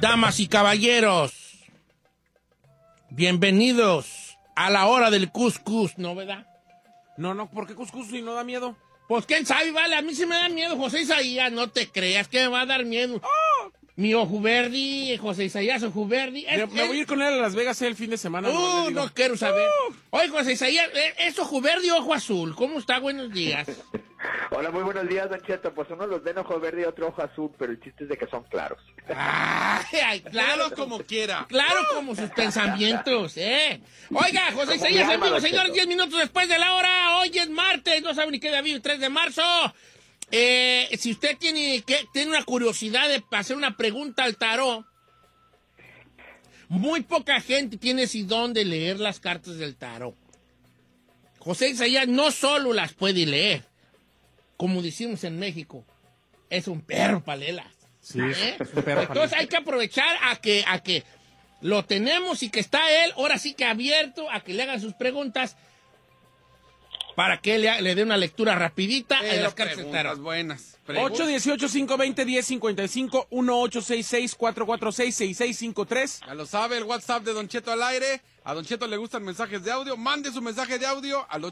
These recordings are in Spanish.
Damas y caballeros, bienvenidos a la hora del cuscús, ¿no, verdad? No, no, ¿por qué cuscús y no da miedo? Pues quién sabe, vale, a mí sí me da miedo, José Isaías, no te creas que me va a dar miedo. Mi ojo verde, José Isaías Ojo verde. Me, es- me voy a ir con él a Las Vegas el fin de semana. nomás Uh, no quiero saber. Oye, José Isaías, eh, es y ojo azul. ¿Cómo está? Buenos días. Hola, muy buenos días, Don Cheto. Pues uno los ven ojo verde y otro ojo azul, pero el chiste es de que son claros. Ay, claro, como quiera. Claro, como sus pensamientos, ¿eh? Oiga, José Isaías, en vivo, señores, Don 10 minutos después de la hora. Hoy es martes, no saben ni qué día vive, 3 de marzo. Eh, si usted tiene, que, tiene una curiosidad de hacer una pregunta al tarot, muy poca gente tiene si dónde leer las cartas del tarot. José Isaías no solo las puede leer, como decimos en México, es un perro palela. Sí, ¿Eh? es un perro Entonces hay que aprovechar a que, a que lo tenemos y que está él, ahora sí que abierto a que le hagan sus preguntas para que le, le dé una lectura rapidita en Pero las cartas buenas. 818-520-1055, 1866-446-6653. Ya lo sabe, el WhatsApp de Don Cheto al aire. A Don Cheto le gustan mensajes de audio. Mande su mensaje de audio al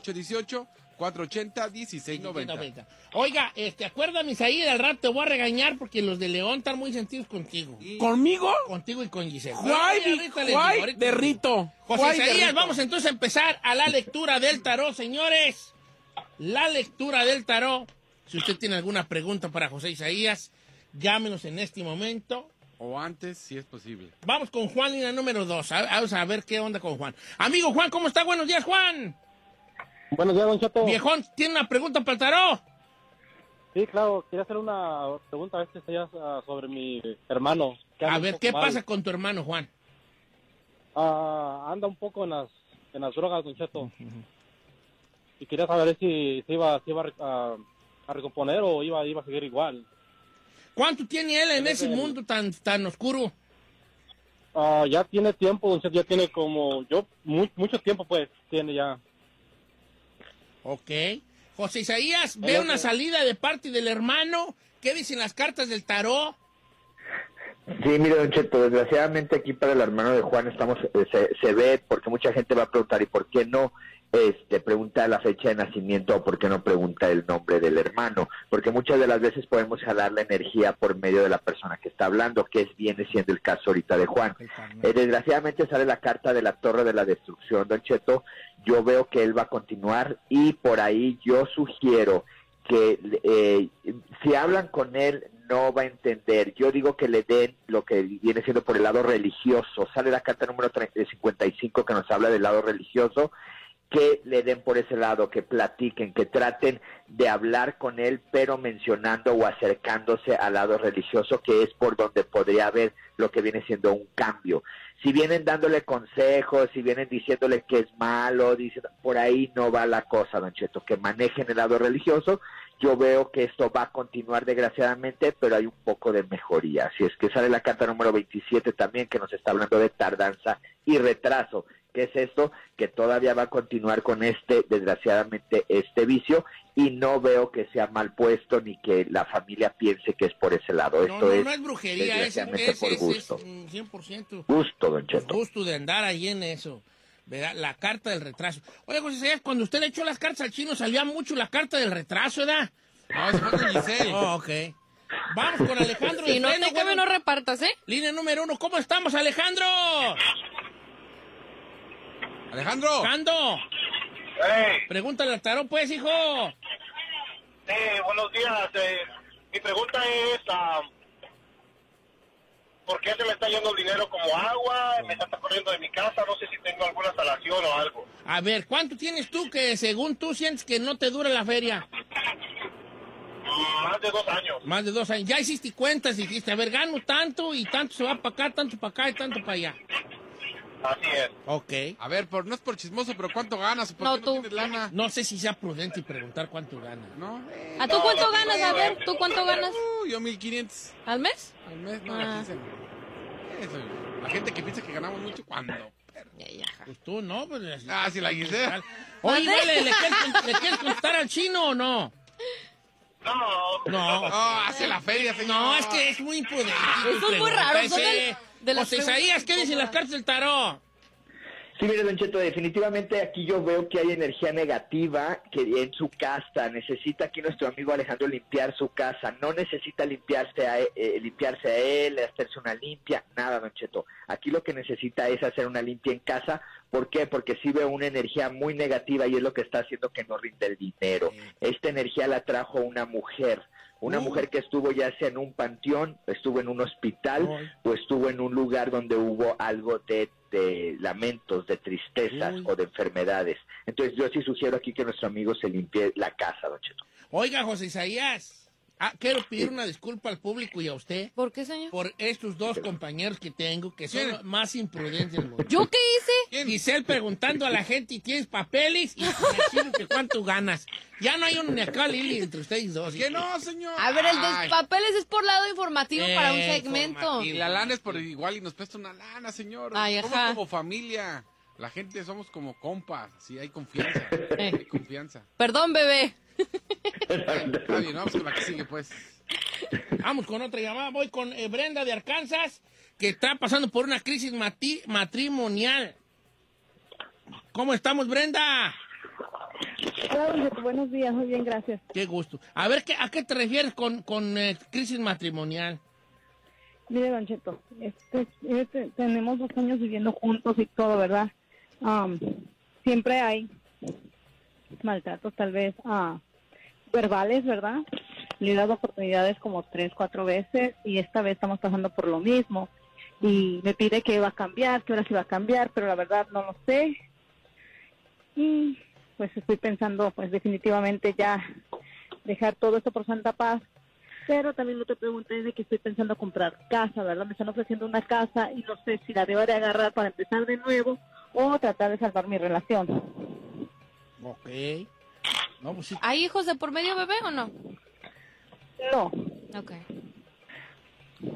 818-480-1690. Oiga, este, acuérdame, Isaías, al rato te voy a regañar porque los de León están muy sentidos contigo. ¿Conmigo? Contigo y con Giselle. Guay, digo, guay, ahorita de digo. rito. José Guay, de Isaías, rito. vamos entonces a empezar a la lectura del tarot, señores. La lectura del tarot. Si usted tiene alguna pregunta para José Isaías, llámenos en este momento. O antes, si es posible. Vamos con Juan, línea número dos. A- Vamos a ver qué onda con Juan. Amigo Juan, ¿cómo está? Buenos días, Juan. Buenos días, Don Cheto. Viejón, ¿tiene una pregunta para el tarot? Sí, claro, quería hacer una pregunta a este señor ah, sobre mi hermano. A ver, ¿qué mal. pasa con tu hermano, Juan? Ah, anda un poco en las, en las drogas, Don Cheto. Y quería saber si se iba, si iba a, re- a- a recomponer o iba, iba a seguir igual. ¿Cuánto tiene él en ese mundo tan, tan oscuro? Ah, ya tiene tiempo, Don Cheto, ya tiene como, yo, mu- mucho tiempo pues, tiene ya. Ok. José Isaías, ve una salida de parte del hermano. ¿Qué dicen las cartas del tarot? Sí, mire, Don Cheto, desgraciadamente aquí para el hermano de Juan estamos, eh, se, se ve, porque mucha gente va a preguntar, ¿y por qué no este, pregunta la fecha de nacimiento o por qué no pregunta el nombre del hermano? Porque muchas de las veces podemos jalar la energía por medio de la persona que está hablando, que es, viene siendo el caso ahorita de Juan. Eh, desgraciadamente sale la carta de la torre de la destrucción, Don Cheto. Yo veo que él va a continuar y por ahí yo sugiero que eh, si hablan con él no va a entender. Yo digo que le den lo que viene siendo por el lado religioso. Sale la carta número 30 55 que nos habla del lado religioso que le den por ese lado, que platiquen, que traten de hablar con él, pero mencionando o acercándose al lado religioso, que es por donde podría haber lo que viene siendo un cambio. Si vienen dándole consejos, si vienen diciéndole que es malo, dicen, por ahí no va la cosa, don Cheto, que manejen el lado religioso. Yo veo que esto va a continuar desgraciadamente, pero hay un poco de mejoría. Si es que sale la carta número 27 también, que nos está hablando de tardanza y retraso. ¿Qué es esto? Que todavía va a continuar con este, desgraciadamente, este vicio y no veo que sea mal puesto ni que la familia piense que es por ese lado. No, Esto no, es no es brujería, es, es, por es- gusto. es, mm, 100% Gusto, don Cheto. gusto de andar ahí en eso. ¿verdad? La carta del retraso. Oye, José cuando usted le echó las cartas al chino, salía mucho la carta del retraso, ¿verdad? No, con Giselle. Oh, ok. Vamos con Alejandro. Si no bueno, no repartas, ¿eh? Línea número uno. ¿Cómo estamos, Alejandro? Alejandro. Alejandro. Hey, Pregúntale al tarot, pues, hijo. eh, buenos días. eh, mi pregunta es, ah, ¿por qué se me está yendo el dinero como agua? Me está corriendo de mi casa, no sé si tengo alguna instalación o algo. A ver, ¿cuánto tienes tú que según tú sientes que no te dura la feria? Más de dos años. Más de dos años. Ya hiciste cuentas, dijiste, a ver, gano tanto y tanto se va para acá, tanto para acá y tanto para allá. Así es. Ok. A ver, por, no es por chismoso, pero ¿cuánto ganas? ¿Por No, qué no tú. tienes lana? No sé si sea prudente y preguntar cuánto gana. ¿No? Eh, ¿A tú cuánto ganas? A ver, ¿tú cuánto ganas? uh, yo 1500 ¿Al mes? al mes, no, Ah. Eso, la gente que piensa que ganamos mucho, ¿cuándo? Pues tú no, pues. Ah, sí, la Giselle. Oye, vale, ¿le quieres, ¿le quieres contestar al chino o no? No, No. Oh, hace la feria, señor. No, es que es muy imprudente. Eso tu es muy pregunta raro, son del- de las José Isaías, ¿qué dicen las cartas del tarot? Sí, mire, Don Cheto, definitivamente aquí yo veo que hay energía negativa que en su casa necesita aquí nuestro amigo Alejandro limpiar su casa. No necesita limpiarse a, eh, limpiarse a él, hacerse una limpia, nada, Don Cheto. Aquí lo que necesita es hacer una limpia en casa. ¿Por qué? Porque sí veo una energía muy negativa y es lo que está haciendo que no rinde el dinero. Esta energía la trajo una mujer. Una mujer que estuvo ya sea en un panteón, estuvo en un hospital o estuvo en un lugar donde hubo algo de, de lamentos, de tristezas o de enfermedades. Entonces yo sí sugiero aquí que nuestro amigo se limpie la casa, don Cheto. Oiga, José Isaías, ah, quiero pedir una disculpa al público y a usted ¿Por qué, señor? por estos dos compañeros que tengo que son los más imprudentes del mundo. ¿Yo qué hice? Giselle preguntando a la gente, ¿y tienes papeles? Y diciéndote cuánto ganas. Ya no hay un ni acá, Lili, entre ustedes dos. ¿Qué no, señor? A ver, el de papeles es por lado informativo para un Eh, segmento. Y la lana es por igual y nos presta una lana, señor. Ay, somos ajá. como familia. La gente somos como compas. Sí, hay confianza. Eh. Hay confianza. Perdón, bebé. Está bien, vamos con la que sigue, pues. Vamos con otra llamada. Voy con eh, Brenda de Arkansas, que está pasando por una crisis mati- matrimonial. ¿Cómo estamos, Brenda? Buenos días, muy bien, gracias. Qué gusto. A ver, ¿qué, ¿a qué te refieres con, con eh, crisis matrimonial? Mire, Don Cheto, este, este, tenemos dos años viviendo juntos y todo, ¿verdad? Siempre hay maltratos, tal vez ah, verbales, ¿verdad? Le he dado oportunidades como tres, cuatro veces y esta vez estamos pasando por lo mismo. Y me pide que va a cambiar, que ahora sí va a cambiar, pero la verdad no lo sé. Y pues estoy pensando, pues definitivamente ya dejar todo esto por Santa Paz pero también lo te pregunté de que estoy pensando comprar casa, ¿verdad? Me están ofreciendo una casa y no sé si la debo de agarrar para empezar de nuevo o tratar de salvar mi relación. Ok. No, pues sí. ¿Hay hijos de por medio, bebé, o no? No, Ok.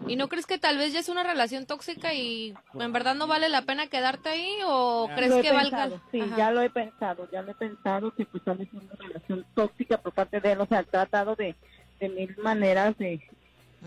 ¿Y no crees que tal vez ya es una relación tóxica y en verdad no vale la pena quedarte ahí o Ya. crees lo he que valga? pensado, sí, Ajá. ya lo he pensado, ya lo he pensado que pues tal vez es una relación tóxica por parte de él, o sea, he tratado de, de mil maneras de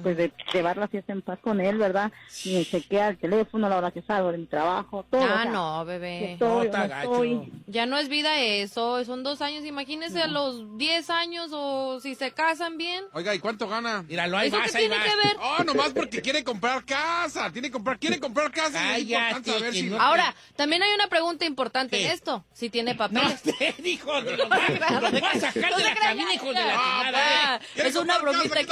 pues de llevar la fiesta en paz con él, ¿verdad? Y me chequea el teléfono a la hora que salgo de mi trabajo, todo. Ah, o sea, no, bebé. estoy No, no estoy. Ya no es vida eso, son dos años. Imagínese a los 10 años o si se casan bien. Oiga, ¿y cuánto gana? Míralo, ahí ¿Eso vas, qué ahí tiene vas. que ver? Oh, nomás porque quiere comprar casa. Tiene que comprar, quiere comprar casa. y es Cállate, importante saber que si- no- Ahora, también hay una pregunta importante ¿Qué? en esto. Si tiene No, papeles. usted dijo, de los va los va a sacar No de se la crean, cabina, hijos de ya. la chingada, ¿Quiere es una bromita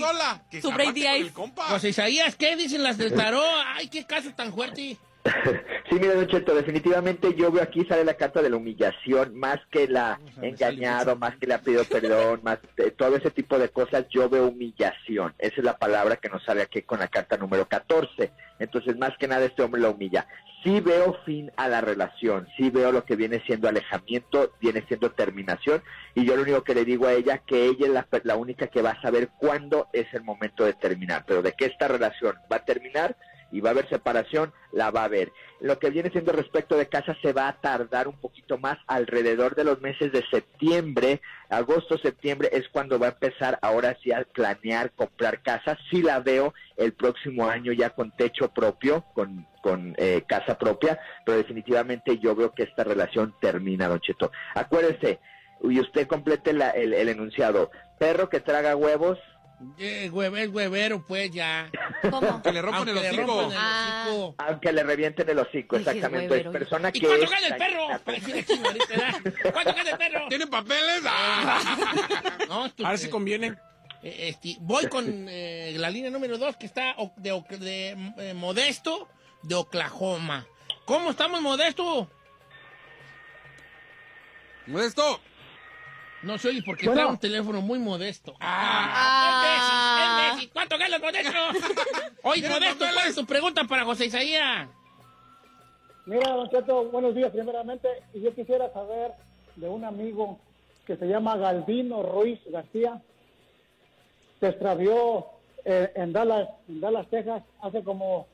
no sola? Que su ice. el compa. José Isaías, ¿qué dicen las del tarot? Ay, qué caso tan fuerte. Sí, mire, Don Cheto, definitivamente yo veo aquí sale la carta de la humillación, más que la engañado, más que le ha pedido perdón, más de todo ese tipo de cosas, yo veo humillación. Esa es la palabra que nos sale aquí con la carta número 14. Entonces, más que nada, este hombre la humilla. Sí veo fin a la relación, sí veo lo que viene siendo alejamiento, viene siendo terminación, y yo lo único que le digo a ella, que ella es la, la única que va a saber cuándo es el momento de terminar, pero de que esta relación va a terminar y va a haber separación, la va a haber. Lo que viene siendo respecto de casa se va a tardar un poquito más, alrededor de los meses de septiembre, agosto, septiembre es cuando va a empezar ahora sí a planear comprar casa. Sí la veo el próximo año ya con techo propio, con, con eh, casa propia, pero definitivamente yo veo que esta relación termina, Don Cheto. Acuérdese, y usted complete la- el, el enunciado, perro que traga huevos, Eh, hueve- es huevero, pues ya. ¿Cómo? Que le rompan el Aunque le hocico. rompan el Ah. hocico. aunque le revienten el hocico, exactamente. huevero. Es persona ¿Y que cuánto gana el perro? Para ¿verdad? ¿Cuánto gana el perro? ¿Tiene papeles? Ah. No, tú- Ahora sí conviene. eh, este, voy con eh, la línea número dos, que está de, o- de, eh, Modesto, de Oklahoma. ¿Cómo estamos, Modesto? Modesto. No se oye porque Bueno. está un teléfono muy modesto. ¡Ah! Ah. ¡Es Messi! ¡Es Messi! ¿Cuánto gana el Modesto? Oye, ¿Tiene Modesto? ¿cuál es tu pregunta para José Isaías? Mira, don Cheto, buenos días primeramente. Y yo quisiera saber de un amigo que se llama Galvino Ruiz García. Se extravió eh, en, Dallas, en Dallas, Texas, hace como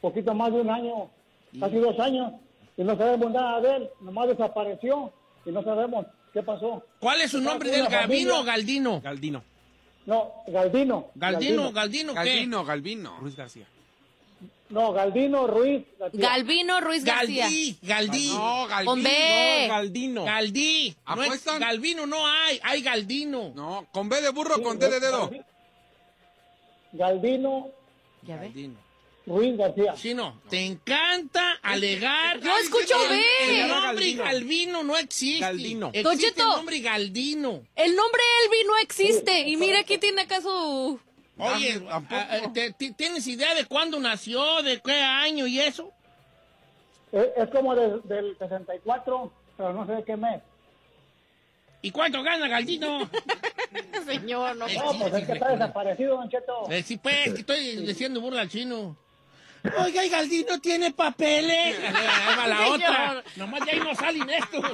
poquito más de un año, casi dos años, y no sabemos nada de él. Nomás desapareció y no sabemos ¿Qué pasó? ¿Cuál es su nombre del Gabino o. Galdino? Galdino. No, Galdino. Galdino, Galdino, ¿qué? Galvino, Galvino. Ruiz García. No, Galdino Ruiz. García. Galvino Ruiz García. Galdí, Galdí. No, Galvino. Con B. No, Galdino. Galdí. No es- ¿Apuestan? Galvino no hay, hay Galdino. No, con B de burro, con D de dedo. Galdi- Galdino Ya ve. Galdino. Ruiz García. Chino, te encanta alegar. Yo escucho El- B. El nombre. Galvino no existe. Galdino. Don Existe Cheto. el nombre Galdino. El nombre Elvi no existe. Y mira aquí tiene acá su... Oye, Tampoco. ah, ah, ¿te- te- ¿tienes idea de cuándo nació, de qué año y eso? Es, como de- del 64, pero no sé de qué mes. ¿Y cuánto gana Galdino? Señor, no. Eh, No, pues es que está desaparecido, Don Cheto. Eh, sí, pues, que estoy diciendo burla al chino. Oiga, y Galdino tiene papeles. Va la Señor. otra. Nomás de ahí no salen estos.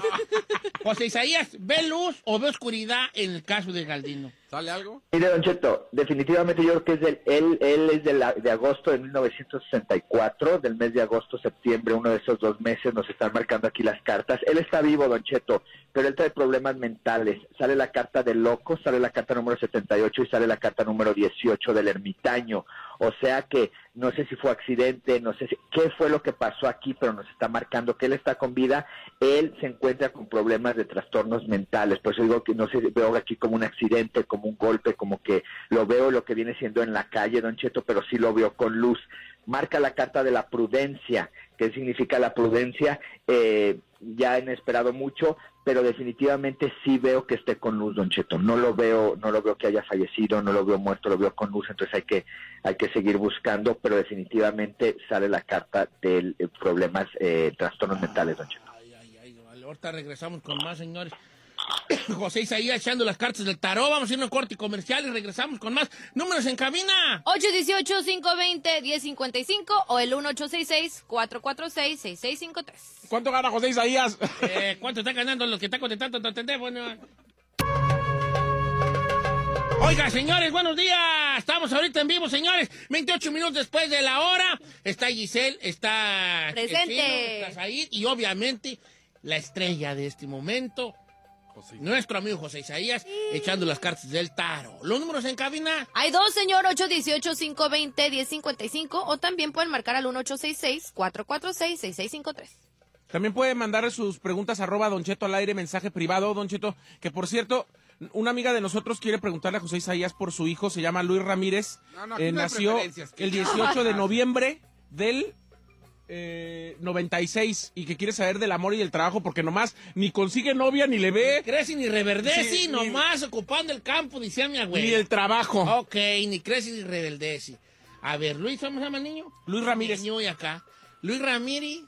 José Isaías, ¿ve luz o ve oscuridad en el caso de Galdino? ¿Sale algo? Mire, Don Cheto, definitivamente yo creo que es del, él, él es de, la- de agosto de 1964, del mes de agosto, septiembre, uno de esos dos meses, nos están marcando aquí las cartas. Él está vivo, Don Cheto, pero él trae problemas mentales. Sale la carta del loco, sale la carta número 78 y sale la carta número 18 del ermitaño. O sea que no sé si fue accidente, no sé si, qué fue lo que pasó aquí, pero nos está marcando que él está con vida. Él se encuentra con problemas de trastornos mentales. Por eso digo que no sé, veo aquí como un accidente, un golpe, como que lo veo lo que viene siendo en la calle, Don Cheto, pero sí lo veo con luz. Marca la carta de la prudencia. ¿Qué significa la prudencia? Eh, ya han esperado mucho, pero definitivamente sí veo que esté con luz, Don Cheto. No lo veo, no lo veo que haya fallecido, no lo veo muerto, lo veo con luz, entonces hay que, hay que seguir buscando, pero definitivamente sale la carta de problemas, eh, trastornos mentales, Don Cheto. Ay, ay. Ahorita regresamos con más, señores. José Isaías echando las cartas del tarot. Vamos a ir a un corte comercial y regresamos con más. Números en cabina. 818-520-1055 o el 1866-446-6653. ¿Cuánto gana José Isaías? Eh, ¿Cuánto está ganando los que están contestando tu teléfono? Oiga, señores, buenos días. Estamos ahorita en vivo, señores. 28 minutos después de la hora. Está Giselle, está... Presente. Chino, está Said y obviamente la estrella de este momento, José. nuestro amigo José Isaías, echando las cartas del taro. Los números en cabina. Hay dos, señor, 818-520-1055 o también pueden marcar al 1866-446-6653. También puede mandar sus preguntas arroba Don Cheto al aire, mensaje privado, Don Cheto, que por cierto, una amiga de nosotros quiere preguntarle a José Isaías por su hijo, se llama Luis Ramírez, No, no, Eh, nació el 18 de noviembre del eh, 96 y que quiere saber del amor y del trabajo porque nomás ni consigue novia ni le ve Crece ni reverdece, Sí, ni- nomás ocupando el campo, decía mi abuelo. ni el trabajo. Ok, ni crece ni rebeldece. A ver, Luis, ¿cómo se llama el niño? Luis Ramírez. Niño y acá. Luis Ramírez.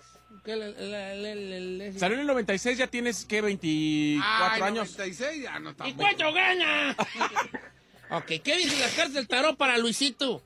¿qué le- le- le- le- le- Salió en el 96, ya tienes, ¿qué? 24 Ay, años. 96, ya no está. ¿Y cuánto gana? ok, ¿qué dicen las cartas del tarot para Luisito?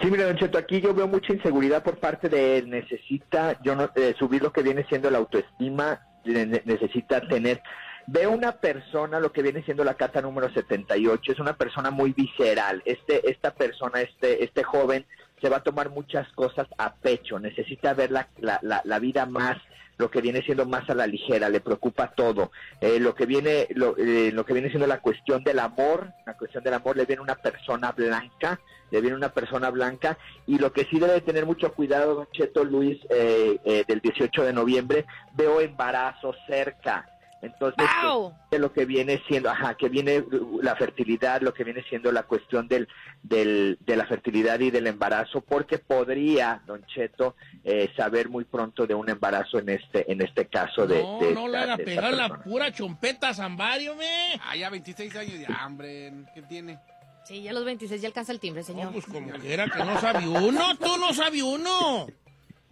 Sí, mire, Don Cheto, aquí yo veo mucha inseguridad por parte de él. Necesita yo no, eh, subir lo que viene siendo la autoestima, ne- ne- necesita tener... Veo una persona, lo que viene siendo la carta número 78, es una persona muy visceral. Este, esta persona, este, este joven, se va a tomar muchas cosas a pecho. Necesita ver la, la, la, la vida más lo que viene siendo más a la ligera, le preocupa todo. Eh, lo que viene lo, eh, lo que viene siendo la cuestión del amor, la cuestión del amor le viene una persona blanca, le viene una persona blanca y lo que sí debe tener mucho cuidado, Cheto Luis, eh, eh, del 18 de noviembre, veo embarazo cerca. Entonces, ¡Wow! pues, de lo que viene siendo, ajá, que viene uh, la fertilidad, lo que viene siendo la cuestión del, del, de la fertilidad y del embarazo, porque podría, don Cheto, eh, saber muy pronto de un embarazo en este, en este caso de, no, de no le haga de pegar la pura chompeta a Zambario, me. Ah, ya 26 años ya, hombre. ¿Qué tiene? Sí, ya a los 26 ya alcanza el timbre, No, señor. pues como que era que no sabe uno, tú no sabes uno.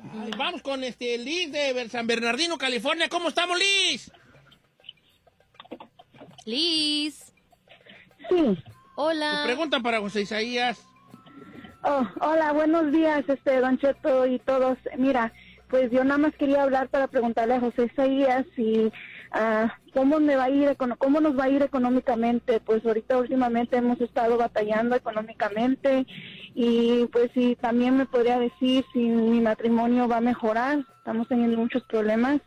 Ay, vamos con este Liz de San Bernardino, California. ¿Cómo estamos, Liz? Liz. Sí. Tu Hola. pregunta para José Isaías. Oh, hola, buenos días, este Don Cheto y todos. Mira, pues yo nada más quería hablar para preguntarle a José Isaías si ah, cómo me va a ir, cómo nos va a ir económicamente. Pues ahorita últimamente hemos estado batallando económicamente y pues si también me podría decir si mi matrimonio va a mejorar. Estamos teniendo muchos problemas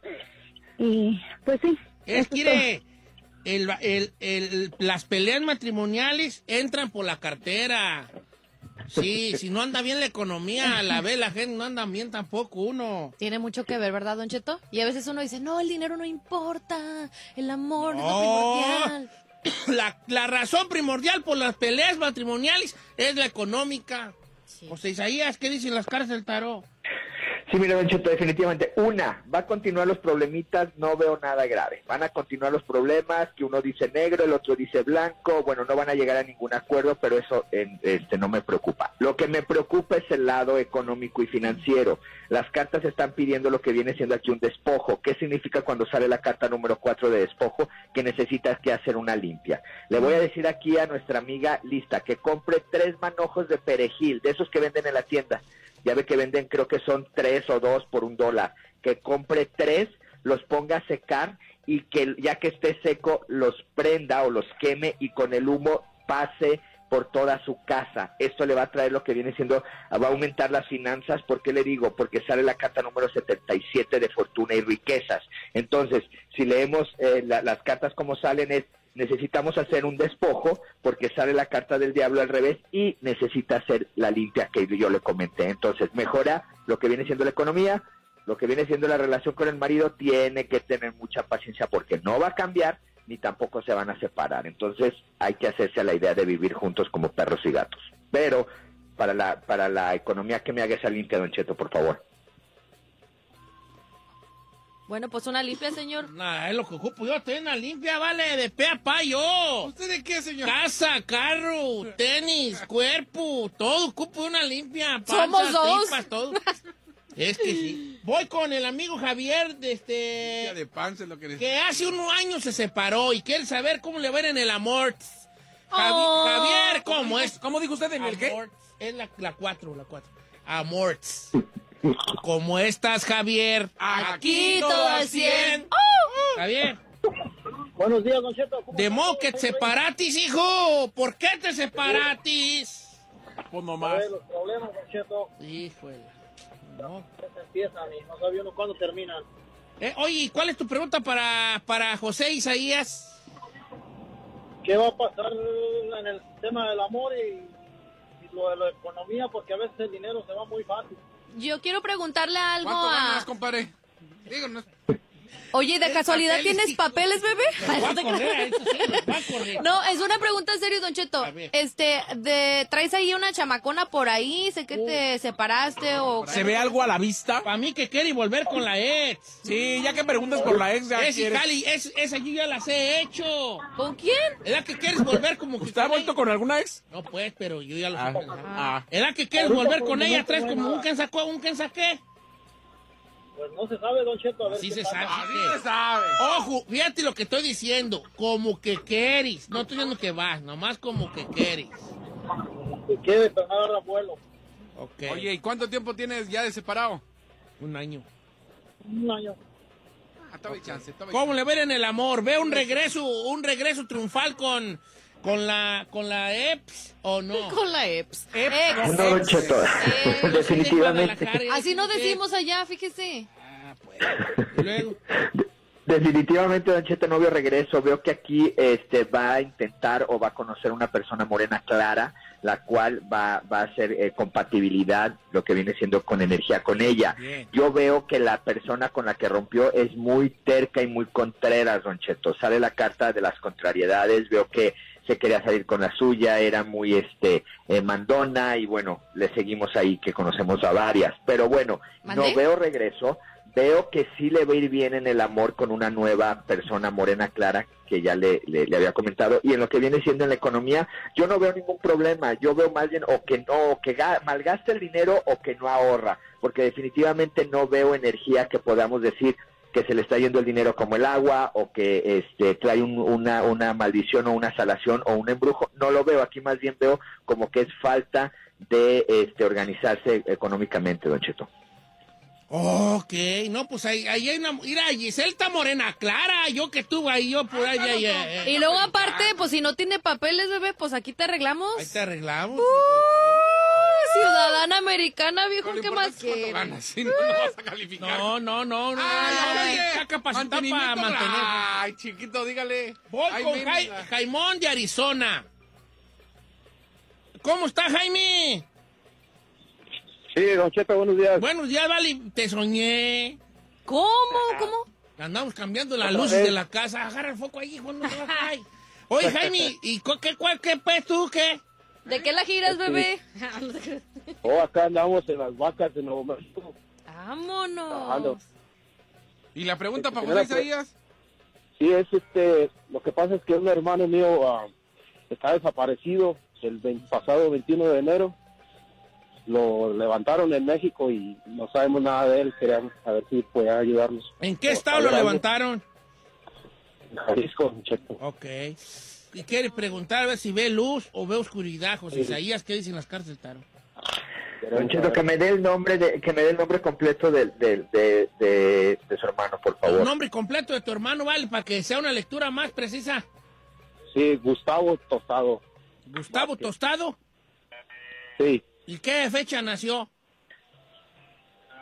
y pues sí, Es que mire, el- el- el- las peleas matrimoniales entran por la cartera. Sí, si no anda bien la economía, a la vez la gente no anda bien tampoco uno. Tiene mucho que ver, ¿verdad, Don Cheto? Y a veces uno dice, no, el dinero no importa, el amor es lo No. primordial. La, la razón primordial por las peleas matrimoniales es la económica. José Isaías, ¿qué dicen las caras del tarot? Sí, mira, Don Cheto, definitivamente. Una, va a continuar los problemitas, no veo nada grave. Van a continuar los problemas, que uno dice negro, el otro dice blanco. Bueno, no van a llegar a ningún acuerdo, pero eso en- este, no me preocupa. Lo que me preocupa es el lado económico y financiero. Las cartas están pidiendo lo que viene siendo aquí un despojo. ¿Qué significa cuando sale la carta número 4 de despojo? Que necesitas que hacer una limpia. Le voy a decir aquí a nuestra amiga Lista que compre tres manojos de perejil, de esos que venden en la tienda ya ve que venden creo que son tres o dos por un dólar, que compre tres, los ponga a secar y que ya que esté seco los prenda o los queme y con el humo pase por toda su casa. Esto le va a traer lo que viene siendo, va a aumentar las finanzas. ¿Por qué le digo? Porque sale la carta número 77 de fortuna y riquezas. Entonces, si leemos eh, la- las cartas como salen es necesitamos hacer un despojo porque sale la carta del diablo al revés y necesita hacer la limpia que yo le comenté. Entonces, mejora lo que viene siendo la economía, lo que viene siendo la relación con el marido, tiene que tener mucha paciencia porque no va a cambiar ni tampoco se van a separar. Entonces, hay que hacerse a la idea de vivir juntos como perros y gatos. Pero para la para la economía que me haga esa limpia, Don Cheto, por favor. Bueno, pues una limpia, señor. Nah, es lo que ocupo yo, tener una limpia, vale, de pe a pa yo. ¿Usted de qué, señor? Casa, carro, tenis, cuerpo, todo ocupo una limpia. Somos dos. tripas, todo. Es que sí. Voy con el amigo Javier, de Limpia este, de panza es lo que que hace unos años se separó y quiere saber cómo le va a ir en el amor. Javi- Oh. Javier, ¿cómo es? ¿Cómo dijo usted en el qué? Amort. Es la, la cuatro, la cuatro. Amorts. ¿Cómo estás, Javier? Aquí todo al cien. Javier, Buenos días, Don Cheto. ¿Cómo de que te separatis, hijo. ¿Por qué te separatis? Pues A nomás. ver, los problemas, Don Cheto, Híjole. No. se empiezan y no uno cuándo terminan. Eh, oye, ¿cuál es tu pregunta para, para José Isaías? ¿Qué va a pasar en el tema del amor y, y lo de la economía? Porque a veces el dinero se va muy fácil. Yo quiero preguntarle algo ¿Cuánto a... ganas, compadre? Díganos. Oye, ¿de casualidad tienes papeles, bebé? Va a correr, eso sí, va a correr. No, es una pregunta en serio, Don Cheto. Este, de, ¿traes ahí una chamacona por ahí? Sé que te separaste o... ¿Se ve algo a la vista? Para mí que quiere volver con la ex. Sí, ya que preguntas por la ex, ya Esa, quieres. Cali, es, esa yo ya las he hecho. ¿Con quién? ¿Es la que quieres volver como que ¿Usted ha con vuelto con alguna ex? No, pues, pero yo ya lo Ah, sé. ah. ¿Es la que quieres volver con ella? ¿Traes como un sacó, un que saqué? Pues no se sabe, Don Cheto. A ver Así qué se pasa. sabe. Así sí. se sabe. Ojo, fíjate lo que estoy diciendo. Como que quieres. No estoy diciendo que vas, nomás como que quieres. Si quiere, pero no agarra vuelo. Ok. Oye, ¿y cuánto tiempo tienes ya de separado? un año. Un año. Ah, hay chance, ¿Cómo le ven en el amor? ¿Ve un regreso, un regreso triunfal con, con la, con la EPS o no? Con la EPS. No, Don Cheto, Eh, definitivamente. Así no decimos allá, fíjese. Ah, pues. Y luego, Definitivamente, Don Cheto, no veo regreso. Veo que aquí este, va a intentar o va a conocer una persona morena clara, la cual va, va a hacer eh, compatibilidad, lo que viene siendo con energía con ella. Bien. Yo veo que la persona con la que rompió es muy terca y muy contrera, Don Cheto. Sale la carta de las contrariedades. Veo que se quería salir con la suya, era muy este eh, mandona y bueno, le seguimos ahí que conocemos a varias. Pero bueno, ¿Mandé? no veo regreso. Veo que sí le va a ir bien en el amor con una nueva persona morena clara que ya le, le, le había comentado y en lo que viene siendo en la economía yo no veo ningún problema yo veo más bien o que no o que ga- malgasta el dinero o que no ahorra porque definitivamente no veo energía que podamos decir que se le está yendo el dinero como el agua o que este trae un- una una maldición o una salación o un embrujo no lo veo aquí más bien veo como que es falta de este organizarse económicamente don Cheto Ok, no, pues ahí, ahí hay una. Mira, Giselle está morena, clara. Yo que estuve ahí, yo por ahí. ahí, ahí, Y luego aparte, pues si no tiene papeles, bebé, pues aquí te arreglamos. ahí te arreglamos. Uh, ciudadana americana, viejo, ¿qué más ganas, si no, no vas a calificar. No, no, no, no. Ay, no, para mantener. chiquito, dígale. Voy Ay, con. Jai- Jaimón de Arizona. ¿Cómo está, Jaime? Sí, Don Cheto, buenos días. Buenos días, Vali. Te soñé. ¿Cómo? ¿Cómo? Andamos cambiando las luces de la casa. Agarra el foco ahí, hijo, no. Oye, Jaime, ¿y qué, cuál, qué, pues, tú, qué? ¿De qué la giras, bebé? Oh, acá andamos en las vacas de Nuevo México. Vámonos. Trabajando. ¿Y la pregunta para José pre- Isaías? Sí, es este, lo que pasa es que un hermano mío ah, está desaparecido el pasado 21 de enero. Lo levantaron en México y no sabemos nada de él. Queríamos saber si puede ayudarnos. ¿En qué estado lo levantaron? En Jalisco, Don Cheto. Ok. Y quiere preguntar a ver si ve luz o ve oscuridad, José Isaías. ¿Qué dicen las cartas del tarot? Don Cheto, que me dé el nombre de, que me dé el nombre completo de, de, de, de- su hermano, por El favor. nombre completo de tu hermano, vale, para que sea una lectura más precisa. Sí, Gustavo Tostado. Gustavo Tostado. Sí, ¿Y qué fecha nació?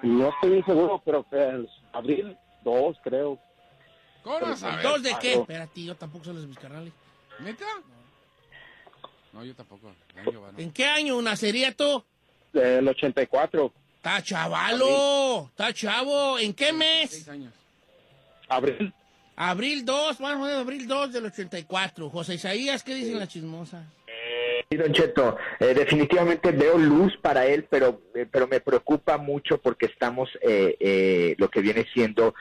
no estoy seguro, pero es abril 2, creo. ¿Cómo? ¿Dos de qué? Espérate, yo tampoco sé los biscarrales. ¿Neta? No, yo tampoco. ¿En qué año nacería tú? Del 84, Está chavalo, está chavo. ¿En qué Seis mes? años. abril. Abril 2, vamos a ver, abril 2 del 84. José Isaías, ¿qué dicen las chismosas? Sí, Don Cheto, eh, definitivamente veo luz para él, pero, eh, pero me preocupa mucho porque estamos eh, eh, lo que viene siendo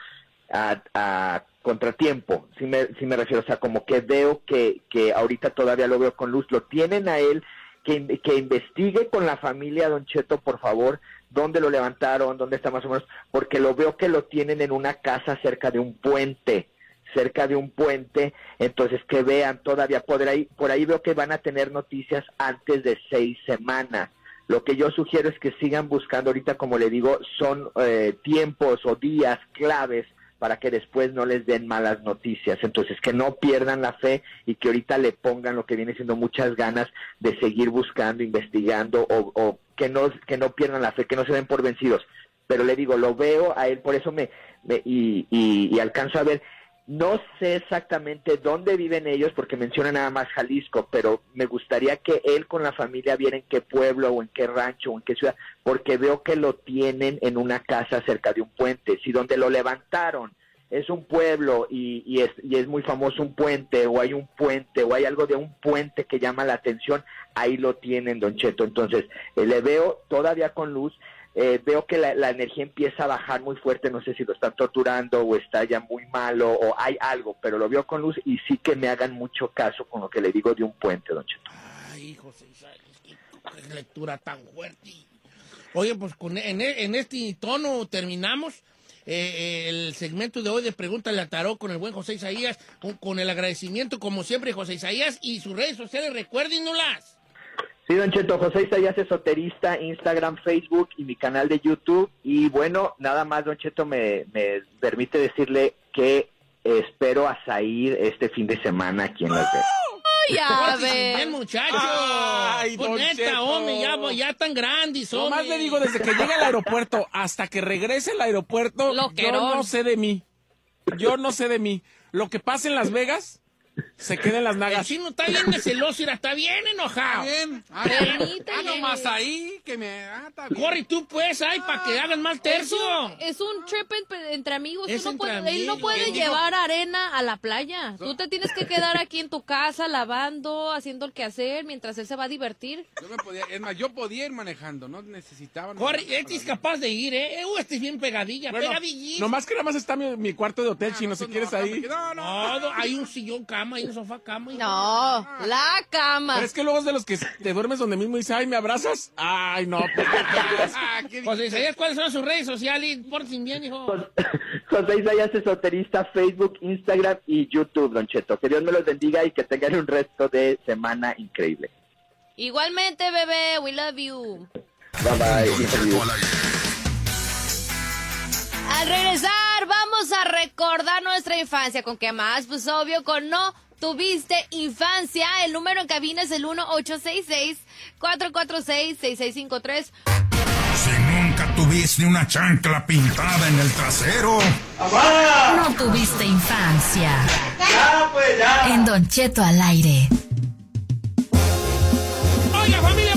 a, a contratiempo, si me, sí me refiero, o sea, como que veo que, que ahorita todavía lo veo con luz, lo tienen a él, que, que investigue con la familia, Don Cheto, por favor, dónde lo levantaron, dónde está más o menos, porque lo veo que lo tienen en una casa cerca de un puente cerca de un puente, entonces que vean todavía, por ahí, por ahí veo que van a tener noticias antes de seis semanas. Lo que yo sugiero es que sigan buscando ahorita, como le digo, son eh, tiempos o días claves para que después no les den malas noticias. Entonces, que no pierdan la fe y que ahorita le pongan lo que viene siendo muchas ganas de seguir buscando, investigando o, o que, no, que no pierdan la fe, que no se den por vencidos. Pero le digo, lo veo a él, por eso me, me- y, y, y alcanzo a ver, no sé exactamente dónde viven ellos, porque menciona nada más Jalisco, pero me gustaría que él con la familia viera en qué pueblo o en qué rancho o en qué ciudad, porque veo que lo tienen en una casa cerca de un puente. Si donde lo levantaron es un pueblo y, y es, y es muy famoso un puente, o hay un puente, o hay algo de un puente que llama la atención, ahí lo tienen, Don Cheto. Entonces, eh, le veo todavía con luz, eh, veo que la, la energía empieza a bajar muy fuerte, no sé si lo están torturando o está ya muy malo o hay algo, pero lo veo con luz y sí que me hagan mucho caso con lo que le digo de un puente, don Cheto. Ay, José Isaías, qué, lectura tan fuerte. Oye, pues con, en, en este tono terminamos eh, eh, el segmento de hoy de Pregúntale a Tarot con el buen José Isaías, con el agradecimiento, como siempre, José Isaías y sus redes sociales, recuérdenoslas. Sí, don Cheto, José Isaías Esoterista, Instagram, Facebook y mi canal de YouTube. Y bueno, nada más, don Cheto, me, me permite decirle que espero a Said este fin de semana aquí en Las Vegas. Ay, a ver. muchachos. Ay, Pues don neta, Cheto. hombre, ya, ya tan grandes, Nomás hombre. le digo, desde que llegue al aeropuerto hasta que regrese al aeropuerto, yo Loquerón. no sé de mí. Yo no sé de mí. Lo que pasa en Las Vegas, se queda en las El nagas. chino está bien de celoso, mira, está bien enojado. Bien. Ah, Permítale. ah, nomás ahí, que me... Ah, está bien. Corre tú, pues, ay, para que hagan más Es tercio. un, es un trip en- entre amigos. Es Tú no entre puedes- él no puede llevar arena a la playa. Tú te tienes que quedar aquí en tu casa lavando, haciendo el quehacer mientras él se va a divertir. Yo me podía, es más, yo podía ir manejando, no necesitaba... Corre, este es capaz de ir, ¿eh? Uh, este es bien pegadilla, Bueno, pegadillísimo. nomás que nada más está mi, mi cuarto de hotel, Ah, chino, no, si no, quieres no, ahí. No, no. No, hay un sillón cama, hay un sofá cama. y- No, la cama. Pero es que luego es de los que te duermes donde mismo y dices, ay, ¿me abrazas? Ay, no. pues, Ah, ¿qué José dijiste? Isaías, ¿cuáles son sus redes sociales? Pórtense bien, hijo. José Isaías Esoterista, Facebook, Instagram y YouTube, don Cheto. Que Dios me los bendiga y que tengan un resto de semana increíble. Igualmente, bebé, we love you. Bye bye. Al regresar, vamos a recordar nuestra infancia. ¿Con qué más? Pues obvio, con No tuviste infancia. El número en cabina es el 1-866-446-6653. Si nunca tuviste una chancla pintada en el trasero. No tuviste infancia. En Don Cheto al aire. Oiga, familia,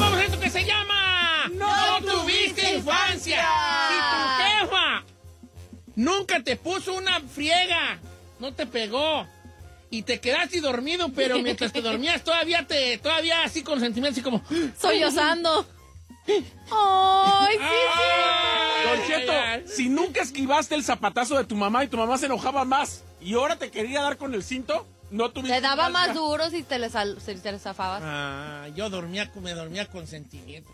nunca te puso una friega, no te pegó, y te quedaste dormido, pero mientras te dormías todavía te... Todavía así con sentimientos así como... Sollozando. ¡Ay, sí, Don sí! Cheto, si nunca esquivaste el zapatazo de tu mamá y tu mamá se enojaba más y ahora te quería dar con el cinto, no tuviste Le daba más duro si te le, sal- si te le zafabas. Ah, yo dormía, me dormía con sentimiento.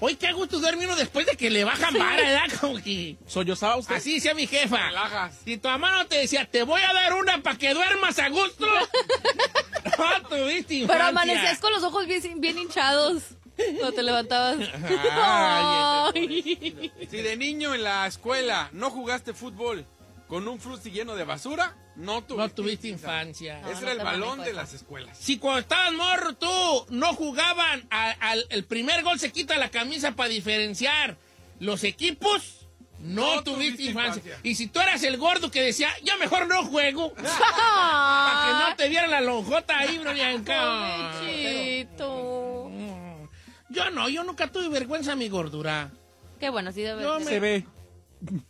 Oye, qué gusto duerme uno después de que le bajan Sí. vara, ¿verdad? Como que... ¿Sollozaba usted? Así decía mi jefa. Relajas. Si tu mamá no te decía, te voy a dar una para que duermas a gusto, no tuviste infancia. Pero amanecías con los ojos bien, bien hinchados cuando te levantabas. Ay. Si de niño en la escuela no jugaste fútbol con un frutti lleno de basura, no tuviste, No tuviste infancia. No, Ese no era el balón de las escuelas. Si cuando estabas morro tú no jugaban al el primer gol se quita la camisa para diferenciar los equipos, no, No tuviste tuviste infancia. infancia. Y si tú eras el gordo que decía, yo mejor no juego, para que no te vieran la lonjota ahí, Brianca. Mm. Yo no, yo nunca tuve vergüenza de mi gordura. Qué bueno, sí debe Yo me- Se ve.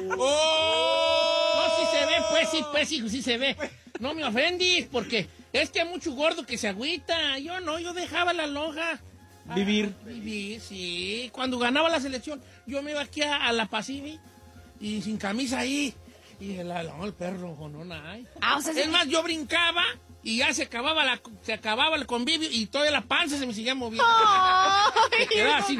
No, sí se ve, pues sí, pues sí, sí se ve. No me ofendís, porque es que hay mucho gordo que se agüita. Yo no, yo dejaba la lonja. Vivir. Vivir, sí. Cuando ganaba la selección, yo me iba aquí a, a la Pacifi y sin camisa ahí. Y el, no, el perro, no, no hay. Ah, o sea, Es sí. más, yo brincaba y ya se acababa, la, se acababa el convivio y toda la panza se me seguía moviendo. Ay, quedaba así.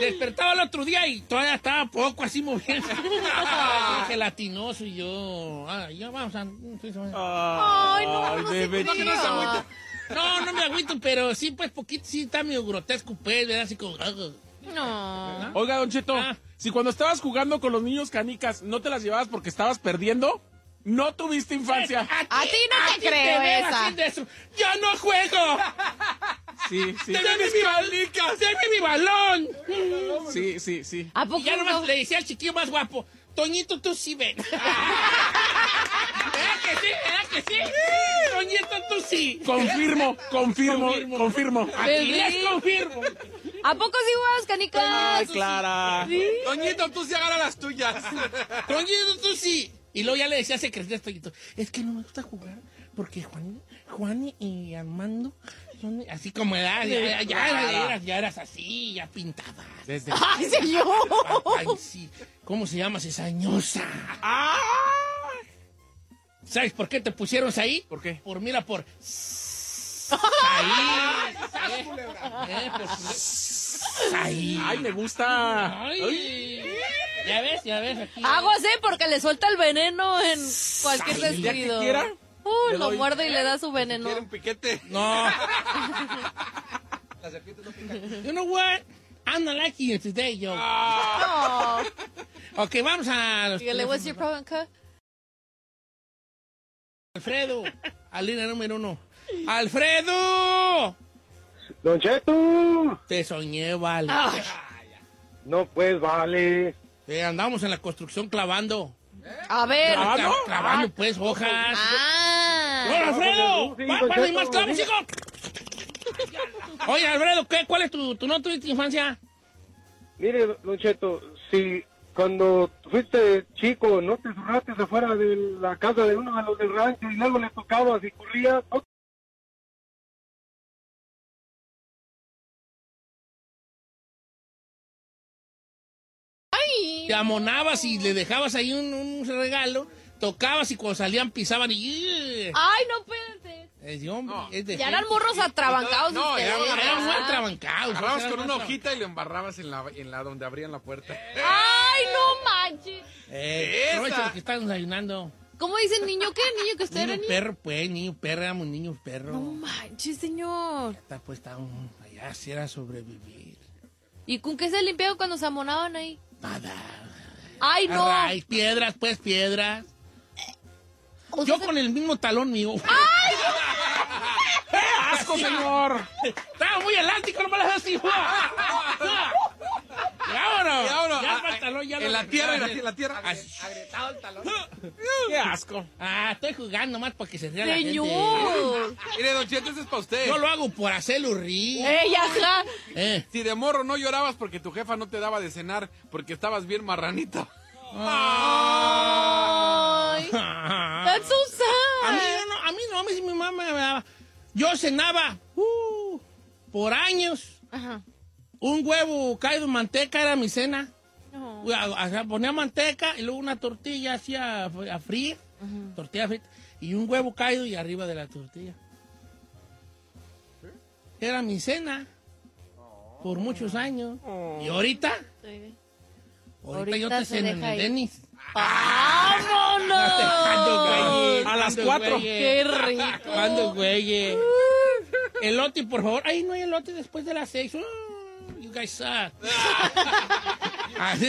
Despertaba el otro día y todavía estaba poco así moviendo. Gelatinoso y yo. Ah, ya vamos a. Ay, no, Ay, no bebé. No, no me agüito, pero sí, pues poquito, sí está medio grotesco, pues, ¿verdad? Así como. No. Oiga, Don Cheto, Ah. si cuando estabas jugando con los niños canicas no te las llevabas porque estabas perdiendo, no tuviste infancia. A ti no te creo esa. así de eso. ¡Yo no juego! Sí, sí. ¡Deme mi balón! ¡Deme mi balón! Sí, sí, sí. ¿A Y poco ya nomás no? le decía al chiquillo más guapo, Toñito, tú sí ven. ¿Verdad que sí? ¿Verdad que sí? Toñito, tú sí. Confirmo, confirmo, Confirmo. confirmo. Aquí les confirmo. ¿A poco sí jugabas canicas? Ay, Clara. Toñito, tú sí agarra las tuyas. Toñito, tú sí. Y luego ya le decía secreto a Toñito, es que no me gusta jugar porque Juan, Juan y Armando son así como edad, ya, ya, ya eras, ya eras- ya eras así, ya pintabas. Desde... ¡Ay, señor! Ay, sí. ¿Cómo se llama cizañosa? ¡Ah! ¿Sabes por qué te pusieron ahí? ¿Por qué? Por, mira, por... Ahí. Eh. Ay, me gusta. Ay. Ya ves, ya ves aquí. Aguas, ¿eh? Porque le suelta el veneno en cualquier descuido. quiera. Uh, lo doy. muerde y le da su veneno. Quiere un piquete. No. You know what? I'm not like you today, yo. Oh. Ok, vamos a los Dígale, what's your problem? Alfredo, al línea número uno. ¡Alfredo! Don Cheto, Te soñé, vale. no pues vale. Eh, andamos en la construcción clavando. A ver. ¿Clavando? Cla- Clavando, pues, hojas. Ah. ¡Hola, Alfredo! Sí, ¡Va, Don Cheto, más clavos, hijo! Oye, Alfredo, ¿qué? ¿cuál es tu, tu no tuviste infancia? Mire, Don Cheto, si cuando fuiste chico no te cerraste afuera de la casa de uno de los del rancho y luego le tocabas y corrías, ¿no? Te amonabas y le dejabas ahí un, un regalo, tocabas y cuando salían pisaban y... Ay, no puede ser. Es de hombre, No. es de Ya eran morros atrabancados No, ustedes. eran- Eran muy atrabancados. Agarrabas eran con una atrabancados. hojita y lo embarrabas en la, en la donde abrían la puerta. Ay, no manches. Eh, los que están desayunando. ¿Cómo dice el niño qué? ¿Niño que usted era Niño niño? perro, pues, niño perro, éramos niños perro. No manches, señor. Está pues, está un- allá sí era sobrevivir. ¿Y con qué se limpiaban cuando se amonaban ahí? Ay, no. Array, piedras, pues, piedras. Yo con el mismo talón mío. ¡Qué asco, señor! Estaba muy elástico, no me lo así. Ya, vámonos. Ya, el pantalón ya en lo- la tierra, en la la tierra. Así. Agrietado el talón. ¡Qué asco! Ah, estoy jugando más para que se ría la gente. Señor. Mire, Don Cheto, ese es para usted. Yo lo hago por hacerlo rir. ¡Ey, ajá! Eh. Si de morro no llorabas porque tu jefa no te daba de cenar porque estabas bien marranito. Ay, that's so A mí sad. no, a mí no, a mí sí mi mamá me daba. Yo cenaba uh, por años. Ajá. Un huevo caído en manteca era mi cena. No. O sea, o sea, ponía manteca y luego una tortilla hacía a frío, tortilla frita, y un huevo caído y arriba de la tortilla. Era mi cena por muchos años. Y ahorita, Sí. ahorita, yo te ceno en el. Denis. ¡Vámonos! A las cuatro. ¡Qué rico! ¿Cuándo, güey? Elote, por favor. Ay, no hay elote después de las seis. Oh, you guys suck. Así,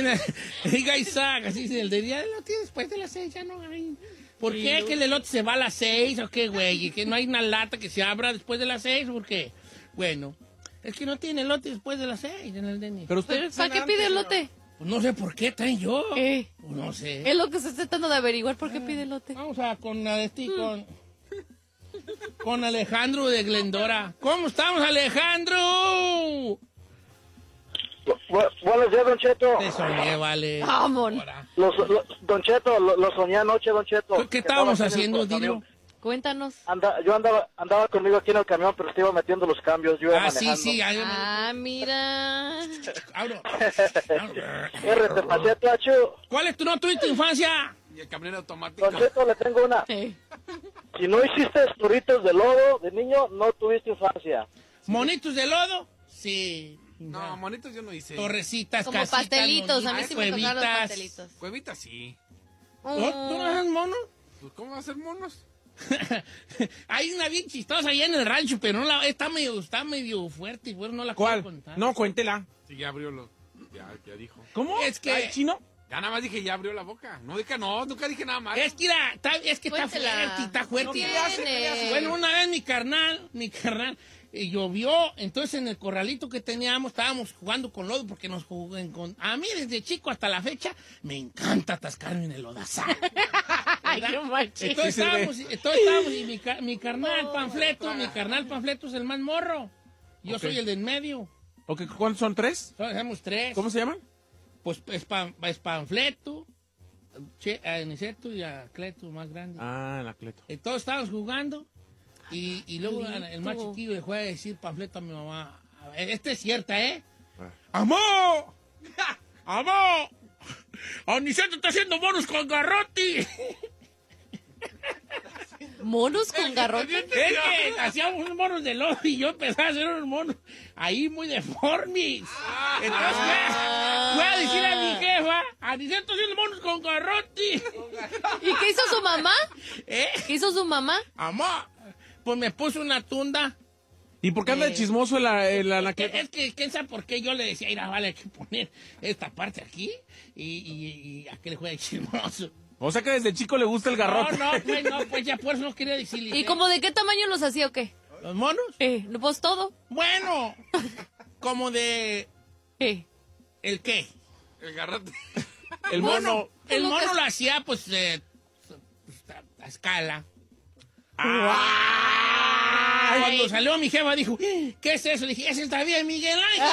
you guys suck. Así dice el de día elote después de las seis. Ya no hay. ¿Por qué que el elote se va a las seis o qué, güey? Que no hay una lata que se abra después de las seis. ¿Por qué? Bueno, es que no tiene elote después de las seis en el Denis. Pero usted... ¿Para qué pide elote? Pues no sé por qué traen yo. Eh, Pues no sé. es lo que se está tratando de averiguar. ¿Por qué pide elote? Vamos a con con, con Alejandro de Glendora. ¿Cómo estamos, Alejandro? Bu- buenos días, Don Cheto. Te soñé, vale. Ahora. Los- lo- don Cheto, lo, lo soñé anoche, Don Cheto. ¿Qué estábamos haciendo, camión. Dilo? Cuéntanos. Anda, yo andaba, andaba conmigo aquí en el camión, pero estaba metiendo los cambios. Yo iba Ah, sí, manejando. sí. ahí- Ah, mira. abro. R, te pasé, Tacho. ¿Cuál es tu no tuviste infancia? Y el camionero automático. Don Cheto, le tengo una. Si no hiciste esturritos de lodo de niño, no tuviste infancia. ¿Monitos de lodo? Sí. No, monitos yo no hice. Torrecitas, Como casitas, pastelitos. A mí sí me tocaron los huevitas. pastelitos. Cuevitas sí. ¿Oh, ¿Tú no eres mono? Pues, ¿Cómo va a ser monos? Hay una bien chistosa allá en el rancho, pero no la, está medio, está medio fuerte y bueno, no la ¿Cuál? puedo contar. No, cuéntela. Sí, ya abrió lo. Ya, ya dijo. ¿Cómo? Es que- ¿Ay, chino? Ya nada más dije, ya abrió la boca. No, dije, no, nunca dije nada más. Es que, la- está, es que está Cuéntela. fuerte, está fuerte. No. Bueno, una vez mi carnal, mi carnal, eh, llovió, entonces en el corralito que teníamos estábamos jugando con lodo porque nos jugué con... A mí desde chico hasta la fecha me encanta atascarme en el lodazal. Ay, qué machi. Entonces estábamos, entonces estábamos y mi, mi carnal panfleto, mi carnal panfleto es el más morro. Yo soy el del medio. Ok, ¿Cuántos son tres? Somos tres. ¿Cómo se llaman? Pues es, pan- es panfleto, che, a Aniceto y a Cleto más grande. Ah, el acleto. Entonces estábamos jugando y, y luego el más chiquillo le fue a decir panfleto a mi mamá. Esta es cierta, ¿eh? Ah. ¡Amó! ¡Amó! ¡Aniceto está haciendo monos con garrote! Monos con garrote. Es que hacíamos unos monos de lodo y yo empezaba a hacer unos monos ahí muy deformes. Entonces fue, fue a decir a mi jefa, Aniceto haciendo monos con garrote. ¿Y qué hizo su mamá? ¿Eh? ¿Qué hizo su mamá? Amá, pues me puso una tunda. ¿Y por qué anda de Eh, chismoso el, el Que- anacleto? Es que, ¿quién sabe por qué yo le decía, mira, vale, hay que poner esta parte aquí y, y, y a que le juegue chismoso. O sea que desde chico le gusta el No, garrote. no, pues no, pues ya por eso no quería decirle. ¿Y como de qué tamaño los hacía o qué? ¿Los monos? Eh, pues todo. Bueno, como de... Eh. ¿El qué? El garrote. El mono. mono. El mono lo hacía, pues, eh, pues, a escala. Cuando salió mi jefa dijo, ¿qué es eso? Le dije, ese está bien, Miguel Ángel.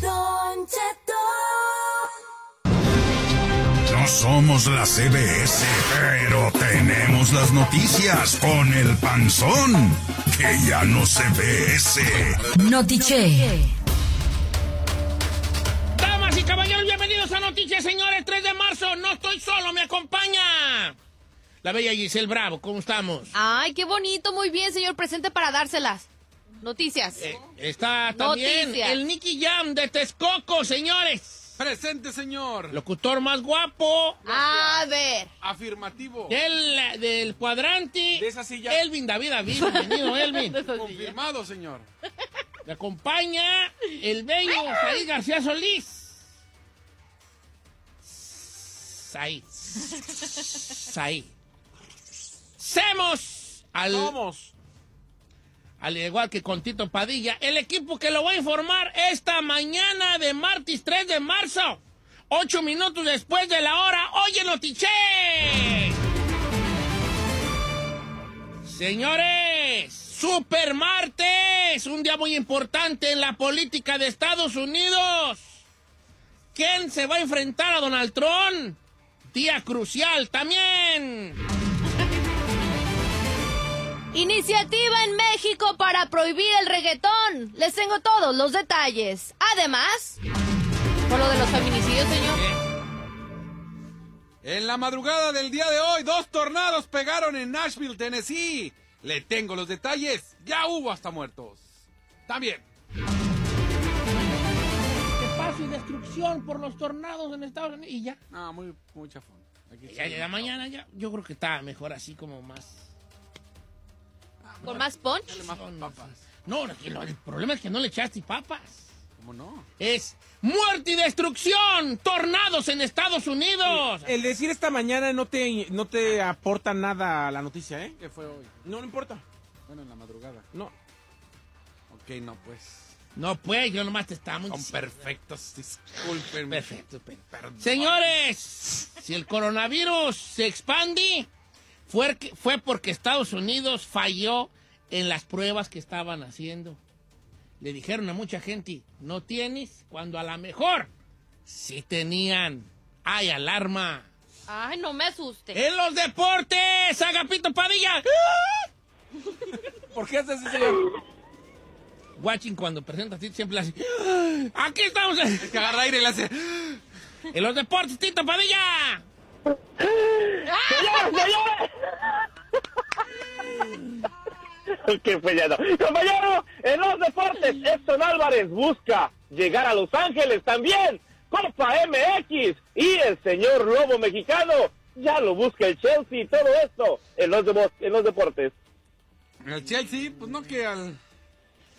Don Cheto. No somos la CBS, pero tenemos las noticias con el panzón, que ya no se ve ese. Notiche. Y caballeros, bienvenidos a Noticias, señores. 3 de marzo, no estoy solo, me acompaña la bella Giselle Bravo. ¿Cómo estamos? Ay, qué bonito, muy bien, señor, presente para dárselas. Noticias. Eh, está también Noticias. el Nicky Jam de Texcoco, señores. Presente, señor. Locutor más guapo A ver. Afirmativo. del, del cuadrante. De esa silla. Elvin David David. Bienvenido, Elvin. Confirmado, señor. Le acompaña el bello Said García Solís. Ahí. ahí. Semos al, Somos. al igual que con Tito Padilla, el equipo que lo va a informar esta mañana de martes 3 de marzo, ocho minutos después de la hora. Oye, Notiche. Señores, Super Martes, un día muy importante en la política de Estados Unidos. ¿Quién se va a enfrentar a Donald Trump? Día crucial también. Iniciativa en México para prohibir el reggaetón. Les tengo todos los detalles. Además, por lo de los feminicidios, señor. En la madrugada del día de hoy, dos tornados pegaron en Nashville, Tennessee. Le tengo los detalles. Ya hubo hasta muertos. También. Por los tornados en Estados Unidos y ya. No, muy, muy chafón. Aquí Ya, ya, mañana ya. Yo creo que está mejor así como más. ¿Con más punch? Papas. No, el problema es que no le echaste papas. ¿Cómo no? Es muerte y destrucción. Tornados en Estados Unidos. El decir esta mañana no te, no te aporta nada a la noticia, ¿eh? ¿Qué fue hoy? No, no importa. Bueno, en la madrugada. No. Ok, no, pues. No, pues, yo nomás te estaba muy Son perfectos, disculpen. Perfecto, pe- Señores, si el coronavirus se expande, fue, fue porque Estados Unidos falló en las pruebas que estaban haciendo. Le dijeron a mucha gente, no tienes, cuando a lo mejor sí tenían. ¡Ay, alarma! Ay, no me asuste. ¡En los deportes! ¡Agapito Padilla! ¿Por qué haces eso, señor? Watching cuando presenta a Tito siempre le hace, ¡Aquí estamos! Es que agarra aire y le hace. ¡En los deportes, Tito Padilla! ¿Qué fue ya no? Compañero, en los deportes, Edson Álvarez busca llegar a Los Ángeles también. Copa MX y el señor Lobo Mexicano ya lo busca el Chelsea y todo esto en los, en los deportes. El Chelsea, pues no que al.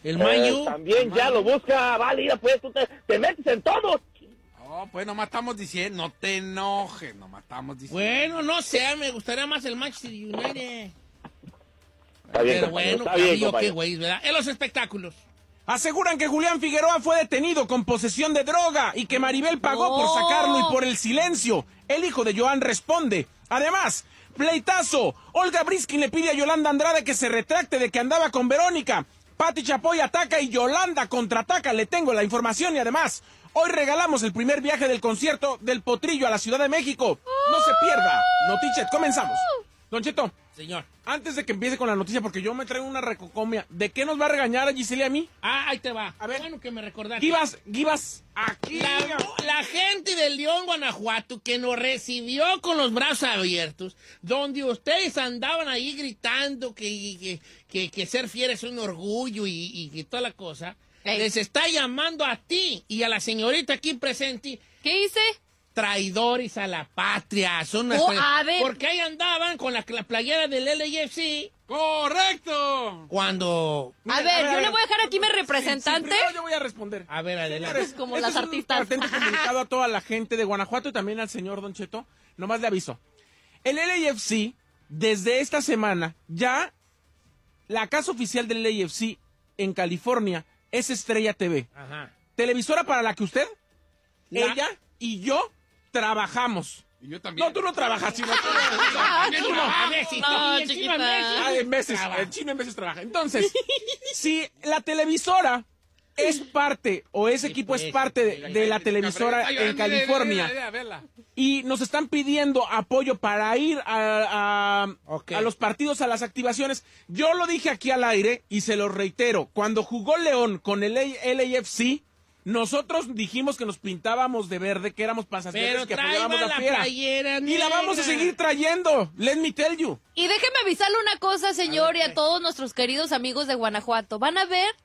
El Eh, Mayu. también ya lo busca, vale, mira, pues tú te, te metes en todo. Oh, pues nomás estamos diciendo, no te enojes, nomás estamos diciendo. Bueno, no sé, me gustaría más el Manchester United. Está bien, Pero bueno, está bien, cabello, qué güey, ¿verdad? En los espectáculos. Aseguran que Julián Figueroa fue detenido con posesión de droga y que Maribel pagó por No. sacarlo y por el silencio. El hijo de Joan responde. Además, pleitazo. Olga Briskin le pide a Yolanda Andrade que se retracte de que andaba con Verónica. Pati Chapoy ataca y Yolanda contraataca. Le tengo la información y además, hoy regalamos el primer viaje del concierto del Potrillo a la Ciudad de México. No se pierda. Notichet, comenzamos. Don Cheto, Señor. antes de que empiece con la noticia, porque yo me traigo una recocomia, ¿de qué nos va a regañar a Giselle y a mí? Ah, ahí te va. A ver. Bueno que me recordaste. Givas, Givas, aquí. La, la gente del León, Guanajuato, que nos recibió con los brazos abiertos, donde ustedes andaban ahí gritando que, que, que- que ser fiel es un orgullo y, y que toda la cosa, Ey. les está llamando a ti y a la señorita aquí presente ¿Qué hice? Traidores a la patria. Son unas Oh, a ver. Porque ahí andaban con la, la playera del LAFC ¡Correcto! cuando... A ver, yo le voy a dejar aquí mi representante. Primero yo voy a responder. A ver, adelante. Como las es un artistas. atento comunicado a toda la gente de Guanajuato y también al señor Don Cheto. Nomás le aviso. El LAFC, desde esta semana, ya la casa oficial del LAFC en California es Estrella TV. Ajá. Televisora para la que usted, La- ella y yo trabajamos. Y yo también. No, tú no trabajas, chino. tú no- Ah, a ver, si No, chiquita. Ah, en veces. El chino en veces trabaja. Entonces, si la televisora es parte o ese Sí, equipo pues, es parte de, de la televisora Ay, en California y nos están pidiendo apoyo para ir a, a los partidos, a las activaciones, yo lo dije aquí al aire y se lo reitero. Cuando jugó León con el LAFC, nosotros dijimos que nos pintábamos de verde, que éramos pasajeros, que apoyábamos la la fiera. playera Y la vamos a seguir trayendo. Let me tell you. Y déjeme avisarle una cosa, señor, y a todos nuestros queridos amigos de Guanajuato. Van a ver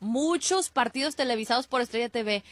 muchos partidos televisados por Estrella TV.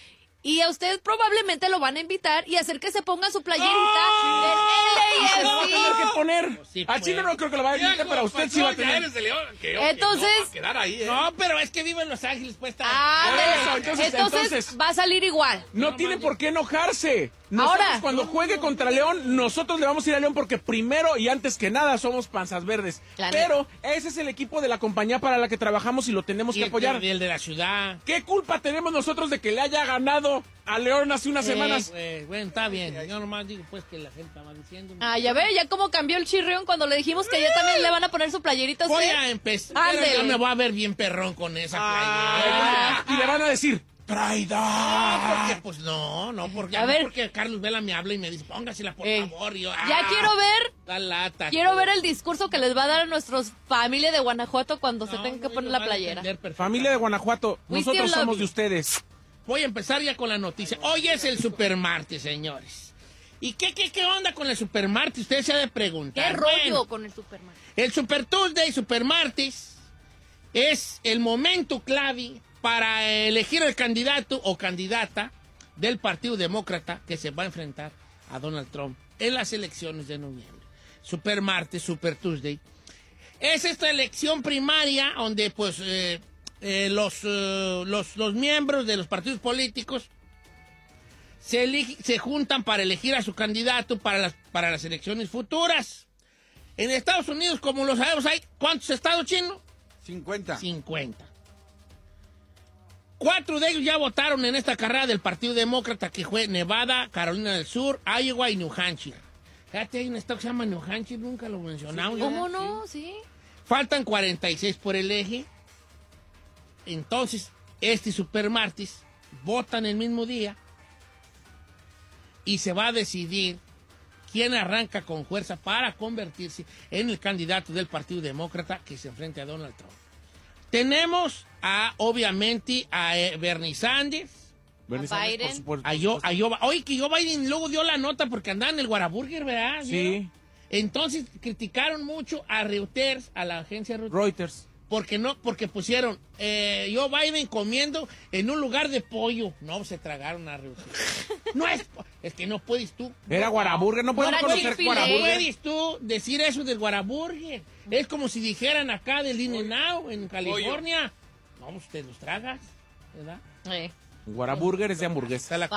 Y a usted probablemente lo van a invitar y hacer que se ponga su playerita a del tener que LAFC. poner. Sí, a pues. Chino no creo que lo vaya a invitar, pero a con usted sí va a tener. León, que Entonces- que no quedar ahí, ¿eh? No, pero es que vive en Los Ángeles, pues está. Eso, Ándale. entonces- Entonces, entonces- va a salir igual. No tiene por qué enojarse. Nosotros Ahora. cuando juegue contra León, nosotros le vamos a ir a León porque primero y antes que nada somos panzas verdes. La Pero ese es el equipo de la compañía para la que trabajamos y lo tenemos Y que el, apoyar. y el de la ciudad. ¿Qué culpa tenemos nosotros de que le haya ganado a León hace unas Eh, semanas? pues, bueno, está bien. Yo nomás digo pues que la gente estaba diciendo. Ah, ya ve, ya como cambió el chirrión cuando le dijimos que ya también le van a poner su playerita. Voy a empezar. Ándele. Yo me voy a ver bien perrón con esa Ay, playera. y le van a decir, No, traidor. porque pues no, no, porque, A ver. porque Carlos Vela me habla y me dice, póngasela por Ey. favor. Y yo, Ya ah, quiero ver, La lata. quiero ver el discurso que les va a dar a nuestros familia de Guanajuato cuando se No, tengan que no, poner ellos la playera. Familia de Guanajuato, We nosotros somos you. de ustedes. Voy a empezar ya con la noticia. Hoy es el Supermartes, señores. ¿Y qué, qué, qué onda con el Supermartes? Usted se ha de preguntar. ¿Qué rollo Bueno, con el Superman? el Super Tuesday, Supermartes, es el momento clave para elegir el candidato o candidata del Partido Demócrata que se va a enfrentar a Donald Trump en las elecciones de noviembre. Super Martes, Super Tuesday. Es esta elección primaria donde pues eh, eh, los, eh, los, los miembros de los partidos políticos se, elige- se juntan para elegir a su candidato para las, para las elecciones futuras. En Estados Unidos, como lo sabemos, hay ¿cuántos estados chinos? 50. 50. Cuatro de ellos ya votaron en esta carrera del Partido Demócrata, que fue Nevada, Carolina del Sur, Iowa y New Hampshire. Fíjate, hay un estado que se llama New Hampshire, nunca lo mencionamos. ¿Cómo no? Sí. Faltan 46 por el eje. Entonces, este Supermartes votan el mismo día y se va a decidir quién arranca con fuerza para convertirse en el candidato del Partido Demócrata que se enfrente a Donald Trump. Tenemos a, obviamente, a eh, Bernie Sanders, Bernie A Sanders, Biden. por supuesto. a Joe, a Joe- Oye, que Joe Biden luego dio la nota porque andaba en el Guaraburger, ¿verdad? Sí, Entonces criticaron mucho a Reuters, a la agencia Reuters, Reuters. Porque no, porque pusieron eh, Joe Biden comiendo en un lugar de pollo. No, se tragaron a Reuters. no es, es que no puedes tú. Era Guaraburger, no podemos era conocer Chick-fil-A. No Guaraburger. puedes tú decir eso del Guaraburger. Es como si dijeran acá del In Now en California. No, pues te los tragas, ¿verdad? Eh. Guaraburger es de hamburguesa. La.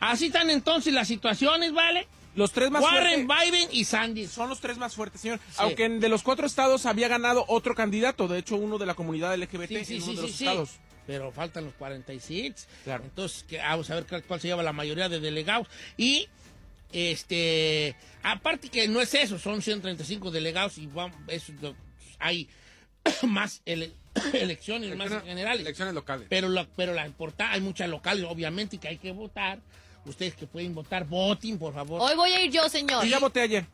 Así están entonces las situaciones, ¿vale? Los tres más Warren, fuertes Biden y Sanders. son los tres más fuertes, señor. Aunque en- de los cuatro estados había ganado otro candidato, de hecho uno de la comunidad LGBT Sí, sí, en uno sí, de sí, los sí. estados. Pero faltan los 46. Claro. Entonces, que, vamos a ver cuál, se lleva la mayoría de delegados. Y, este, aparte que no es eso, son 135 delegados y vamos, eso, hay más ele- elecciones, más generales. Elecciones locales. Pero, la, pero la importa, hay muchas locales, obviamente, que hay que votar. Ustedes que pueden votar, voten, por favor. Hoy voy a ir yo, señor. Y ya voté ayer.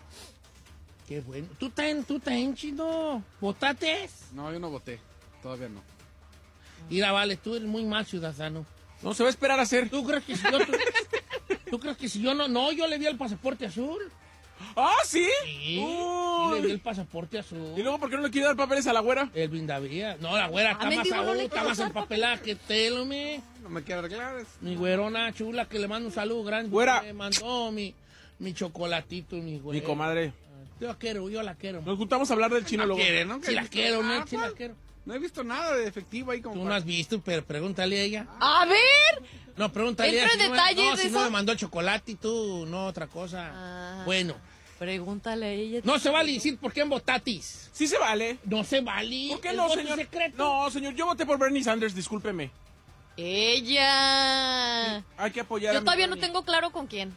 Qué bueno. Tú estás en, tú en chino. ¿Votaste? No, yo no voté. Todavía no. Mira, vale, tú eres muy mal ciudadano. No se va a esperar a hacer. ¿Tú crees que si yo... tú, tú crees que si yo no... No, yo le di el pasaporte azul. ¡Ah, sí! Uy. le di el pasaporte azul. ¿Y luego por qué no le quiere dar papeles a la güera? El Vindavía. No, la güera está Ah, más aún, está más empapelada que telo, me. No me quiero arreglar. es- Mi güerona chula que le mando un saludo grande. Güera. Me mandó mi, mi chocolatito, mi güera. Mi comadre. Yo la quiero, yo la quiero. Nos juntamos a hablar del chino No luego. quiere, ¿no? Sí la quiero, Ah, no, sí la quiero. No he visto nada de efectivo ahí como Tú no has visto, pero pregúntale a ella. A ver. No, pregúntale a ella. en si no no, de si no me mandó el chocolate y tú, no, otra cosa. Ah. Bueno, Pregúntale a ella. no se vale decir por qué en votatis. Sí se vale. No se vale. ¿Por qué no, señor? secreto. No, señor, yo voté por Bernie Sanders, discúlpeme. Ella. Hay que apoyar a Yo mi todavía no tengo claro con quién.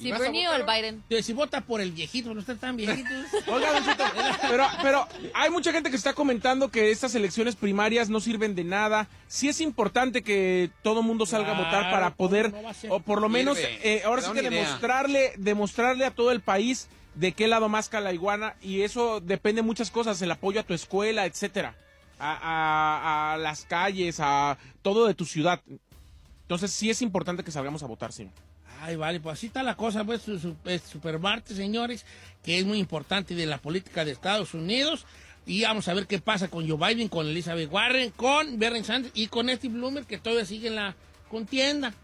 ¿Y Si Bernie o el? Biden. Si vota por el viejito, no están tan viejitos. Oiga, Don Cheto, pero, pero hay mucha gente que está comentando que estas elecciones primarias no sirven de nada. Sí es importante que todo mundo salga a votar para poder, o por lo menos, eh, ahora sí que idea. demostrarle, demostrarle a todo el país de qué lado más la iguana y eso depende de muchas cosas, el apoyo a tu escuela, etcétera, a, a- a las calles, a todo de tu ciudad. Entonces sí es importante que salgamos a votar, señor. Ay, vale, pues así está la cosa, pues, su, Supermarte, señores, que es muy importante de la política de Estados Unidos. Y vamos a ver qué pasa con Joe Biden, con Elizabeth Warren, con Bernie Sanders y con Steve Bloomer, que todavía sigue en la contienda.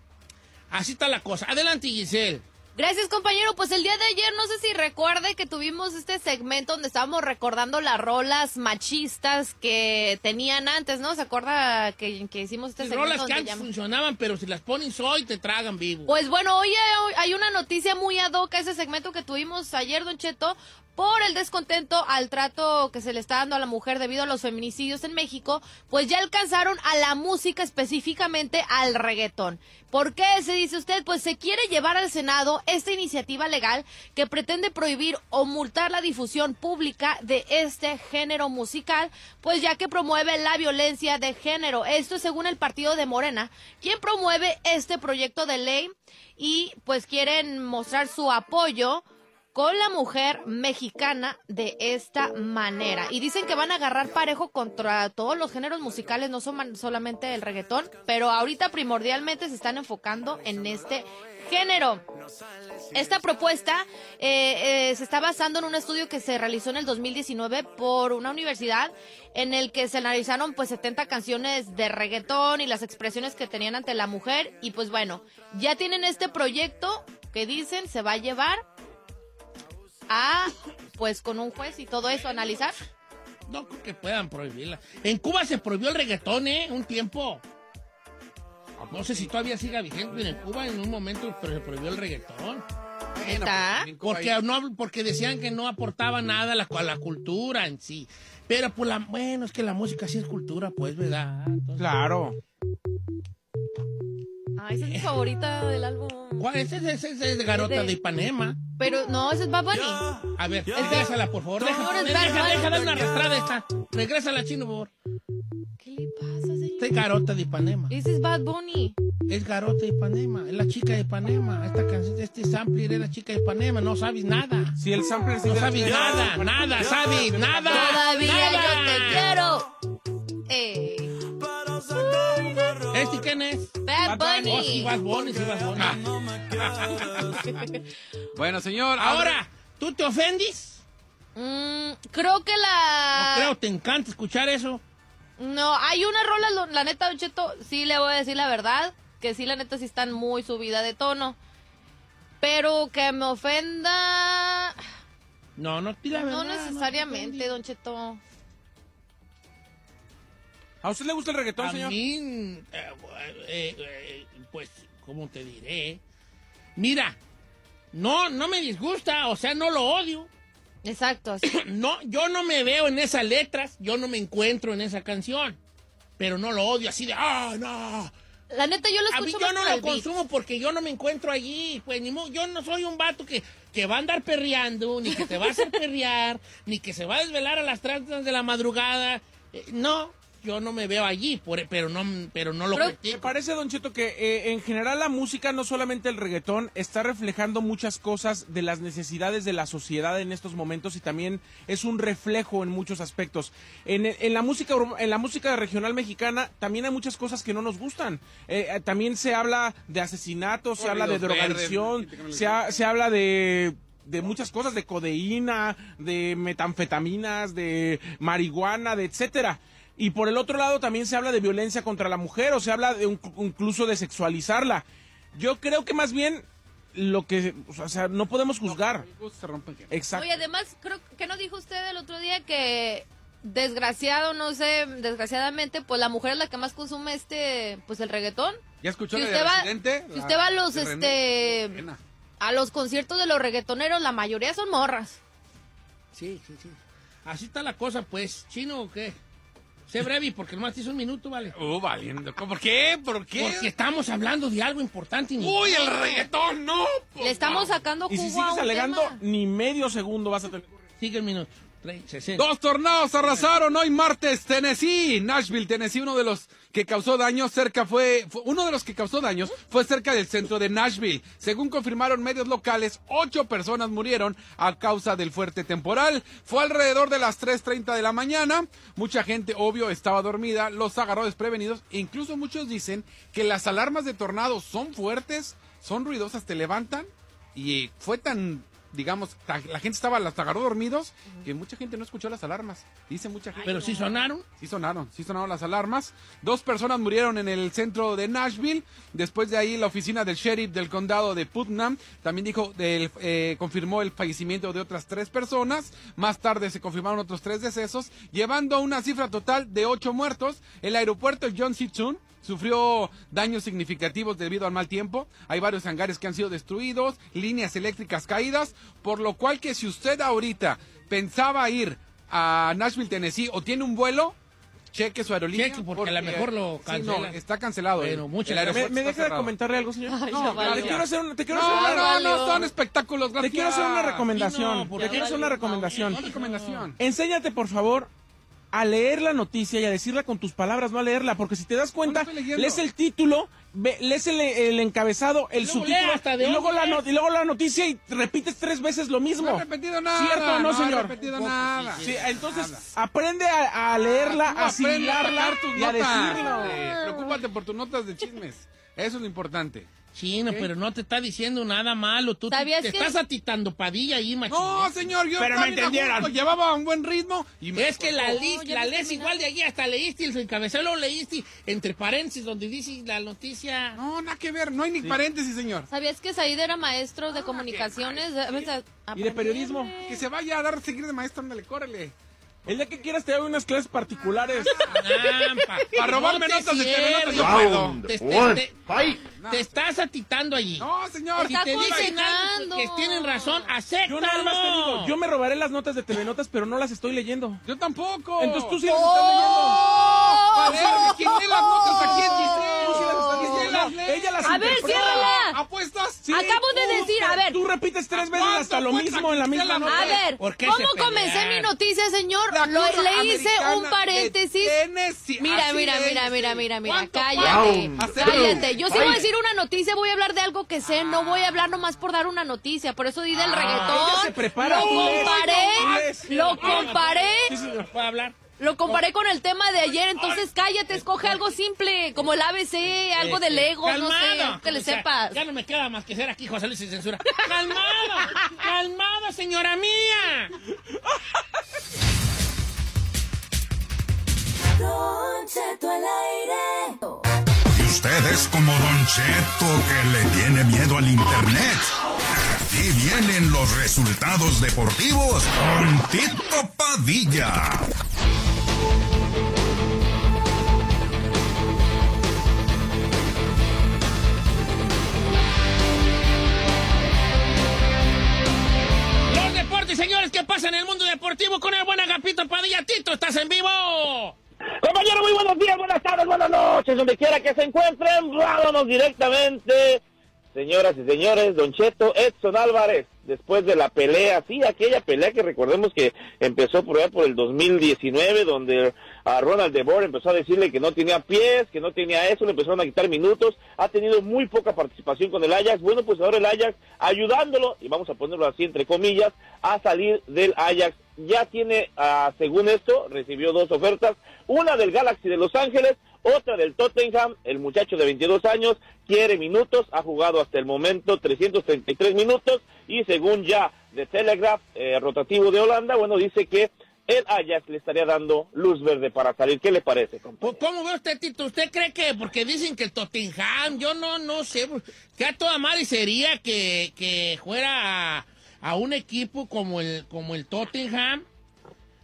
Así está la cosa. Adelante, Giselle. Gracias, compañero. Pues el día de ayer, no sé si recuerde que tuvimos este segmento donde estábamos recordando las rolas machistas que tenían antes, ¿no? ¿Se acuerda que, que hicimos este Las segmento? rolas que antes funcionaban, pero si las pones hoy te tragan vivo. Pues bueno, hoy hay- hay una noticia muy ad hoc a ese segmento que tuvimos ayer, Don Cheto, por el descontento al trato que se le está dando a la mujer debido a los feminicidios en México, pues ya alcanzaron a la música, específicamente al reggaetón. ¿Por qué se dice usted? Pues se quiere llevar al Senado esta iniciativa legal que pretende prohibir o multar la difusión pública de este género musical, pues ya que promueve la violencia de género. Esto es según el partido de Morena, quien promueve este proyecto de ley y pues quieren mostrar su apoyo con la mujer mexicana de esta manera. Y dicen que van a agarrar parejo contra todos los géneros musicales, no son solamente el reggaetón, pero ahorita primordialmente se están enfocando en este género. Esta propuesta eh, eh, se está basando en un estudio que se realizó en el 2019 por una universidad en el que se analizaron pues 70 canciones de reggaetón y las expresiones que tenían ante la mujer y pues bueno, ya tienen este proyecto que dicen se va a llevar a pues con un juez y todo eso analizar. No creo que puedan prohibirla. En Cuba se prohibió el reggaetón, ¿eh? Un tiempo. No sé si todavía siga vigente, en Cuba en un momento pero se prohibió el reggaetón. ¿Está? Porque, no, porque decían que no aportaba nada a la, a la cultura en sí. Pero pues la, bueno, es que la música sí es cultura, pues, ¿verdad? Entonces- Claro. Esa es mi favorita del álbum. ¿Cuál? Ese, ese- ese es de Garota De- de Ipanema. Pero no, ese es Bad Bunny. A ver, regrésala, por favor. Deja, No, deja, dar una arrastrada esta. Regrésala, chino, por favor. ¿Qué le pasa, señor? Esta es Garota de Ipanema. Ese es Bad Bunny. Es Garota de Ipanema, es la chica de Ipanema. Esta canción, este sampler es la chica de Ipanema, no sabes nada. Si el sampler sí No sabes nada, nada, sabes, nada. Todavía nada. yo te quiero. Eh, ¿Este quién es? Bad Bunny. Oh, sí, Bad Bunny, sí, Bad Bunny. Bueno, señor. Ahora, ¿tú te ofendes? Mm, creo que No la... creo, te encanta escuchar eso. No, hay una rola, la neta, Don Cheto, sí le voy a decir la verdad, que sí, la neta, sí están muy subida de tono. Pero que me ofenda... No, no, di la verdad. No necesariamente, Don Cheto. ¿A usted le gusta el reggaetón, A señor? mí, eh, eh, eh, pues, ¿cómo te diré? Mira, no, no me disgusta, o sea, no lo odio. Exacto. así. No, yo no me veo en esas letras, yo no me encuentro en esa canción, pero no lo odio así de, ah, no. La neta, yo lo A mí escucho yo no lo consumo porque yo no me encuentro allí, pues ni mo- yo no soy un vato que, que va a andar perreando, ni que te va a hacer perrear, ni que se va a desvelar a las tantas de la madrugada. Eh, no, yo no me veo allí, por- pero no, pero no lo Me critico. parece, Don Cheto, que eh, en general la música, no solamente el reggaetón, está reflejando muchas cosas de las necesidades de la sociedad en estos momentos y también es un reflejo en muchos aspectos. En, en la música en la música regional mexicana también hay muchas cosas que no nos gustan. Eh, eh, también se habla de asesinatos, se habla de drogadicción, se, ha- se habla de de muchas cosas, de codeína, de metanfetaminas, de marihuana, de etcétera. Y por el otro lado también se habla de violencia contra la mujer o se habla de un- incluso de sexualizarla. Yo creo que más bien lo que, o sea, no podemos juzgar. Se Exacto. Oye, además, creo que no dijo usted el otro día que desgraciado, no sé, desgraciadamente, pues la mujer es la que más consume este, pues el reggaetón. ¿Ya escuchó Si la de usted va- Residente? Si usted va a los, René. este, a los conciertos de los reggaetoneros, la mayoría son morras. Sí, sí, sí. Así está la cosa, pues. ¿Chino o qué? Sé breve, porque nomás tienes un minuto, ¿vale? Uh, valiendo. ¿Por qué? ¿Por qué? Porque estamos hablando de algo importante. y ni- Uy, el reggaetón, no. Le estamos sacando Y si jugo sigues alegando, tema. ni medio segundo vas a tener. Sigue el minuto. Tre- 60. Dos tornados arrasaron hoy martes Tennessee, Nashville, Tennessee, uno de los que causó daños cerca fue, uno de los que causó daños fue cerca del centro de Nashville. Según confirmaron medios locales, ocho personas murieron a causa del fuerte temporal. Fue alrededor de las 3:30 de la mañana. Mucha gente, obvio, estaba dormida, los agarró desprevenidos. Incluso muchos dicen que las alarmas de tornados son fuertes, son ruidosas, te levantan y fue tan digamos, la gente estaba, las agarró dormidos, que mucha gente no escuchó las alarmas. Dice mucha gente. Pero sí sonaron. Sí sonaron, sí sonaron las alarmas. Dos personas murieron en el centro de Nashville. Después de ahí, la oficina del sheriff del condado de Putnam también dijo, del- eh, confirmó el fallecimiento de otras tres personas. Más tarde se confirmaron otros tres decesos, llevando a una cifra total de ocho muertos. El aeropuerto John C. Tune sufrió daños significativos debido al mal tiempo. Hay varios hangares que han sido destruidos, líneas eléctricas caídas, por lo cual que si usted ahorita pensaba ir a Nashville, Tennessee o tiene un vuelo, cheque su aerolínea. Cheque, porque a lo mejor lo Sí, no, cancelan. está cancelado. El- muchas gracias. ¿Me, deja de comentarle algo, señor? Ay, No, te quiero hacer una, te quiero No, hacer una- no, no, son espectáculos, te quiero hacer una recomendación. Sí, no, te quiero hacer una recomendación. No, recomendación. Enséñate, por favor, a leer la noticia y a decirla con tus palabras, no a leerla, porque si te das cuenta, lees el título, ve- lees el, el encabezado, el luego subtítulo, lee hasta de y, luego la no- y luego la noticia y repites tres veces lo mismo. No he repetido nada. ¿Cierto o no, he señor? repetido nada. Sí, entonces aprende a, a leerla, Tú a a asimilarla tus y a notas. decirlo. Eh, Preocúpate por tus notas de chismes. Eso es lo importante. Chino, pero no te está diciendo nada malo. Tú te, ¿Sabías te que- estás atitando padilla ahí, machín. No, señor, yo Pero me entendieron. gusto, Llevaba un buen ritmo y me Es que la, No, la lees igual de allí, hasta leíste el encabezado, lo leíste entre paréntesis donde dice la noticia. No, nada que ver, no hay ni paréntesis, señor. ¿Sabías que Said era maestro Ah, de comunicaciones? Debes a- Y de periodismo. Que se vaya a dar seguir de maestro, ándale, córrele. El día que quieras te doy unas clases particulares. Para robarme te notas de TV Notas yo cierres. puedo. Te, te- te- No. te estás atitando allí. No, señor. si te dicen algo que tienen razón, acéptalo. Yo nada más te digo, yo me robaré las notas de TV Notas, pero no las estoy leyendo. Yo tampoco. Entonces tú sí las ¡Oh! estás leyendo. A ver, ¿quién lee las notas aquí en Giselle? Tú sí las estás ¿Quién leyendo. las lee? Ella las A ver, ciérrala. ¿Apuestas? Sí, Acabo de decir, a ver. Tú repites tres veces ¿Cuánto hasta lo mismo en la misma nota. A ver, ¿Por qué ¿cómo comencé mi noticia, señor? La Lo- Cruz le hice un paréntesis. Tennessee. Mira, mira, mira, mira, mira, mira, ¿Cuánto cállate, cállate. Yo sí voy a decir una noticia, voy a hablar de algo que sé, no voy a hablar nomás por dar una noticia, por eso di del ella reggaetón. se prepara, lo comparé, lo comparé, Sí, señor. ¿Puedo hablar? lo comparé con el tema de ayer, entonces cállate, escoge algo simple, como el ABC, algo de Lego, no sé, Calmado. que le O sea, sepas. Ya no me queda más que ser aquí, José Luis sin censura. ¡Calmada! ¡Calmada, señora mía! Y usted es como Don Cheto que le tiene miedo al internet. Aquí vienen los resultados deportivos con Tito Padilla. Los deportes, señores, ¿qué pasa en el mundo deportivo con el buen Agapito Padilla? Tito, ¿estás en vivo? Compañero, muy buenos días, buenas tardes, buenas noches, donde quiera que se encuentren, vámonos directamente. Señoras y señores, Don Cheto, Edson Álvarez, después de la pelea, sí, aquella pelea que recordemos que empezó por allá por el 2019, donde a Ronald DeBoer empezó a decirle que no tenía pies, que no tenía eso, le empezaron a quitar minutos, ha tenido muy poca participación con el Ajax, bueno, pues ahora el Ajax ayudándolo, y vamos a ponerlo así entre comillas, a salir del Ajax. Ya tiene, ah, según esto, recibió dos ofertas, una del Galaxy de Los Ángeles, otra del Tottenham, el muchacho de 22 años quiere minutos, ha jugado hasta el momento 333 minutos y según ya de Telegraph, eh, rotativo de Holanda, bueno, dice que el Ajax le estaría dando luz verde para salir. ¿Qué le parece, compañero? ¿Cómo ve usted, Tito? ¿Usted cree que, porque dicen que el Tottenham, yo no, no sé, pues, que a toda madre sería que, que fuera a, un equipo como el, como el Tottenham?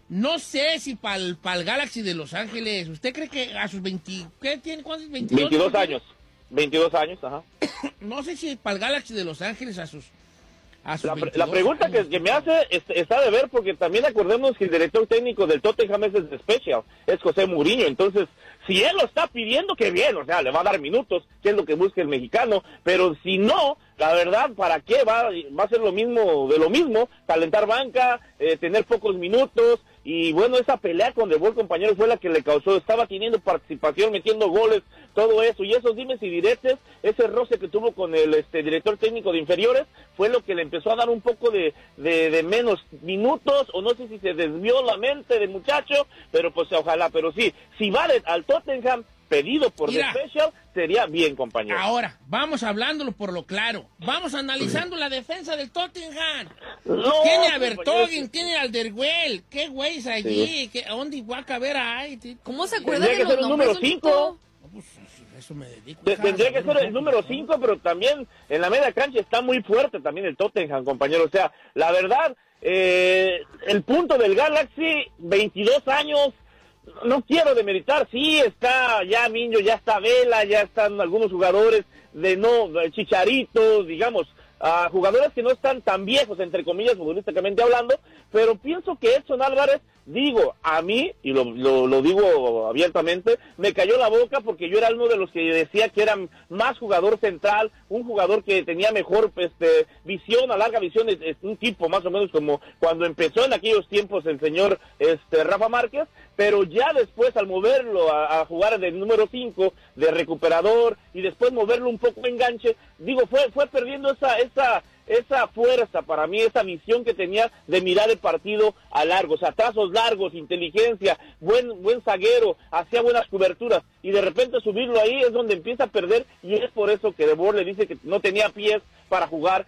No sé si para el, Galaxy de Los Ángeles, ¿usted cree que a sus 20, ¿qué tiene? ¿Cuántos? 22, 22 años, 22 años, ajá. No sé si para el Galaxy de Los Ángeles a sus... La, pre- 22 la pregunta que, años. que me hace es- está de ver porque también acordemos que el director técnico del Tottenham es el special, es José Mourinho, entonces si él lo está pidiendo, que bien, o sea, le va a dar minutos, que es lo que busca el mexicano, pero si no, la verdad, ¿para qué? Va, va a ser lo mismo de lo mismo, calentar banca, eh, tener pocos minutos, y bueno, esa pelea con De Boer, compañero, fue la que le causó, estaba teniendo participación, metiendo goles, todo eso, y esos dimes y diretes, ese roce que tuvo con el este, director técnico de inferiores, fue lo que le empezó a dar un poco de, de, de menos minutos, o no sé si se desvió la mente del muchacho, pero pues ojalá, pero sí, si va al Tottenham, despedido por Mira. The Special, sería bien, compañero. Ahora, vamos hablándolo por lo claro. Vamos analizando la defensa del Tottenham. No, tiene a sí. tiene al Derwell. ¿Qué güeyes allí? ¿Qué, ¿A dónde va a caber ahí? ¿Cómo se acuerda Tendría de que los ser el número Don cinco. Cheto? Eso me dedico. Te- Tendría que ser el número 5, pero también en la media cancha está muy fuerte también el Tottenham, compañero. O sea, la verdad, eh, el punto del Galaxy, 22 años, no quiero demeritar, sí está ya Miño, ya está Vela, ya están algunos jugadores de no, chicharitos, digamos, ah, jugadores que no están tan viejos, entre comillas, futbolísticamente hablando, pero pienso que Edson Álvarez, digo, a mí, y lo, lo, lo digo abiertamente, me cayó la boca porque yo era uno de los que decía que era más jugador central, un jugador que tenía mejor este, visión, a larga visión, es, es un tipo más o menos como cuando empezó en aquellos tiempos el señor este, Rafa Márquez, pero ya después al moverlo a, a jugar de número 5, de recuperador, y después moverlo un poco enganche, digo, fue, fue perdiendo esa, esa, esa fuerza para mí, esa visión que tenía de mirar el partido a largo, o sea, trazos largos, inteligencia, buen, buen zaguero, hacía buenas coberturas, y de repente subirlo ahí es donde empieza a perder, y es por eso que De Boer le dice que no tenía pies para jugar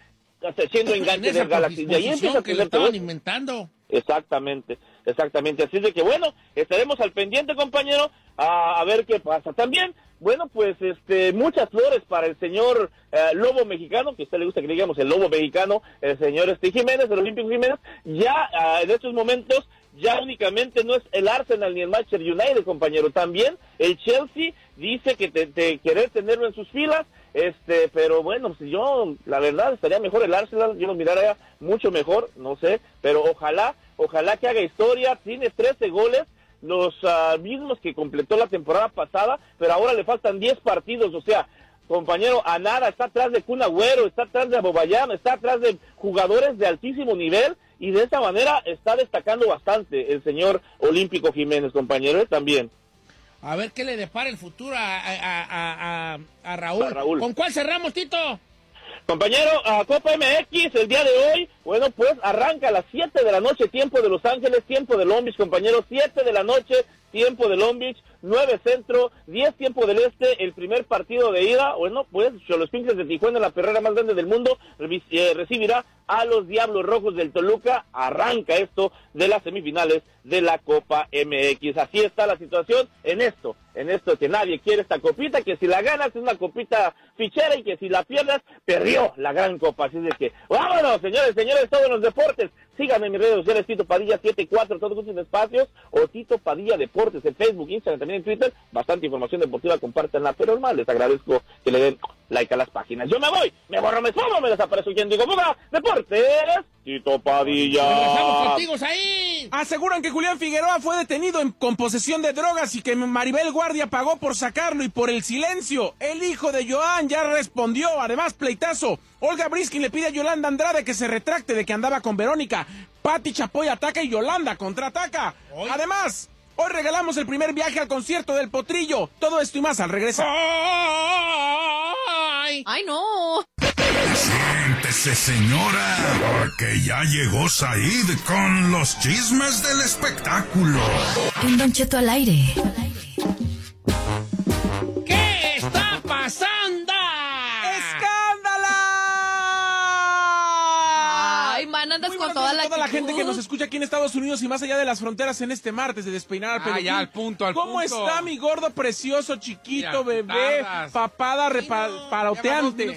siendo En enganche del Galaxy. Y ahí empieza a que le estaban inventando. Exactamente, exactamente. Así de que bueno, estaremos al pendiente, compañero, a, ver qué pasa. También, bueno, pues este, muchas flores para el señor eh, Lobo Mexicano, que a usted le gusta que digamos el Lobo Mexicano, el señor este Jiménez, el Olímpico Jiménez, ya ah, en estos momentos ya únicamente no es el Arsenal ni el Manchester United, compañero, también el Chelsea dice que te, te querer tenerlo en sus filas, este, pero bueno, si yo, la verdad, estaría mejor el Arsenal, yo lo miraría mucho mejor, no sé, pero ojalá, ojalá que haga historia, tiene 13 goles, los ah, mismos que completó la temporada pasada, pero ahora le faltan 10 partidos, o sea, compañero, a nada, está atrás de Kun Agüero, está atrás de Abobayán, está atrás de jugadores de altísimo nivel, y de esa manera está destacando bastante el señor Olímpico Jiménez, compañero, él también. A ver qué le depara el futuro a, a- a- a- a Raúl. A Raúl. ¿Con cuál cerramos, Tito? Compañero, a Copa MX el día de hoy, bueno, pues arranca a las 7 de la noche, tiempo de Los Ángeles, tiempo de Long Beach, compañero, 7 de la noche, tiempo de Long Beach, 9 centro, 10 tiempo del este, el primer partido de ida, bueno, pues los Pinkles de Tijuana, la perrera más grande del mundo, eh, recibirá a los Diablos Rojos del Toluca, arranca esto de las semifinales de la Copa MX. Así está la situación en esto, en esto que nadie quiere esta copita, que si la ganas es una copita fichera y que si la pierdes, perdió la gran copa. Así de que, vámonos, señores, señores, todos los deportes. Síganme en mis redes sociales, Tito Padilla 74, todos juntos sin espacios, o Tito Padilla Deportes en Facebook, Instagram, también en Twitter. Bastante información deportiva, compártanla, pero normal, les agradezco que le den like a las páginas. Yo me voy, me borro, me subo, me desaparezco. quien digo, fuga, Deportes, Tito Padilla. Regresamos contigo ahí. Aseguran que Julián Figueroa fue detenido en- con posesión de drogas y que Maribel Guardia pagó por sacarlo y por el silencio. El hijo de Joan ya respondió. Además, pleitazo. Olga Briskin le pide a Yolanda Andrade que se retracte de que andaba con Verónica. Patti Chapoy ataca y Yolanda contraataca. Además, hoy regalamos el primer viaje al concierto del Potrillo. Todo esto y más al regresar. ¡Ay! ¡Ay, no! Siéntese, señora, porque ya llegó Said con los chismes del espectáculo. En Don Cheto al aire. ¿Qué toda la toda la gente que nos escucha aquí en Estados Unidos y más allá de las fronteras en este martes de despeinar al Ah, peluquín. ya, al punto, al ¿Cómo punto. está mi gordo precioso, chiquito, Mira, bebé, tardas. papada, repa-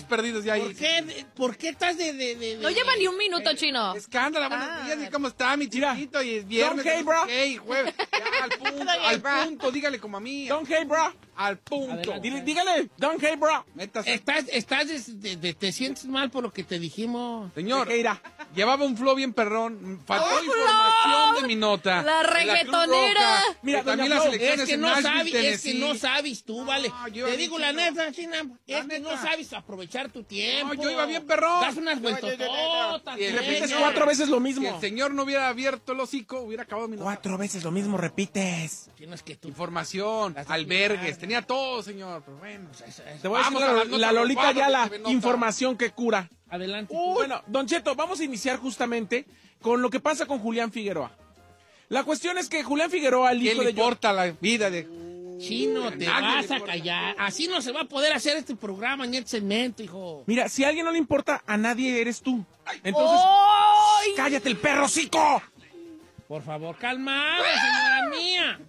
no. perdidos ya ahí. ¿Por qué, ¿Por qué estás de, de, de- No de- lleva ni un minuto, chino. Escándalo, buenos días, ¿y ¿cómo está mi chiquito? Y es viernes. don't hate, bro. ok, jueves. Ya, al punto, al punto, dígale como a mí. Don't hate, bro. Al punto. Dile- dígale, don't hate, bro. Métase. Estás, estás des- de- de- te sientes mal por lo que te dijimos. Señor, llevaba un flow bien perrón. Faltó ¡Oh, información de mi nota. La reggaetonera. Mira, también las elecciones Es que no sabes, es que no sabes tú, vale. Te digo la neta, China, es que no sabes aprovechar tu tiempo. No, yo iba bien perrón. Das unas vueltas. Y Repites cuatro veces lo Si mismo. el señor no hubiera abierto el hocico, hubiera acabado mi nota. Cuatro veces lo mismo repites. Tienes que tú. Información, albergues, tenía todo, señor. Pero bueno. Te voy a decir la, Lolita cuatro ya la información que cura. Adelante. Bueno, Don Cheto, vamos a iniciar justamente con lo que pasa con Julián Figueroa. La cuestión es que Julián Figueroa, el ¿Qué hijo le de Yo- importa la vida de Chino, te vas a callar. Así no se va a poder hacer este programa ni este segmento, hijo. Mira, si a alguien no le importa, a nadie eres tú. Entonces, ¡Ay! cállate el perro, cico. Por favor, calmado, señora mía.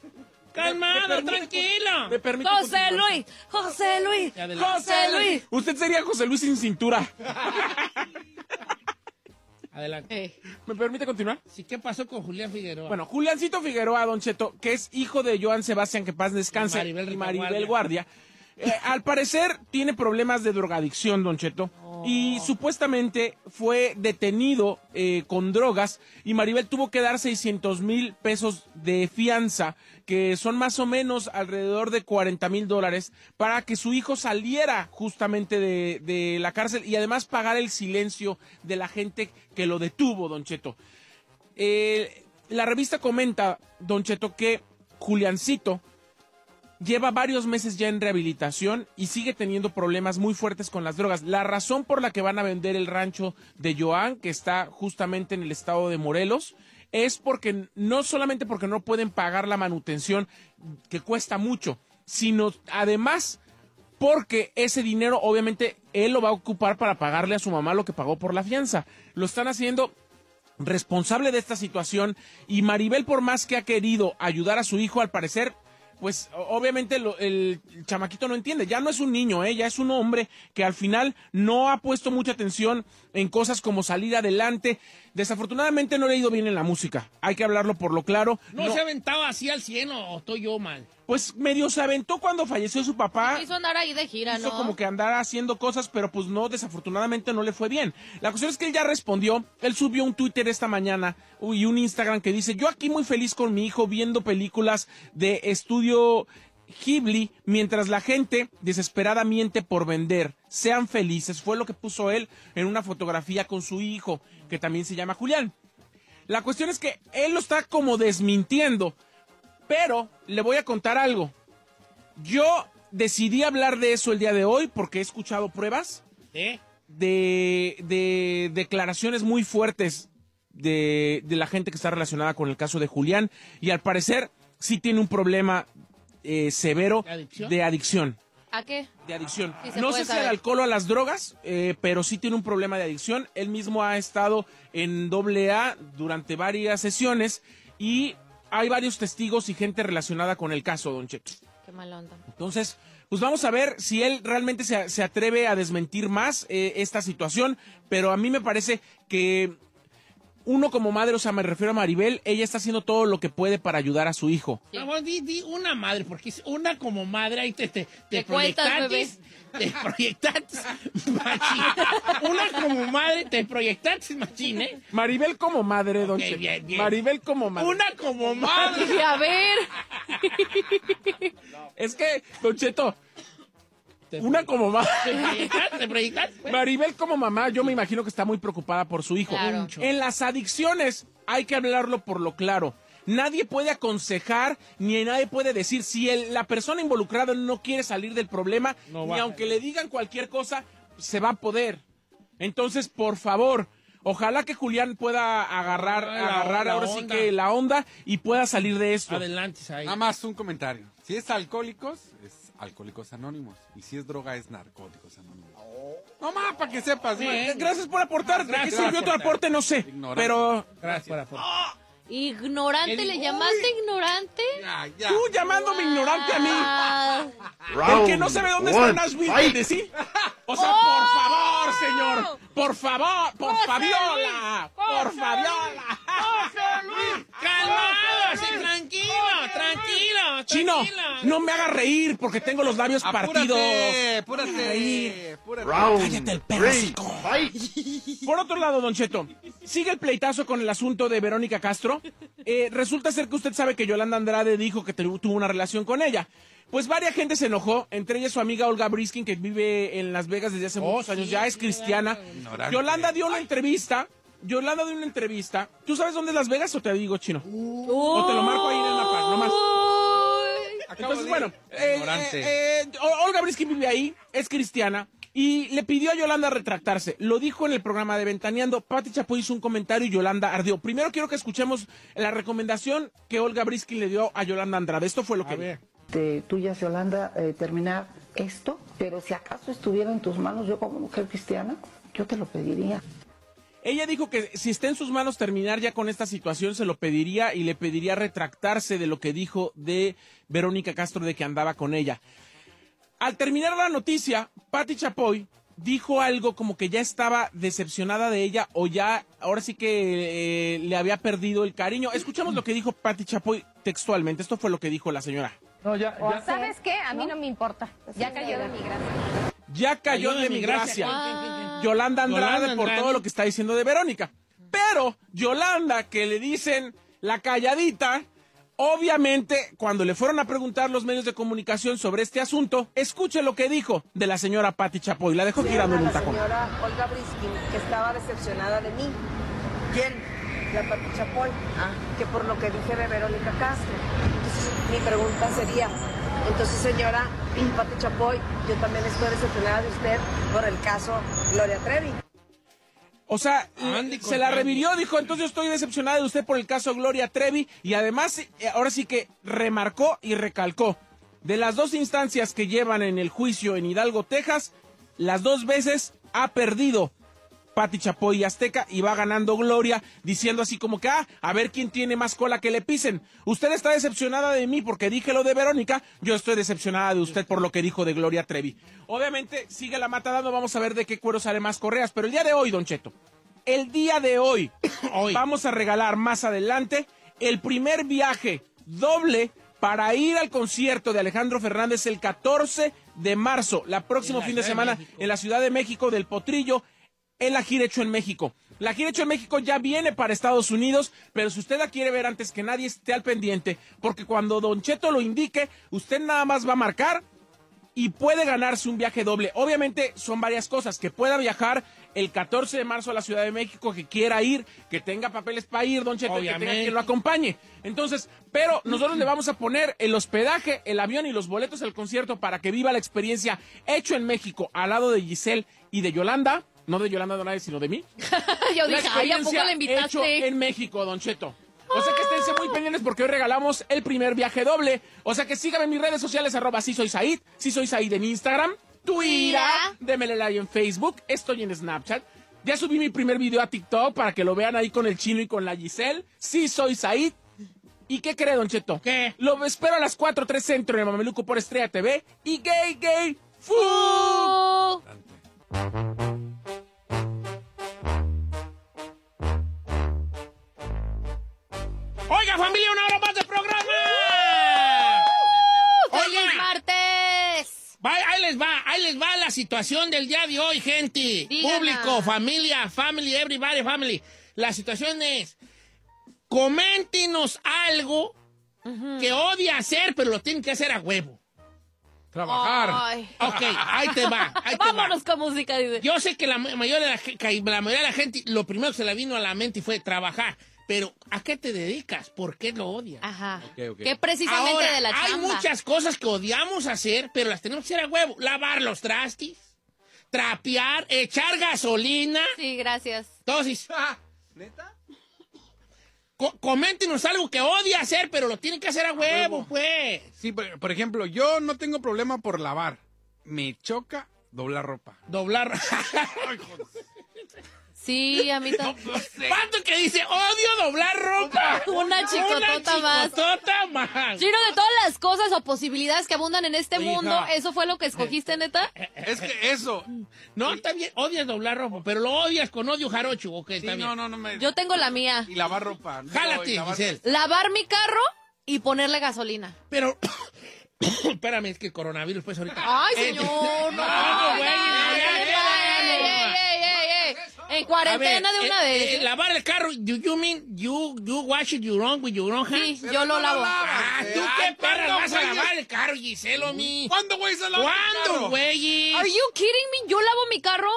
Calmado, tranquilo. ¿Me permite José continuar? Luis, José Luis, Adelante. José Luis. Usted sería José Luis sin cintura. Adelante. Eh, ¿Me permite continuar? Sí, ¿qué pasó con Julián Figueroa? Bueno, Juliancito Figueroa, Don Cheto, que es hijo de Joan Sebastián, que paz descanse, Y Maribel y Maribel Guardia. Guardia, eh, al parecer tiene problemas de drogadicción, Don Cheto, y supuestamente fue detenido eh, con drogas y Maribel tuvo que dar 600 mil pesos de fianza, que son más o menos alrededor de 40 mil dólares, para que su hijo saliera justamente de, la cárcel y además pagar el silencio de la gente que lo detuvo, Don Cheto. Eh, la revista comenta, Don Cheto, que Juliancito lleva varios meses ya en rehabilitación y sigue teniendo problemas muy fuertes con las drogas. La razón por la que van a vender el rancho de Joan, que está justamente en el estado de Morelos, es porque no solamente porque no pueden pagar la manutención que cuesta mucho, sino además porque ese dinero obviamente él lo va a ocupar para pagarle a su mamá lo que pagó por la fianza. Lo están haciendo responsable de esta situación y Maribel por más que ha querido ayudar a su hijo al parecer pues obviamente lo- el chamaquito no entiende, ya no es un niño, ¿eh? ya es un hombre que al final no ha puesto mucha atención en cosas como salir adelante. Desafortunadamente no le ha ido bien en la música, hay que hablarlo por lo claro. ¿No, se aventaba así al 100 o o estoy yo mal? Pues medio se aventó cuando falleció su papá. Hizo andar ahí de gira, hizo ¿no? como que andar haciendo cosas, pero pues no, desafortunadamente no le fue bien. La cuestión es que él ya respondió, él subió un Twitter esta mañana y un Instagram que dice, yo aquí muy feliz con mi hijo viendo películas de estudio Ghibli, mientras la gente desesperada miente por vender. Sean felices, fue lo que puso él en una fotografía con su hijo, que también se llama Julián. La cuestión es que él lo está como desmintiendo, pero le voy a contar algo. Yo decidí hablar de eso el día de hoy porque he escuchado pruebas ¿Eh? de, de declaraciones muy fuertes de, de la gente que está relacionada con el caso de Julián y al parecer sí tiene un problema eh, severo ¿De adicción? de adicción. ¿A qué? De adicción. Sí, no sé si al alcohol o a las drogas, eh, pero sí tiene un problema de adicción. Él mismo ha estado en doble A durante varias sesiones y hay varios testigos y gente relacionada con el caso, Don Cheto. Qué mala onda. Entonces, pues vamos a ver si él realmente se, se atreve a desmentir más eh, esta situación, pero a mí me parece que uno como madre, o sea, me refiero a Maribel, ella está haciendo todo lo que puede para ayudar a su hijo. Sí. Vamos, di, di una madre, porque es una como madre ahí te, te, te, proyectaste. Te proyectaste, machín. Una como madre, te proyectaste, machín, ¿eh? Maribel como madre, don Ok, Cheto. bien, bien. Maribel como madre. Una como madre. Y a ver. Es que, don Cheto, una como madre. ¿Te pues? Maribel como mamá, yo me imagino que está muy preocupada por su hijo. Claro. En las adicciones hay que hablarlo por lo claro. Nadie puede aconsejar ni nadie puede decir si el- la persona involucrada no quiere salir del problema, No ni aunque le digan cualquier cosa, se va a poder. Entonces, por favor, ojalá que Julián pueda agarrar, agarrar ahora sí que la onda y pueda salir de esto. Adelante, ahí. Nada más un comentario. Si es alcohólicos, es alcohólicos anónimos. Y si es droga, es narcóticos anónimos. No más, para que sepas. ¿eh? Gracias por aportar. ¿De qué Gracias sirvió tu aporte? No sé. Ignorante. Pero Gracias por aportar. ¿Ignorante? ¿Qué ¿Le llamaste ignorante? Ya, ya. tú llamándome ignorante a mí. Ah, El que no sabe dónde está Nashville, Tennessee. O sea, por favor, señor. Por favor, por Fabiola. Por Fabiola. Calmado, así, tranquilo, tranquilo, Chino, no me haga reír porque tengo los labios partidos. Apúrate, apúrate, apúrate. Cállate el hocico. Por otro lado, Don Cheto, sigue el pleitazo con el asunto de Verónica Castro. Eh, resulta ser que usted sabe que Yolanda Andrade dijo que tu- tuvo una relación con ella. Pues varias gente se enojó, entre ellas su amiga Olga Briskin, que vive en Las Vegas desde hace Oh, muchos años, sí, ya es cristiana. Ignorante. Yolanda dio una entrevista. Yolanda dio una entrevista. ¿Tú sabes dónde es Las Vegas o te digo, chino? O te lo marco ahí en el mapa, nomás. Acabo Entonces, de- bueno, eh, eh, eh, Olga Briskin vive ahí, es cristiana, y le pidió a Yolanda retractarse. Lo dijo en el programa de Ventaneando. Pati Chapoy hizo un comentario y Yolanda ardió. Primero quiero que escuchemos la recomendación que Olga Briskin le dio a Yolanda Andrade. Esto fue lo que ver. de tuyas, Yolanda, eh, terminar esto, pero si acaso estuviera en tus manos, yo como mujer cristiana, yo te lo pediría. Ella dijo que si está en sus manos terminar ya con esta situación, se lo pediría y le pediría retractarse de lo que dijo de Verónica Castro de que andaba con ella. Al terminar la noticia, Patti Chapoy dijo algo como que ya estaba decepcionada de ella o ya, ahora sí que eh, le había perdido el cariño. Escuchamos lo que dijo Patti Chapoy textualmente. Esto fue lo que dijo la señora. No, ya, ¿Sabes qué? A mí no me importa. Ya cayó de mi gracia. Ya cayó, de, mi gracia. Yolanda Andrade Yolanda por Andrade. todo lo que está diciendo de Verónica. Pero Yolanda, que le dicen la calladita, obviamente cuando le fueron a preguntar los medios de comunicación sobre este asunto, escuche lo que dijo de la señora Patti Chapoy. La dejó girando en un la tacón. señora Olga Briskin, que estaba decepcionada de mí. ¿Quién? La Pati Chapoy. Ah, que por lo que dije de Verónica Castro. Entonces, mi pregunta sería, entonces señora Pati Chapoy, yo también estoy decepcionada de usted por el caso Gloria Trevi. O sea, Andy se la revirió, dijo, entonces yo estoy decepcionada de usted por el caso Gloria Trevi y además eh, ahora sí que remarcó y recalcó, de las dos instancias que llevan en el juicio en Hidalgo, Texas, las dos veces ha perdido Pati Chapoy y Azteca y va ganando Gloria diciendo así como que, ah, a ver quién tiene más cola que le pisen. Usted está decepcionada de mí porque dije lo de Verónica, yo estoy decepcionada de usted por lo que dijo de Gloria Trevi. Obviamente sigue la mata dando, vamos a ver de qué cuero sale más correas, pero el día de hoy, Don Cheto, el día de hoy, vamos a regalar más adelante el primer viaje doble para ir al concierto de Alejandro Fernández el 14 de marzo, la próximo la fin de semana en la Ciudad de México del Potrillo en la gira hecho en México. La gira hecho en México ya viene para Estados Unidos, pero si usted la quiere ver antes que nadie, esté al pendiente, porque cuando Don Cheto lo indique, usted nada más va a marcar y puede ganarse un viaje doble. Obviamente son varias cosas, que pueda viajar el 14 de marzo a la Ciudad de México, que quiera ir, que tenga papeles para ir, Don Cheto, que tenga quien lo acompañe. Entonces, pero nosotros le vamos a poner el hospedaje, el avión y los boletos al concierto para que viva la experiencia hecho en México al lado de Giselle y de Yolanda. No de Yolanda Donaire, sino de mí. Yo La dije, ay, ¿a poco experiencia la hecho invitaste? en México, Don Cheto. O sea que esténse muy pendientes porque hoy regalamos el primer viaje doble. O sea que síganme en mis redes sociales, arroba si soy Said, si soy Said en Instagram, Twitter, démele like en Facebook, estoy en Snapchat. Ya subí mi primer video a TikTok para que lo vean ahí con el chino y con la Giselle. Sí soy Said. ¿Y qué cree, Don Cheto? ¿Qué? Lo espero a las 4.3 Centro en el Mameluco por Estrella TV y Gay Gay Fu. Familia, una hora más de programa. ¡Feliz Oiga, martes! va- ahí les va, ahí les va la situación del día de hoy, gente. Díganos. Público, familia, family, everybody, family. La situación es, coméntenos algo que odia hacer, pero lo tienen que hacer a huevo. Trabajar. Ay. Ok, ahí te va, ahí te va. Vámonos con música, dice. Yo sé que la ma- mayoría de la, la mayoría de la gente, lo primero que se le vino a la mente fue trabajar. Pero, ¿a qué te dedicas? ¿Por qué lo odias? Ajá. Ok, ok. Que precisamente Ahora, de la hay chamba. muchas cosas que odiamos hacer, pero las tenemos que hacer a huevo. Lavar los trastes, trapear, echar gasolina. Sí, gracias. Entonces, ¿Neta? co- coméntenos algo que odia hacer, pero lo tienen que hacer a huevo, pues. Sí, por, por ejemplo, yo no tengo problema por lavar. Me choca doblar ropa. Doblar. Sí, a mí también. ¿Cuánto que dice odio doblar ropa? Una chicotota más. chicotota más. Giro, de todas las cosas o posibilidades que abundan en este Hija. mundo, ¿eso fue lo que escogiste, neta? Es que eso. No, está bien, odias doblar ropa, pero lo odias con odio jarocho, ¿ok? Sí, Está bien. no, no, no me. Yo tengo la mía. Y lavar ropa. Y Jálate, lavar- Giselle. Lavar mi carro y ponerle gasolina. Pero, espérame, es que el coronavirus, pues ahorita. Ay, Eh, señor, no. no, güey, no, ya, En cuarentena ver, de una eh, vez. eh, lavar el carro, do you mean you, you wash it your own with your own hands? Sí, yo lo lavo. Ah, tú Ay, qué perra ¿cuándo, vas a lavar el carro, Giselo, mi. ¿Cuándo, güey, se lava ¿Cuándo, güey? Are you kidding me? ¿Yo lavo mi carro?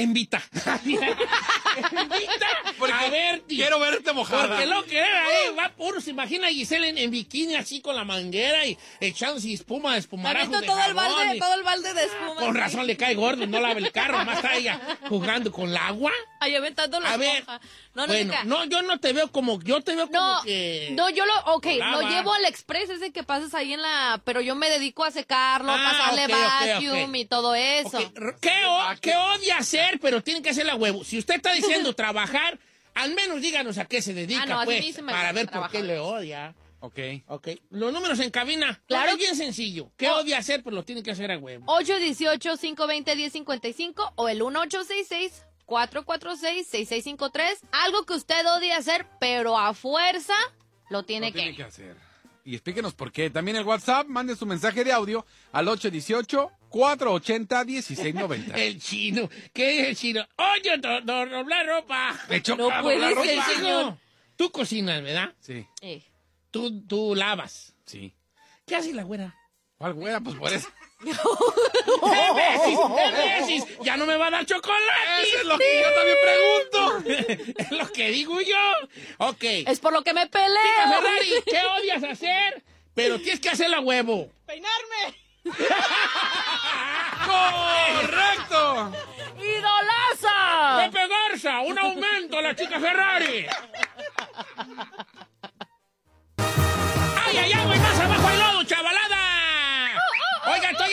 Invita. Invita a ver. quiero verte mojada. Porque lo que era, eh, va puro, se imagina a Giselle en, en bikini así con la manguera y echándose espuma de espumarajo de todo el jabón balde, y- todo el balde de espuma. Con razón le cae gordo, no lava el carro, más está ella jugando con el agua. Ahí aventando la A ver. No, no, bueno, no, yo no te veo como, yo te veo como No, que... no, yo lo, ok, Lava. lo llevo al express ese que pasas ahí en la, pero yo me dedico a secarlo, Ah, pasarle ok, ok, vacuum ok. y todo eso. ¿Qué, o- qué odia hacer, pero tiene que hacer la huevo? Si usted está diciendo trabajar, al menos díganos a qué se dedica, Ah, no, pues, para ver por qué le odia. Ok. Ok. Los números en cabina. Claro. Es bien sencillo. ¿Qué odia hacer, pero lo tiene que hacer a huevo? 818-520-1055 o el 1866-446-6653. Algo que usted odia hacer, pero a fuerza lo tiene Lo que. tiene que hacer. Y explíquenos por qué. También el WhatsApp, mande su mensaje de audio al 818-480-1690. El chino. ¿Qué es el chino? Oye, do, do- doblar ropa. Me choca No doblar puede ropa. ser, señor. Tú cocinas, ¿verdad? Sí. Eh. Tú, tú lavas. Sí. ¿Qué hace la güera? ¿Cuál güera? Pues por eso. ¡Imbécil! ¡Ya no me va a dar chocolate! Eso es lo que yo también pregunto. es lo que digo yo. Ok. Es por lo que me peleo. Chica Ferrari, ¿qué odias hacer? Pero tienes que hacerlo a huevo. ¡Peinarme! ¡Correcto! ¡Idolaza! ¡Pepe Garza! ¡Un aumento a la chica Ferrari! ¡Ay, ay, ay! más abajo al lodo,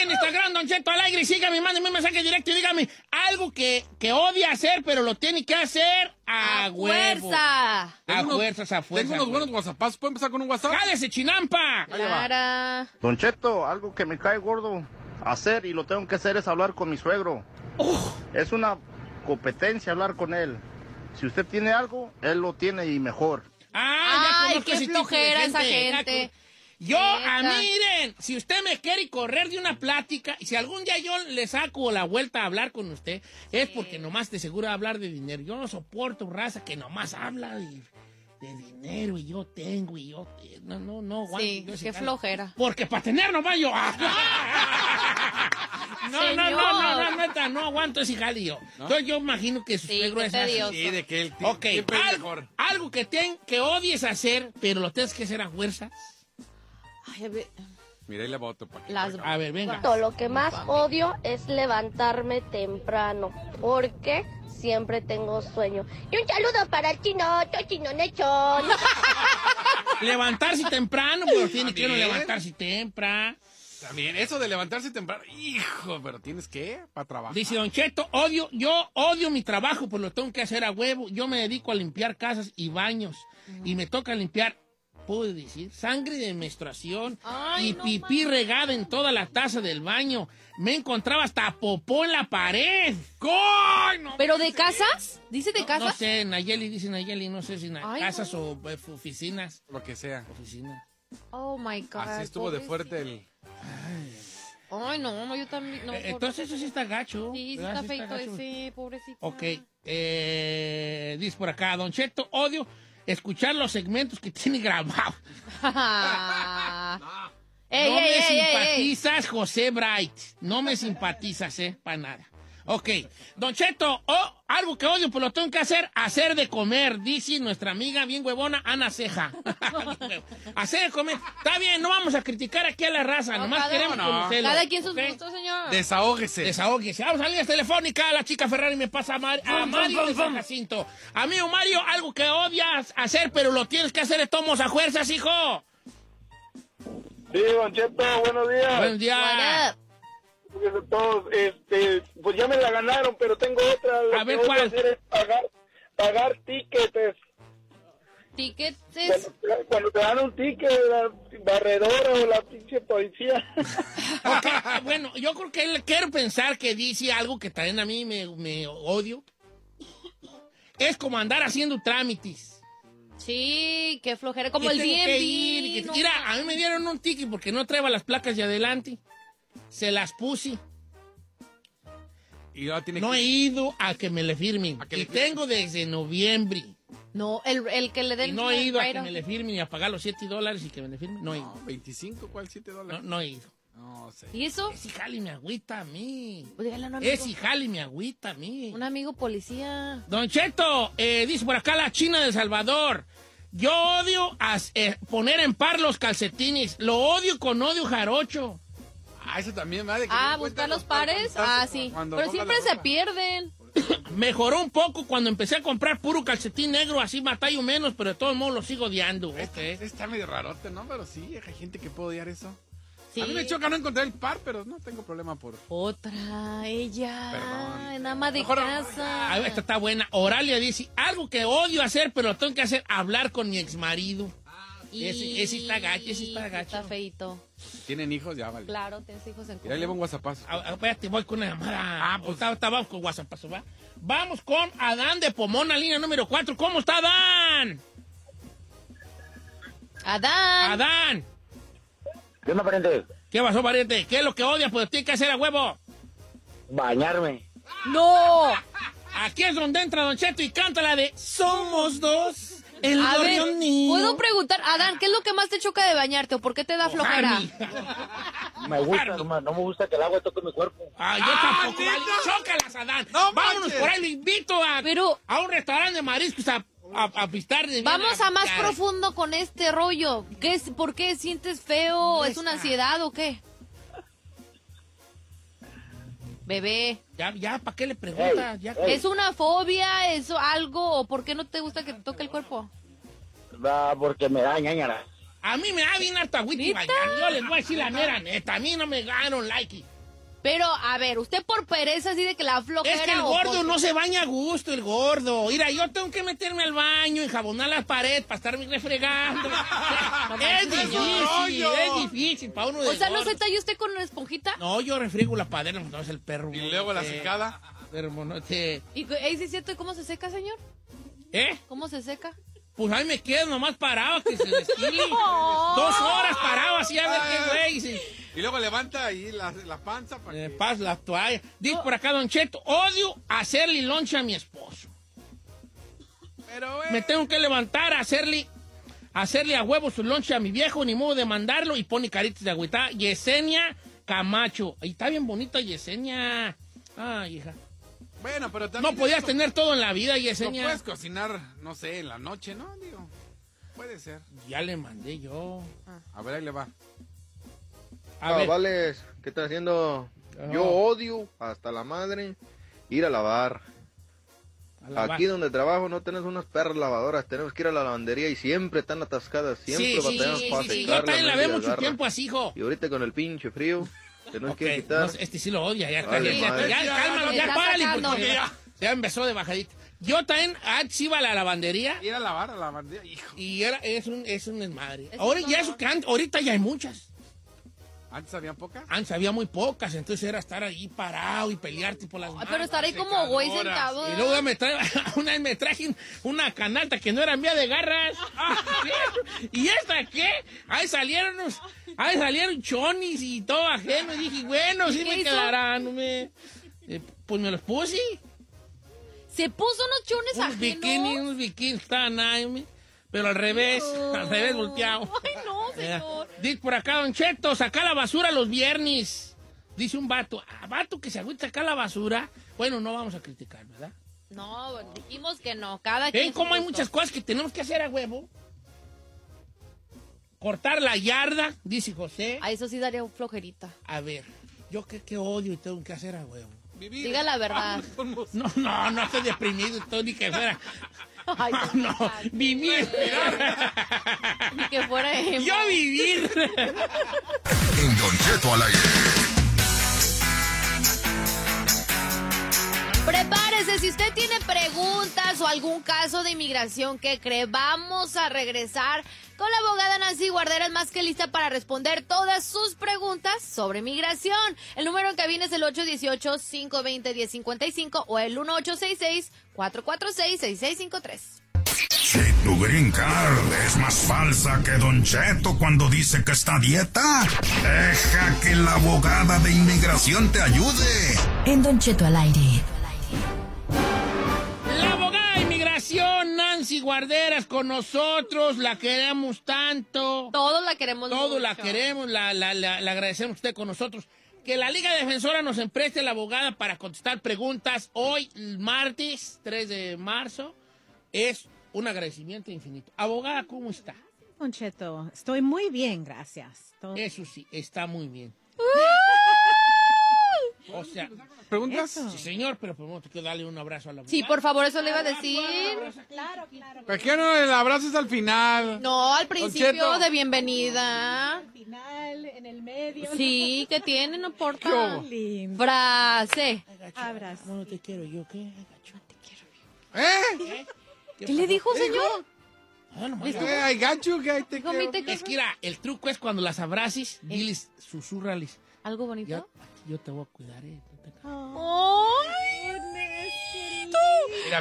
en Instagram, Don Cheto Alegre, y sígame, mándeme un mensaje directo y dígame algo que, que odia hacer, pero lo tiene que hacer a, A huevo. fuerza. A unos- fuerzas, a fuerza. Tengo unos buenos WhatsApps. ¿Puedo empezar con un WhatsApp? ¡Jálese, chinampa! Clara. Don Cheto, algo que me cae gordo hacer y lo tengo que hacer es hablar con mi suegro. Es una competencia hablar con él. Si usted tiene algo, él lo tiene y mejor. Ah, ya Ay, conozco qué flojera esa gente. Yo, a Neta. miren, si usted me quiere correr de una plática, y si algún día yo le saco la vuelta a hablar con usted, es porque nomás te seguro de hablar de dinero. Yo no soporto raza que nomás habla de, de dinero y yo tengo y yo... No, no, no, aguanto Sí, qué flojera. Porque para tener nomás yo... No, no, no, no, no, neta, no aguanto ese jale yo. Entonces yo imagino que su Sí, suegro es así. Sí, de que él Ok, siempre es algo, mejor. algo que, ten, que odies hacer, pero lo tienes que hacer a fuerza. Ay, a ver, Mira, ahí le voto. Pa. las... A ver, venga. Lo que más odio es levantarme temprano, porque siempre tengo sueño. Y un saludo para el chino, chino nechón. Levantarse temprano, pero tiene que levantarse temprano. También, eso de levantarse temprano. Hijo, pero tienes que para trabajar. Dice Don Cheto, odio, yo odio mi trabajo, pues lo tengo que hacer a huevo. Yo me dedico a limpiar casas y baños. Y me toca limpiar, puedo decir, sangre de menstruación Ay, y no pipí regada en toda la taza del baño. Me encontraba hasta popó en la pared. ¡Coño! ¿Pero de casas? ¿Dice de No casas? sé, Nayeli, dice Nayeli, no sé si Ay, casas o eh, oficinas. Lo que sea. Oficinas. Oh, my God. Así estuvo de fuerte el... Ay, no, no, yo también... No, Eh, Entonces eso sí está gacho. Sí, sí está feito gacho. ese, pobrecito. Ok, eh, dice por acá, Don Cheto, odio escuchar los segmentos que tiene grabados. No ey, me ey, ey, ey. simpatizas, José Bright. No me simpatizas, eh, para nada. Ok, Don Cheto, oh, algo que odio, pues lo tengo que hacer, hacer de comer, dice nuestra amiga bien huevona, Ana Ceja. hacer de comer. Está bien, no vamos a criticar aquí a la raza, nomás cada- queremos no. conocerlo. Cada quien sus gustos, señor. Desahógese. Desahóguese. Vamos a líneas telefónicas. La chica Ferrari me pasa a, Mar- a Mario de San Jacinto. Amigo Mario, algo que odias hacer, pero lo tienes que hacer de tomos a fuerzas, hijo. Sí, Don Cheto, buenos días. Buenos días. Todos. Este, pues ya me la ganaron, pero tengo otra. Lo A ver, que voy ¿cuál? hacer es pagar, pagar tickets. Tickets Cuando, te- cuando te dan un ticket, la barredora o la pinche policía. Bueno, yo creo que él quiero pensar que dice algo que también a mí me, me odio. Es como andar haciendo trámites. Sí, qué flojera. Como Que el DMV. no mira, a mí me dieron un ticket porque no traía las placas de adelante. Se las puse. Y ahora tiene No que... he ido a que me le firmen. Que y firmen. tengo desde noviembre. No, el, el que le Y den... no he ido a que me le firmen y a pagar los 7 dólares y que me le firmen. No he ido. No, 25, ¿cuál? 7 No, dólares. no he ido. No. No sé. ¿Y eso? Ese jale me agüita a mí. Dígale a un amigo. Ese jale me agüita a mí. Un amigo policía. Don Cheto, eh, dice por acá la China de El Salvador. Yo odio as- eh, poner en par los calcetines. Lo odio con odio jarocho. Ah, eso también, que Ah, buscar los par pares. Ah, sí. cuando Pero siempre se pierden. Mejoró un poco cuando empecé a comprar puro calcetín negro, así batallo menos, pero de todos modos lo sigo odiando. Ok. Está medio rarote, ¿no? Pero sí, hay gente que puede odiar eso. Sí. A mí me choca no encontrar el par, pero no tengo problema por... Otra, ella. Perdón. En ama de casa. Ah, esta está buena. Oralia dice, algo que odio hacer, pero lo tengo que hacer, hablar con mi exmarido. Ese, ese está gacho, ese está gacho. Está feito. ¿Tienen hijos? Ya, vale. Claro, tienes hijos en Mira, ahí le común. WhatsApp. Ah, ah, Espérate, voy con una llamada. Ah, pues está, está, vamos con WhatsApp, ¿va? Vamos con Adán de Pomona, línea número 4. ¿Cómo está Adán? Adán. Adán. ¿Qué onda, pariente? ¿Qué pasó, pariente? ¿Qué es lo que odias? Pues tiene que hacer a huevo. Bañarme. ¡No! Aquí es donde entra Don Cheto y canta la de Somos dos. El A ver. ¿puedo preguntar, Adán, qué es lo que más te choca de bañarte o por qué te da flojera? Me gusta, hermano, no me gusta que el agua toque mi cuerpo. Ah, yo tampoco. vale. Chócalas, Adán. Vámonos manches. por ahí. Lo invito a, a un restaurante de mariscos a, a, a pistar de Vamos a más Ya. profundo con este rollo. ¿Qué es, ¿Por qué sientes feo? ¿Es una ansiedad o qué? Bebé. Ya, ya, ¿para qué le preguntas? Ya. ¿Es una fobia? ¿Es algo? ¿O por qué no te gusta que te toque el cuerpo? Va, porque me da ñañara. A mí me da bien harta. Yo les voy a decir la mera neta. A mí no me ganaron like. Pero, a ver, ¿usted por pereza así de que la flojera Es que el gordo por- no se baña a gusto, el gordo. Mira, yo tengo que meterme al baño, enjabonar la pared para estarme refregando. es difícil, es difícil para uno de O sea, ¿no gordo. se talla usted con una esponjita? No, yo refriego la padera, no es el perro. Y luego la secada. Hermanote. ¿Y ahí sí es cierto ¿y cómo se seca, señor? ¿Eh? ¿Cómo se seca? Pues ahí me quedo nomás parado que se desquile. Dos horas parado así a ver qué güey. sí. Y luego levanta ahí la, la panza para Eh, que... paz la toalla. Dice por acá, Don Cheto, odio hacerle loncha a mi esposo. Pero, eh, Me tengo que levantar a hacerle, a hacerle a huevo su loncha a mi viejo, ni modo de mandarlo, y pone caritas de agüita. Yesenia Camacho. Ahí está bien bonita Yesenia. Ay, hija. Bueno, pero también... No podías eso tener todo en la vida, Yesenia. puedes cocinar, no sé, en la noche, ¿no? Digo, puede ser. Ya le mandé yo. A ver, ahí le va. A ver. Chavales, ¿qué estás haciendo? Yo odio hasta la madre ir a lavar. A lavar. Aquí donde trabajo no tenemos unas perras lavadoras, tenemos que ir a la lavandería y siempre están atascadas, siempre Sí, sí, batallamos sí, para sí, sí. Yo también la la veo mendiga mucho tiempo así, hijo. Y ahorita con el pinche frío, tenemos que Ok, quitar. no, este sí lo odia, ya, Vale, ya, madre. ya, cálmalo, ya, párale, porque ya, ya empezó de bajadita. Yo también antes iba a la lavandería Ir a lavar a la bandera, hijo. y era, es un, es un desmadre. Ahora, es ya todo. eso que an- ahorita ya hay muchas. Antes había pocas. Antes había muy pocas, entonces era estar ahí parado y pelearte por las manos. pero estar ahí como güey sentado. Y luego me trae, una vez me traje una canasta que no era mía de garras. ¿Y esta qué? Ahí salieron unos, ahí salieron chonis y todo ajeno. Y dije, bueno, sí ¿Y me hizo? quedarán. me- eh, pues me los puse. Se puso unos chones Unos ajenos. bikinis, unos bikinis estaban ahí, me- pero al revés, al revés volteado. Ay, no, Eh, señor. Dice por acá, Don Cheto, saca la basura los viernes. Dice un vato, ah, vato que se agüita sacar la basura. Bueno, no vamos a criticar, ¿verdad? No, dijimos que no. Cada quien. ¿Ven cómo hay muchas cosas que tenemos que hacer a huevo? Cortar la yarda, dice José. A eso sí daría flojerita. A ver, yo qué, qué odio y tengo que hacer a huevo. Vivir. Diga la verdad. No, no, no estoy deprimido, estoy ni que fuera. Ay, no, vivir. Ni que fuera emo. Yo vivir. En Don Cheto al aire. Prepárese, si usted tiene preguntas o algún caso de inmigración que cree, vamos a regresar con la abogada Nancy Guardera, es más que lista para responder todas sus preguntas sobre migración. El número en cabina es el 818-520-1055 o el 1866-446-6653. Si tu green card es más falsa que Don Cheto cuando dice que está a dieta, deja que la abogada de inmigración te ayude. En Don Cheto al aire. La inmigración, Nancy Guarderas con nosotros, la queremos tanto. Todos la queremos Todos la mucho. queremos, la, la, la- le agradecemos a usted con nosotros. Que la Liga Defensora nos empreste la abogada para contestar preguntas hoy, el martes 3 de marzo, es un agradecimiento infinito. Abogada, ¿cómo está? Don Cheto, estoy muy bien, gracias. Todo- Eso sí, está muy bien. O sea, ¿Preguntas? Sí, señor, pero primero te quiero darle un abrazo a la. Sí, por favor, eso le iba a decir. Claro, claro. ¿Por qué no el abrazo es al final? No, al principio de bienvenida. Al final, en el medio. Sí, que tiene, no importa. Frase. Abrazo. No te quiero yo, ¿qué? ¿Eh? ¿Qué le dijo, señor? Ah, no. Eh, I got you, que ahí te quiero. "Mi te Es que mira, el truco es cuando las abraces, diles, susurrales. ¿Algo bonito? Yo, yo te voy a cuidar, eh. ¡Ay!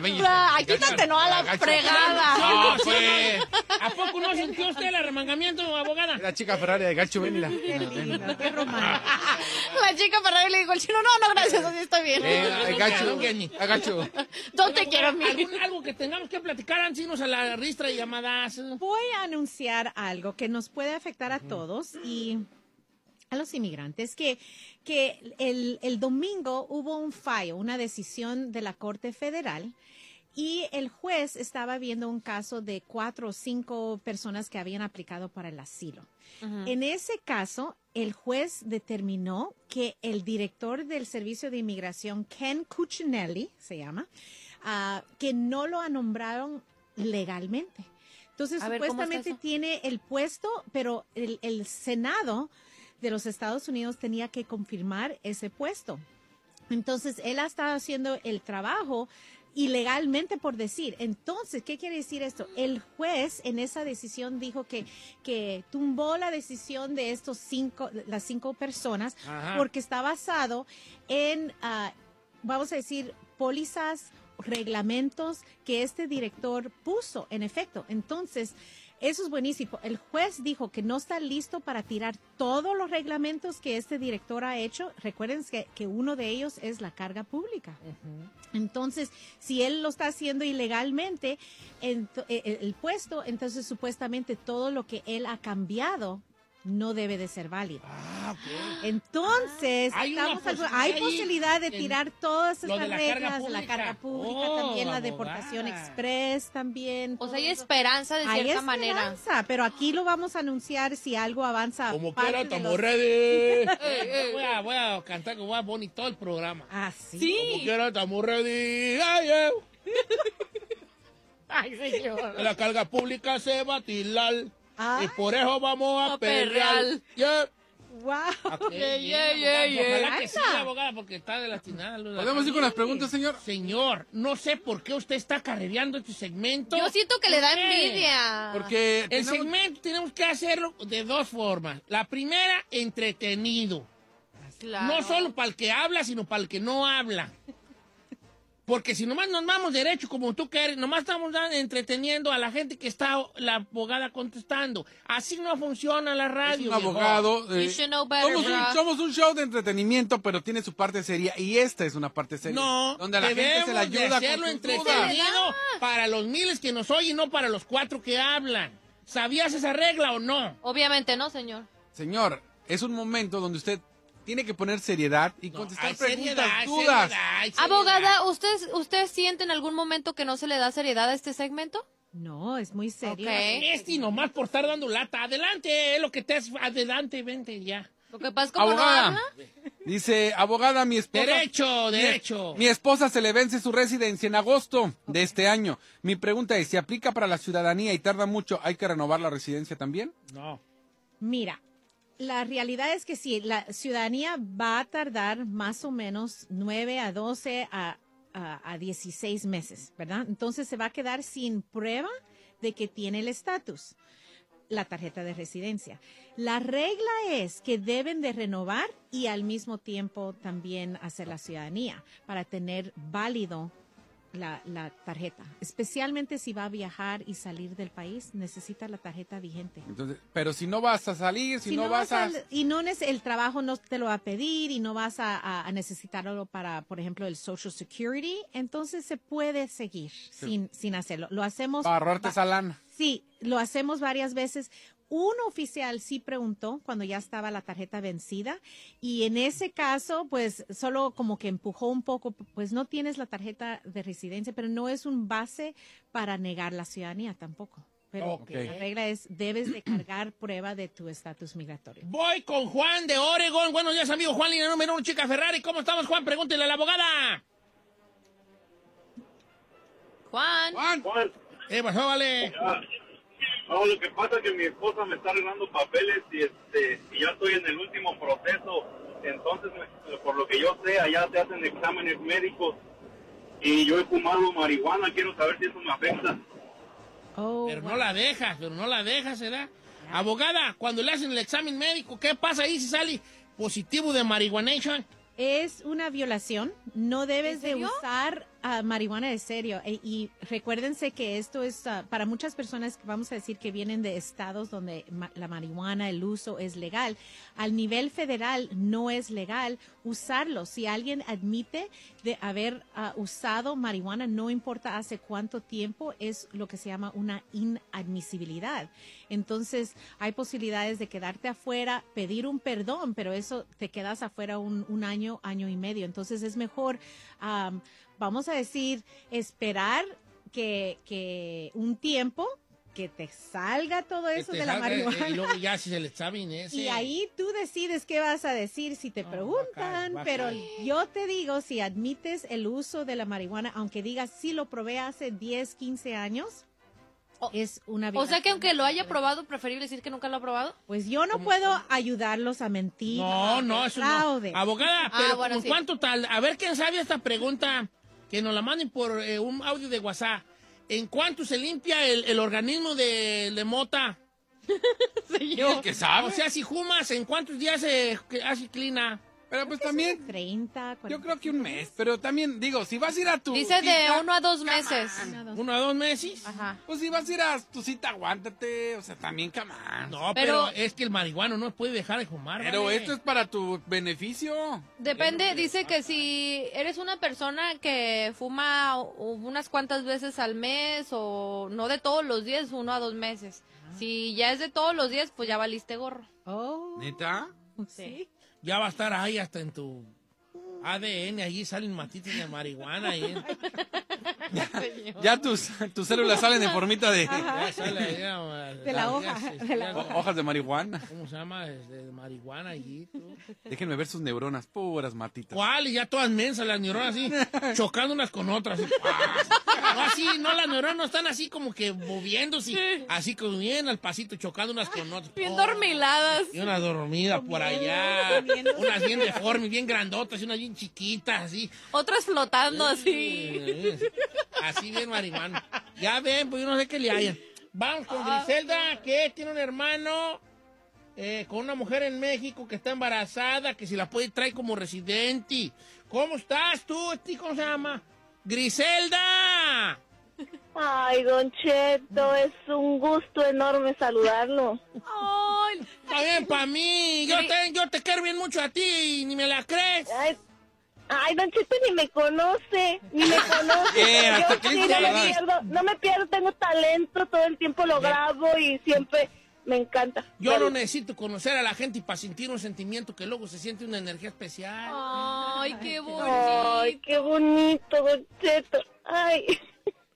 Mira. Fra- Ay, quítate, no a la fregada. No, Sí, pues. ¿A poco no sintió usted el arremangamiento, abogada? La chica Ferrari de gacho, ven, mira. Qué lindo, qué romántico. La chica Ferrari le dijo al chino, no, no, gracias, así estoy bien. Eh, you. No te quiero, mi. ¿Algún- algo que tengamos que platicar irnos a la ristra y llamadas. Voy a anunciar algo que nos puede afectar a todos y a los inmigrantes, que, que el, el domingo hubo un fallo, una decisión de la Corte Federal y el juez estaba viendo un caso de cuatro o cinco personas que habían aplicado para el asilo. En ese caso, el juez determinó que el director del Servicio de Inmigración, Ken Cuccinelli, se llama, ah, que no lo nombraron legalmente. Entonces, A ver, ¿cómo está supuestamente tiene el puesto, pero el, el Senado de los Estados Unidos tenía que confirmar ese puesto. Entonces, él ha estado haciendo el trabajo ilegalmente por decir. Entonces, ¿qué quiere decir esto? El juez en esa decisión dijo que, que tumbó la decisión de estos cinco, las cinco personas, Ajá. porque está basado en, ah, vamos a decir, pólizas, reglamentos que este director puso, en efecto. Entonces, eso es buenísimo. El juez dijo que no está listo para tirar todos los reglamentos que este director ha hecho. Recuerden que, que uno de ellos es la carga pública. Entonces, si él lo está haciendo ilegalmente, eh, eh, el puesto, entonces supuestamente todo lo que él ha cambiado no debe de ser válido. Entonces, Hay una estamos al- posibilidad hay posibilidad de tirar todas carga reglas, la pública. carga pública, Oh, también la abogada. deportación express, también. O sea, hay esperanza de Hay cierta manera. esperanza, pero aquí lo vamos a anunciar si algo avanza. Como quiera, estamos los- ready. voy, a, voy a cantar con Bad Bunny todo el programa. Ah, sí. Como quiera, estamos ready. Ay, ay. Ay, señor. La carga pública se va a tirar. Ah. Y por eso vamos a, A perrear. perrear. Yeah. Wow. Ok, Yeah, yeah, yeah. Ojalá que sí, abogada, porque está de lastimada. ¿Podemos ir con las preguntas, señor? Señor, no sé por qué usted está carrereando este segmento. Yo siento que le da envidia. Porque El tenemos- segmento tenemos que hacerlo de dos formas. La primera, entretenido. Claro. No solo para el que habla, sino para el que no habla. Porque si nomás nos vamos derecho como tú quieres, nomás estamos entreteniendo a la gente que está la abogada contestando. Así no funciona la es radio. un viejo. abogado. eh, You should know better, somos, un, somos un show de entretenimiento, pero tiene su parte seria. Y esta es una parte seria. No, donde a la gente se le ayuda de hacerlo con entretenido para los miles que nos oyen, no para los cuatro que hablan. ¿Sabías esa regla o no? Obviamente no, señor. Señor, es un momento donde usted tiene que poner seriedad y contestar preguntas, seriedad, dudas. seriedad, hay seriedad. Abogada, ¿usted, ¿usted siente en algún momento que no se le da seriedad a este segmento? No, es muy serio. Ok. Este y nomás por estar dando lata. Adelante, es lo que te es. Adelante, vente ya. Lo que pasa es como no Abogada, habla. dice, abogada, mi esposa... Derecho, derecho. Mi, esposa se le vence su residencia en agosto de este año. Mi pregunta es, si aplica para la ciudadanía y tarda mucho, ¿hay que renovar la residencia también? No. Mira, la realidad es que sí, la ciudadanía va a tardar más o menos 9 a 12 a, a, a 16 meses, ¿verdad? Entonces se va a quedar sin prueba de que tiene el estatus, la tarjeta de residencia. La regla es que deben de renovar y al mismo tiempo también hacer la ciudadanía para tener válido la, la tarjeta. Especialmente si va a viajar y salir del país, necesita la tarjeta vigente. Entonces, pero si no vas a salir, si, Si no, vas a... y no el trabajo no te lo va a pedir y no vas a, necesitarlo para, por ejemplo, el Social Security, entonces se puede seguir sin, sin hacerlo. Lo hacemos. Para ahorrarte esa lana. Sí, lo hacemos varias veces. Un oficial sí preguntó cuando ya estaba la tarjeta vencida y en ese caso, pues solo como que empujó un poco, pues no tienes la tarjeta de residencia, pero no es un base para negar la ciudadanía tampoco. Pero la regla es, debes de cargar prueba de tu estatus migratorio. Voy con Juan de Oregon. Buenos días, amigo Juan, línea número uno, chica Ferrari. ¿Cómo estamos, Juan? Pregúntele a la abogada. Juan. Juan. ¿Qué pasó, vale? No, lo que pasa es que mi esposa me está arreglando papeles y, este, y ya estoy en el último proceso. Entonces, me- por lo que yo sé, allá te hacen exámenes médicos y yo he fumado marihuana. Quiero saber si eso me afecta. pero no la dejas, pero no la dejas, ¿verdad? Abogada, cuando le hacen el examen médico, ¿qué pasa ahí si sale positivo de marihuanation? Es una violación. No debes ¿En de usar ah, marihuana de serio. E- y recuérdense que esto es ah, para muchas personas, vamos a decir que vienen de estados donde ma- la marihuana, el uso es legal. Al nivel federal no es legal usarlo. Si alguien admite de haber ah, usado marihuana, no importa hace cuánto tiempo, es lo que se llama una inadmisibilidad. Entonces, hay posibilidades de quedarte afuera, pedir un perdón, pero eso te quedas afuera un, un año, año y medio. Entonces, es mejor, am, vamos a decir, esperar que, que un tiempo que te salga todo eso de la salga, eh, marihuana. Y luego ya si el examen ese. Y ahí tú decides qué vas a decir si te preguntan, pero yo te digo, si admites el uso de la marihuana, aunque digas sí lo probé hace 10, 15 años, es una O sea que aunque lo haya probado, preferible decir que nunca lo ha probado. Pues yo no puedo ayudarlos a mentir. No, no, eso no. fraude. Abogada, Ah, pero bueno, ¿con sí. cuánto tal? A ver quién sabe esta pregunta, que nos la manden por eh, un audio de WhatsApp. ¿En cuánto se limpia el, el organismo de, de mota? Señor. ¿El que sabe? O sea, si fumas, ¿en cuántos días se hace clina? Pero pues también, 30, yo creo que un mes, pero también, digo, si vas a ir a tu Dice de cita, uno a dos meses. ¿Uno a dos meses? Ajá. Pues si vas a ir a tu cita, aguántate, o sea, también, camán. No, pero, Pero- es que el marihuano no puede dejar de fumar. Pero vale. esto es para tu beneficio. Depende, dice que si eres una persona que fuma u- unas cuantas veces al mes o no de todos los días, uno a dos meses. Si ya es de todos los días, pues ya valiste gorro. Oh, ¿Neta? sí. Ya va a estar ahí hasta en tu ADN, allí salen matitas de marihuana. Ahí. Ya tus, tus células salen en formita de, Ya sale ahí, ya, De la hoja, ya, de la ya, ho- hojas de marihuana. ¿Cómo se llama? De, de marihuana allí. tú. Déjenme ver sus neuronas, puras matitas. ¿Cuál? Y ya todas mensas las neuronas así, chocando unas con otras. así. No así, no, las neuronas no están así como que moviéndose, así como bien al pasito, chocando unas con otras. Bien Oh, dormiladas. Y una dormida por allá, unas bien deformes, bien grandotas y unas bien chiquitas, así. Otras flotando así. Así bien marihuana. Ya ven, pues yo no sé qué le hayan. Vamos con Griselda, que tiene un hermano eh, con una mujer en México que está embarazada, que si la puede traer como residente. ¿Cómo estás tú? ¿Este ¿Cómo se llama? Griselda. Ay, Don Cheto, es un gusto enorme saludarlo. Ay, Está bien para mí. Yo te, yo te quiero bien mucho a ti y ni me la crees. Ay, ay, Don Cheto ni me conoce, ni me conoce. Eh, hasta que sí, no, me pierdo, no me pierdo, tengo talento, todo el tiempo lo grabo y siempre me encanta. Yo no necesito conocer a la gente y para sentir un sentimiento que luego se siente una energía especial. Ay, qué Ay, bonito. qué bonito, Don Cheto. Ay.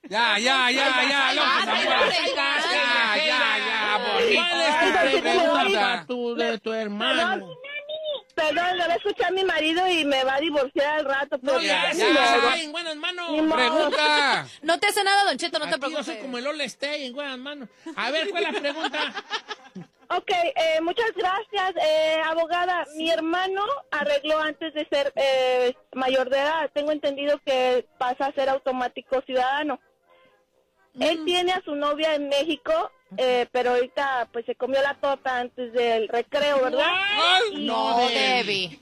Ya, ya, ya, ya, Ay, ay, Ya, ya, ya, ¿Cuál es Ay, tu pregunta de tu hermano? Perdón, le voy a escuchar mi marido y me va a divorciar al rato. No pero le ya, modo. ay, en buenas manos. Pregunta. No te hace nada, Don Cheto, no te Aquí yo preocupes. soy como el All Stay en buenas manos. A ver, ¿cuál es la pregunta? Ok, eh, muchas gracias, eh, abogada. Mi hermano arregló antes de ser eh, mayor de edad. Tengo entendido que pasa a ser automático ciudadano. Él tiene a su novia en México, eh, pero ahorita pues se comió la torta antes del recreo, ¿verdad? Ay, Y- No, Debbie. Debbie.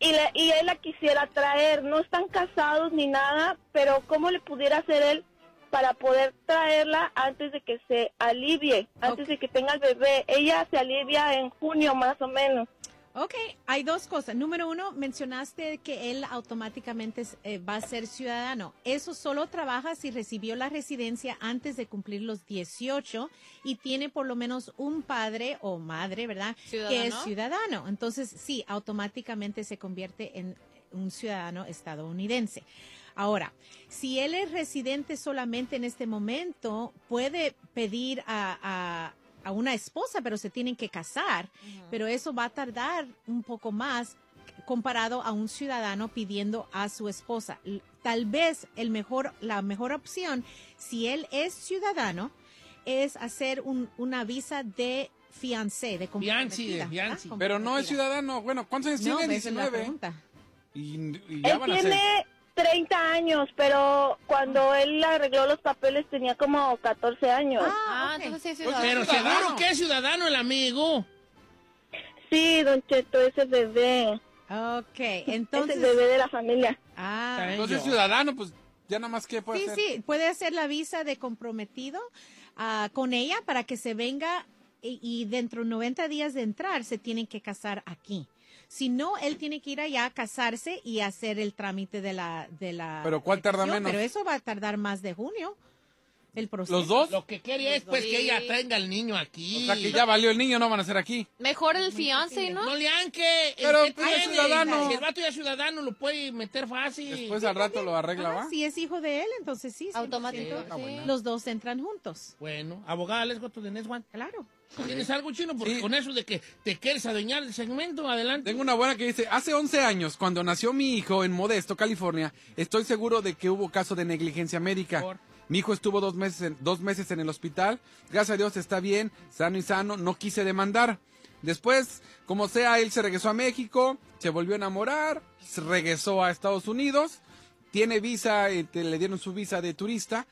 y, le- y él la quisiera traer. No están casados ni nada, pero ¿cómo le pudiera hacer él para poder traerla antes de que se alivie, antes de que tenga el bebé? Ella se alivia en junio más o menos. Ok, hay dos cosas. Número uno, mencionaste que él automáticamente eh, va a ser ciudadano. Eso solo trabaja si recibió la residencia antes de cumplir los 18 y tiene por lo menos un padre o madre, ¿verdad? Que es ¿Ciudadano? ciudadano. Entonces, sí, automáticamente se convierte en un ciudadano estadounidense. Ahora, si él es residente solamente en este momento, puede pedir a, a- a una esposa, pero se tienen que casar. Pero eso va a tardar un poco más comparado a un ciudadano pidiendo a su esposa. Tal vez el mejor, la mejor opción, si él es ciudadano, es hacer un- una visa de fiancé, de comprometida, ¿verdad? Pero no es ciudadano. Bueno, ¿cuántos años No, tiene? esa es la 19. pregunta. Y, y ya Él van a ser. Tiene 30 años, pero cuando él arregló los papeles tenía como 14 años. Ah, entonces sí es Pero seguro que es ciudadano el amigo. Sí, don Cheto, ese bebé. Ok, entonces... Es el bebé de la familia. Ah, Entonces, ciudadano, pues ya nada más que puede Sí, hacer. sí, puede hacer la visa de comprometido ah, con ella para que se venga y, y dentro de 90 días de entrar se tienen que casar aquí. Si no, él tiene que ir allá a casarse y hacer el trámite de la... De la Pero ¿cuál tarda menos? Pero eso va a tardar más de junio, el proceso. ¿Los dos? Lo que quería es pues que ella traiga al niño aquí. O sea, que ya valió el niño, no van a ser aquí. Mejor el fiance, ¿no? No le anque. Pero ¿qué pues, tiene? ciudadano. Si el vato ya es ciudadano, lo puede meter fácil. Después al rato lo arregla, Ah, ¿va? si es hijo de él, entonces sí. 100%. Automático, Ah. Los dos entran juntos. Bueno, abogada, les goto de next one. Claro. ¿Tienes algo chino? Porque Sí. con eso de que te quieres adueñar del segmento, adelante. Tengo una buena que dice, hace 11 años, cuando nació mi hijo en Modesto, California, estoy seguro de que hubo caso de negligencia médica. Por- Mi hijo estuvo dos meses, en, dos meses en el hospital, gracias a Dios está bien, sano y sano, no quise demandar. Después, como sea, él se regresó a México, se volvió a enamorar, se regresó a Estados Unidos, tiene visa, eh, te- le dieron su visa de turista.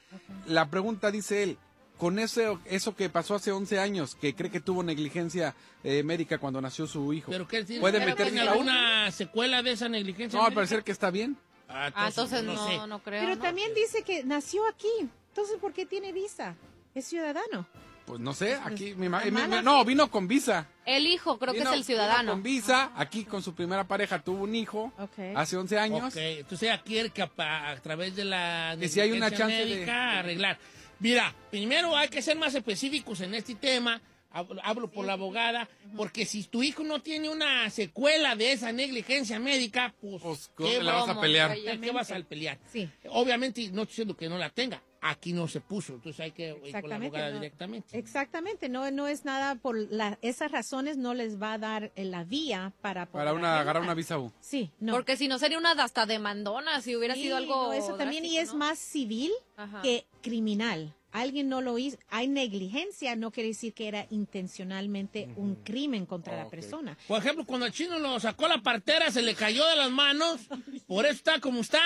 La pregunta dice él, con eso, eso que pasó hace 11 años, que cree que tuvo negligencia eh, médica cuando nació su hijo, ¿Pero qué? ¿puede ¿Pero meter tiene alguna secuela de esa negligencia? No, al parecer que está bien. Ah, Ah, entonces no, sé. no, creo. Pero ¿no? también dice que nació aquí. Entonces, ¿por qué tiene visa? Es ciudadano. Pues no sé, aquí mi ma- ¿Está mi- no, vino con visa. El hijo, creo que es el vino ciudadano. con visa, aquí con su primera pareja tuvo un hijo Ok. hace 11 años. Ok, entonces quiere que a, través de la Que si hay una chance de- arreglar. Mira, primero hay que ser más específicos en este tema. Hablo, hablo por la abogada, porque si tu hijo no tiene una secuela de esa negligencia médica, pues, ¿cómo le vas a pelear? ¿Qué- ¿Qué vas a pelear? Sí. Obviamente, no estoy diciendo que no la tenga. Aquí no se puso, entonces hay que ir con la abogada no. directamente. Exactamente, no, no es nada por la- esas razones, no les va a dar eh, la vía para poder Para una, agarrar una visa U. Sí, no. Porque si no sería una hasta demandona, si hubiera Sí, sido algo. no, eso también y es más civil Ajá. que criminal. Alguien no lo hizo, hay negligencia, no quiere decir que era intencionalmente un crimen contra la persona. Por ejemplo, cuando el chino lo sacó la partera, se le cayó de las manos, por eso está como está.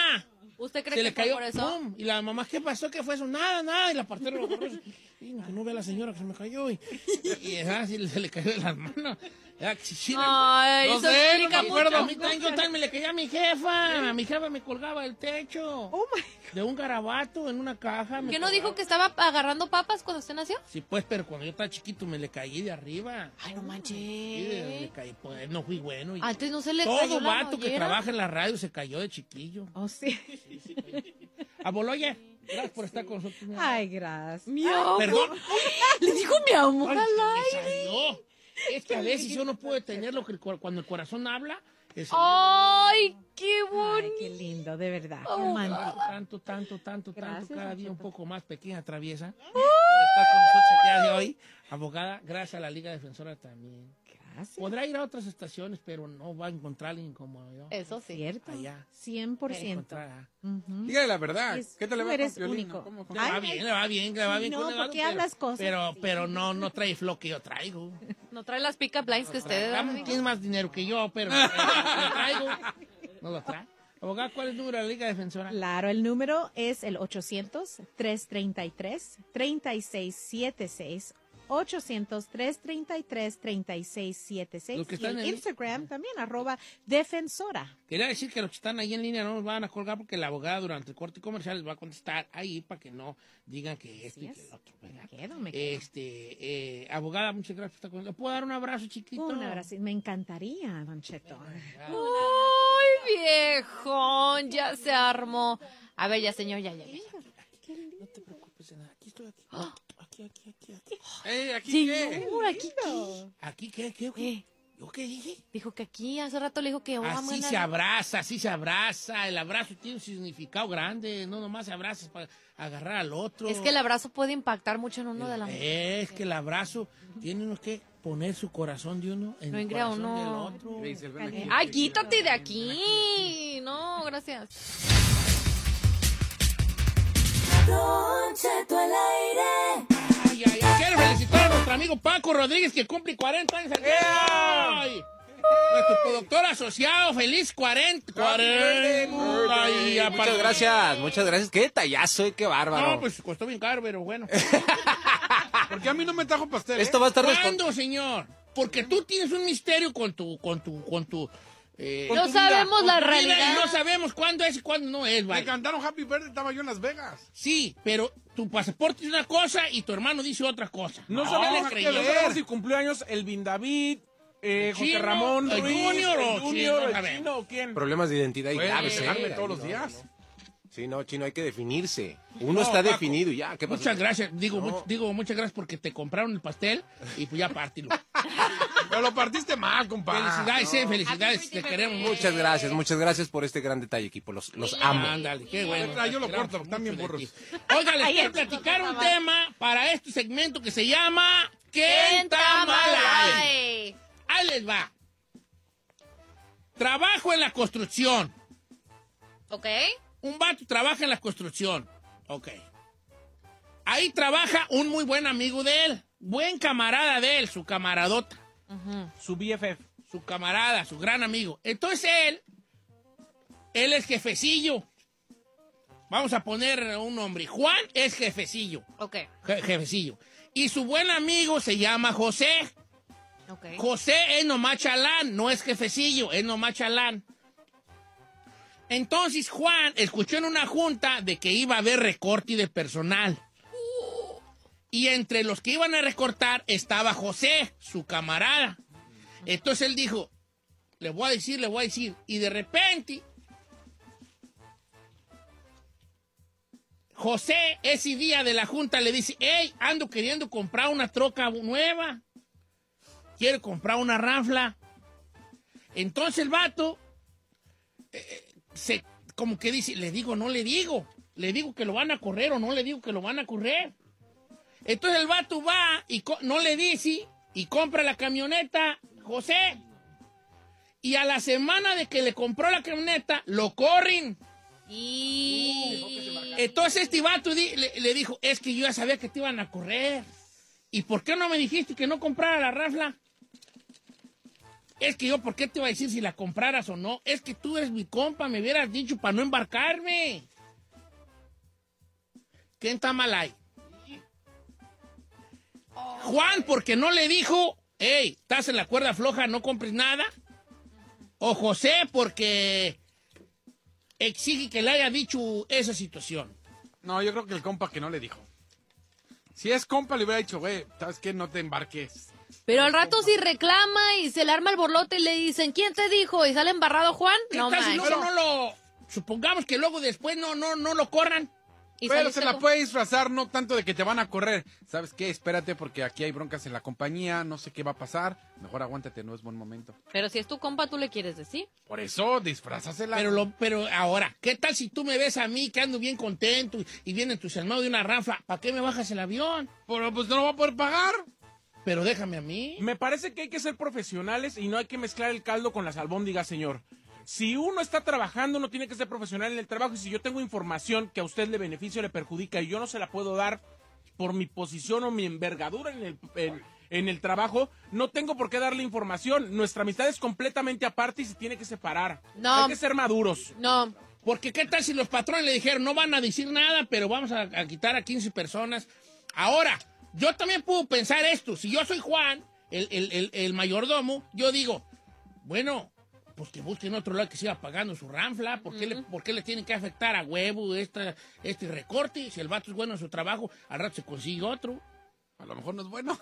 ¿Usted cree se que le fue cayó por eso? ¡pum! Y la mamá, ¿qué pasó? ¿Qué fue eso? Nada, nada. Y la partera lo agarró. y, "Y, que no ve la señora que se me cayó. Y, y, ah, sí, se le cayó de las manos. Ah, que sí, sí, Ay, no eso sé, no me acuerdo. A mí también, yo también me le caía a mi jefa. A mi jefa me colgaba del techo. Oh De un garabato en una caja. ¿Qué no colgaba. dijo que estaba agarrando papas cuando usted nació? Sí, pues, pero cuando yo estaba chiquito me le caí de arriba. Ay, no manches. Sí, le caí, pues, no fui bueno. y- Antes no se le cayó Todo la vato que trabaja en la radio se cayó de chiquillo. Oh, sí. Aboloya, gracias por estar con nosotros. mi amor. Ay, gracias. Miau. Perdón. Le dijo mi amor Ay, al aire. Es que a veces yo no puedo tenerlo que el cuando el corazón habla. Es Ay, qué Ay, bonito. qué lindo, de verdad. Oh, tanto, tanto, tanto, Gracias, tanto, cada día un poco más pequeña traviesa. Por estar con nosotros el día de hoy. Abogada, gracias a la Liga Defensora también. Gracias. Podrá ir a otras estaciones, pero no va a encontrar a alguien como yo. Eso sí. Cierto. Allá. 100%. Encontrar a- Ujú. Dígale la verdad. Es- ¿Qué te le va eres con único. ¿Cómo- cómo? Le va Ay, bien, ay. le va bien, le va bien no, porque hablas cosas Pero, pero no, no trae flow que yo traigo. No trae las pick-up lines que ustedes. Tienes más dinero que yo, pero lo traigo. No lo trae. Abogado, ¿cuál es el número de la Liga Defensora? Claro, el número es el 800-333-3676. 1-800-333-3676. Los que Y están en ahí. Instagram también, arroba defensora. Quería decir que los que están ahí en línea no nos van a colgar porque la abogada durante el corte comercial les va a contestar ahí para que no digan que esto y que el otro. ¿verdad? quedo, me quedo. Este, eh, abogada, muchas gracias por estar con ¿Le puedo dar un abrazo chiquito? Un abrazo. Me encantaría, Don Cheto. ¡Ay, viejón! Ya se armó. A ver, ya, señor, ya, ya, ya. No te preocupes de nada. Aquí estoy, aquí. Aquí, aquí, aquí, aquí. Eh, ¿aquí Señor, aquí qué. ¿Aquí qué? ¿Qué? qué? ¿Yo qué dije? Dijo que aquí, hace rato le dijo que... oh, Así se abraza, así se abraza. El abrazo tiene un significado grande. No nomás se abrazas para agarrar al otro. Es que el abrazo puede impactar mucho en uno de la mujer. Es que el abrazo tiene uno que poner su corazón de uno en No el corazón del uno. otro. Eh, Ay, quítate de aquí. No, gracias. Don Cheto al aire. Amigo Paco Rodríguez que cumple 40 años. hoy. Nuestro productor asociado, feliz 40. 40. Ay, Muchas gracias, muchas gracias. Qué detallazo, eh, qué bárbaro. No, pues costó bien caro, pero bueno. ¿Por qué a mí no me trajo pastel? Esto va a estar ¿Cuándo, señor? Porque tú tienes un misterio con tu, con tu, con tu. eh, No vida, sabemos la realidad. Y no sabemos cuándo es y cuándo no es, Me vaya. cantaron Happy Birthday, estaba yo en Las Vegas. Sí, pero tu pasaporte dice una cosa y tu hermano dice otra cosa. No, sabemos, no sabemos si cumplió años el Bin David, eh, José Chino, Ramón el Ruiz, Junior o el Junior, Chino, el. Chino, quién. Problemas de identidad y graves, eh. todos los No, días. No. Sí, no, chino, hay que definirse. Uno No, está Paco, definido y ya. ¿qué pasó? Muchas gracias. Digo, No. much- digo muchas gracias porque te compraron el pastel y pues ya pártilo. Pero lo partiste mal, compadre. Felicidades, eh, felicidades. Te queremos mucho. Muchas gracias, muchas gracias por este gran detalle, equipo. Los, los amo. Ándale, qué bueno. Yo lo corto, burros. ti. Oiga, les quiero platicar un tema para este segmento que se llama ¿Quién está mal ahí? Ahí les va. Trabajo en la construcción. ¿Ok? Un vato trabaja en la construcción. Ok. Ahí trabaja un muy buen amigo de él. Buen camarada de él, su camaradota. Su BFF. Su camarada, su gran amigo. Entonces él, él es jefecillo. Vamos a poner un nombre. Juan es jefecillo. Ok. Je- jefecillo. Y su buen amigo se llama José. Ok. José es nomás chalán, no es jefecillo, es nomás chalán. Entonces Juan escuchó en una junta de que iba a haber recorte de personal. Y entre los que iban a recortar estaba José, su camarada. Entonces él dijo, le voy a decir, le voy a decir. Y de repente, José ese día de la junta le dice, hey, ando queriendo comprar una troca nueva. Quiero comprar una ranfla. Entonces el vato eh, se como que dice, le digo, no le digo. Le digo que lo van a correr o no le digo que lo van a correr. Entonces el vato va y no le dice y compra la camioneta, José. Y a la semana de que le compró la camioneta, lo corren. Y... Entonces este vato di- le, le dijo, es que yo ya sabía que te iban a correr. ¿Y por qué no me dijiste que no comprara la rafla? Es que yo, ¿por qué te iba a decir si la compraras o no? Es que tú eres mi compa, me hubieras dicho para no embarcarme. ¿Quién está mal ahí? Juan, porque no le dijo, hey, estás en la cuerda floja, no compres nada. O José, porque exige que le haya dicho esa situación. No, yo creo que el compa que no le dijo. Si es compa, le hubiera dicho, güey, ¿sabes qué? No te embarques. Pero al rato si reclama y se le arma el borlote y le dicen, ¿quién te dijo? Y sale embarrado Juan. ¿Qué No tal si manches. luego no lo... Supongamos que luego después no, no, no lo corran. Y Pero se la con- puede disfrazar, no tanto de que te van a correr. ¿Sabes qué? Espérate porque aquí hay broncas en la compañía, no sé qué va a pasar. Mejor aguántate, no es buen momento. Pero si es tu compa, tú le quieres decir. Por eso, disfrázasela. Pero, lo, pero ahora, ¿qué tal si tú me ves a mí que ando bien contento y, y bien entusiasmado de una ranfla? ¿Para qué me bajas el avión? Pero pues no lo va a poder pagar. Pero déjame a mí. Me parece que hay que ser profesionales y no hay que mezclar el caldo con las albóndigas, señor. Si uno está trabajando, uno tiene que ser profesional en el trabajo. Y si yo tengo información que a usted le beneficia o le perjudica y yo no se la puedo dar por mi posición o mi envergadura en el, en, en el trabajo, no tengo por qué darle información. Nuestra amistad es completamente aparte y se tiene que separar. No. Hay que ser maduros. No. Porque qué tal si los patrones le dijeron, no van a decir nada, pero vamos a, a quitar a 15 personas. Ahora, yo también puedo pensar esto. Si yo soy Juan, el, el- el- el mayordomo, yo digo, bueno, pues que busquen otro lado que siga pagando su ranfla. ¿Por qué, le, por qué le tienen que afectar a huevo esta, este recorte? Si el vato es bueno en su trabajo, al rato se consigue otro. A lo mejor no es bueno.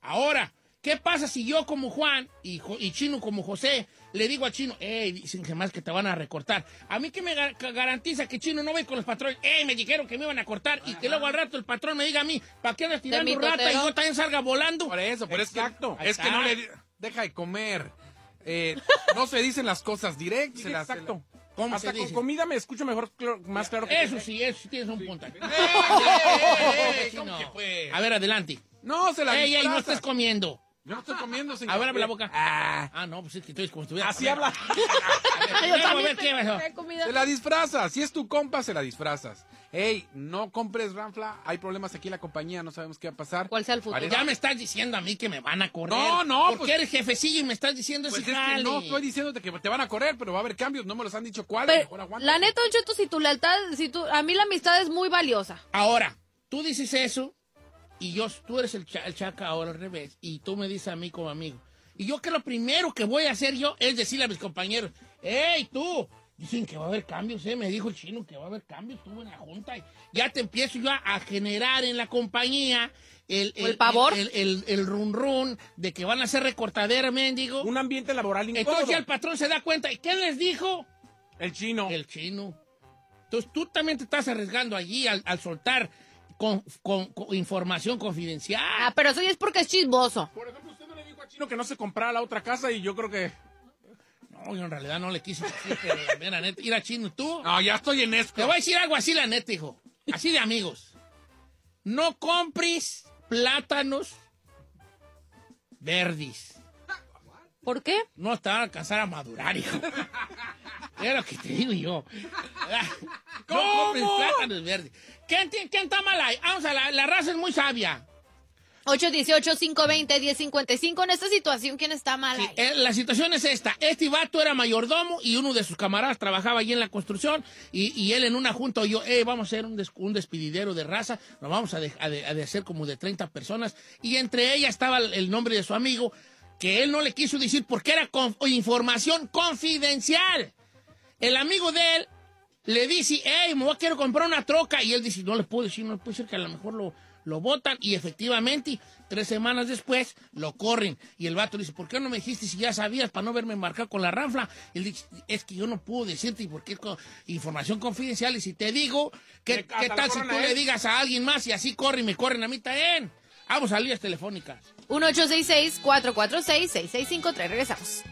Ahora, ¿qué pasa si yo como Juan y, Chino como José le digo a Chino, hey, dicen que más que te van a recortar? A mí que me garantiza que Chino no ve con los patrones, hey, me dijeron que me iban a cortar y que luego al rato el patrón me diga a mí, ¿para qué andas tirando rata y yo también salga volando? Por eso, pero Exacto. es que, es que no le... Deja de comer. Eh, no se dicen las cosas directas. se Exacto. ¿Cómo Hasta se con dice? comida me escucho mejor, más claro que Eso sí, eso sí tienes un punto. ¡Eh, eh, eh! Chino. ¿Cómo que fue? A ver, adelante. No, se la Ey, ey, no estés comiendo. Yo no estoy comiendo, ver, abre la boca. Ah, no, pues es que tú eres como estuviera. Así habla. Yo a ver, ¿qué pasó? Se la disfrazas. Si es tu compa, se la disfrazas. Ey, no compres ranfla. Hay problemas aquí en la compañía. No sabemos qué va a pasar. ¿Cuál sea el futuro? Ya me estás diciendo a mí que me van a correr. No, no, Porque pues- eres jefecillo y me estás diciendo Pues ese es que no estoy diciéndote que te van a correr, pero va a haber cambios. No me los han dicho cuáles. Pero, Mejor aguanta. la neta, Don Cheto, si tu lealtad, si tu, a mí la amistad es muy valiosa. Ahora, tú dices eso y yo, tú eres el, cha- el chaca ahora al revés y tú me dices a mí como amigo. Y yo que lo primero que voy a hacer yo es decirle a mis compañeros, ¡Ey, tú! Dicen que va a haber cambios, ¿eh? Me dijo el chino que va a haber cambios, tú en la junta. Y ya te empiezo yo a, a generar en la compañía el, ¿O el pavor? El, el, el run run de que van a hacer recortadera, mendigo. Un ambiente laboral incómodo. Entonces ya el patrón se da cuenta. ¿Y quién les dijo? El chino. El chino. Entonces tú también te estás arriesgando allí al, al soltar con, con- con información confidencial. Ah, pero eso ya es porque es chismoso. Por ejemplo, usted no le dijo a Chino que no se comprara la otra casa y yo creo que... No, yo en realidad no le quise decir, pero la mera neta. Ir a chino, tú. No, ya estoy en esto. Te voy a decir algo así, la neta, hijo. Así de amigos. No compres plátanos verdes. ¿Por qué? No te van a alcanzar a madurar, hijo. Es lo que te digo yo. No compres plátanos verdes. ¿Quién, quién está mal ahí? Vamos a la, la raza es muy sabia. 818-520-1055. En esta situación, ¿quién está mal ahí? Eh, la situación es esta. Este vato era mayordomo y uno de sus camaradas trabajaba allí en la construcción y, y él en una junta oyó, eh, vamos a hacer un, des- un despididero de raza, nos vamos a, de, a de- a de hacer como de 30 personas y entre ellas estaba el, el nombre de su amigo que él no le quiso decir porque era con- información confidencial. El amigo de él le dice, hey, me voy a quiero comprar una troca. Y él dice, no le puedo decir, no puede ser que a lo mejor lo, lo votan. Y efectivamente, tres semanas después, lo corren. Y el vato le dice, ¿por qué no me dijiste si ya sabías para no verme marcado con la ranfla? Y él dice, es que yo no puedo decirte porque es información confidencial. Y si te digo, ¿qué, qué tal si tú le digas a alguien más y así corren y me corren a mí también? Vamos a líneas telefónicas. 1866-446-6653. Regresamos.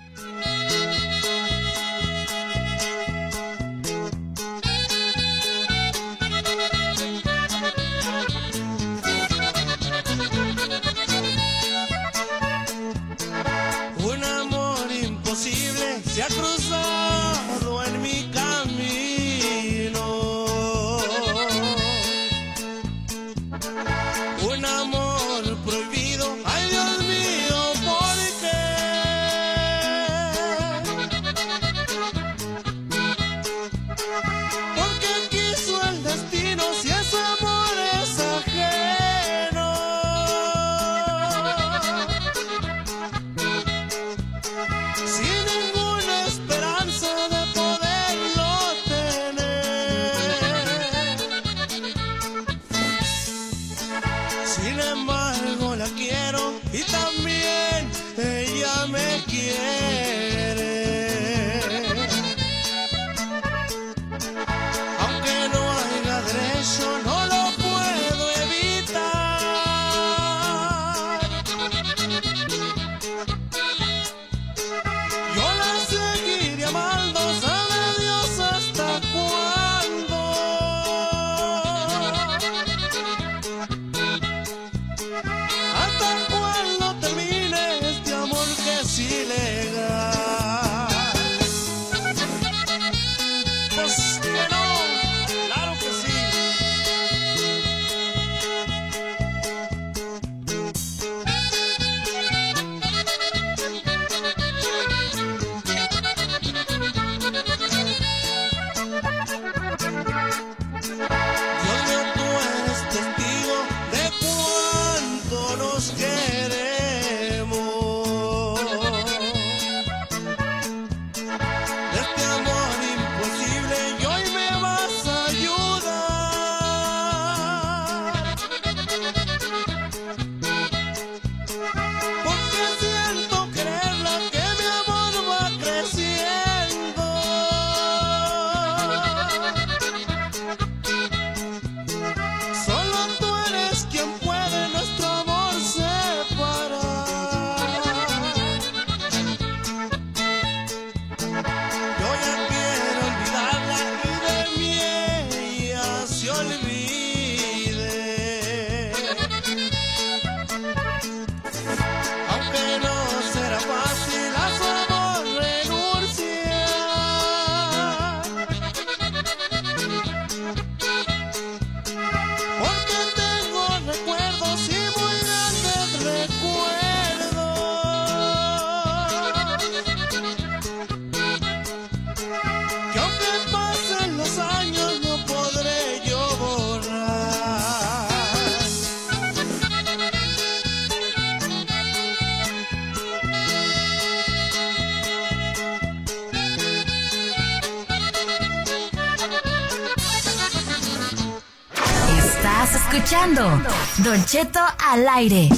Don Cheto al aire.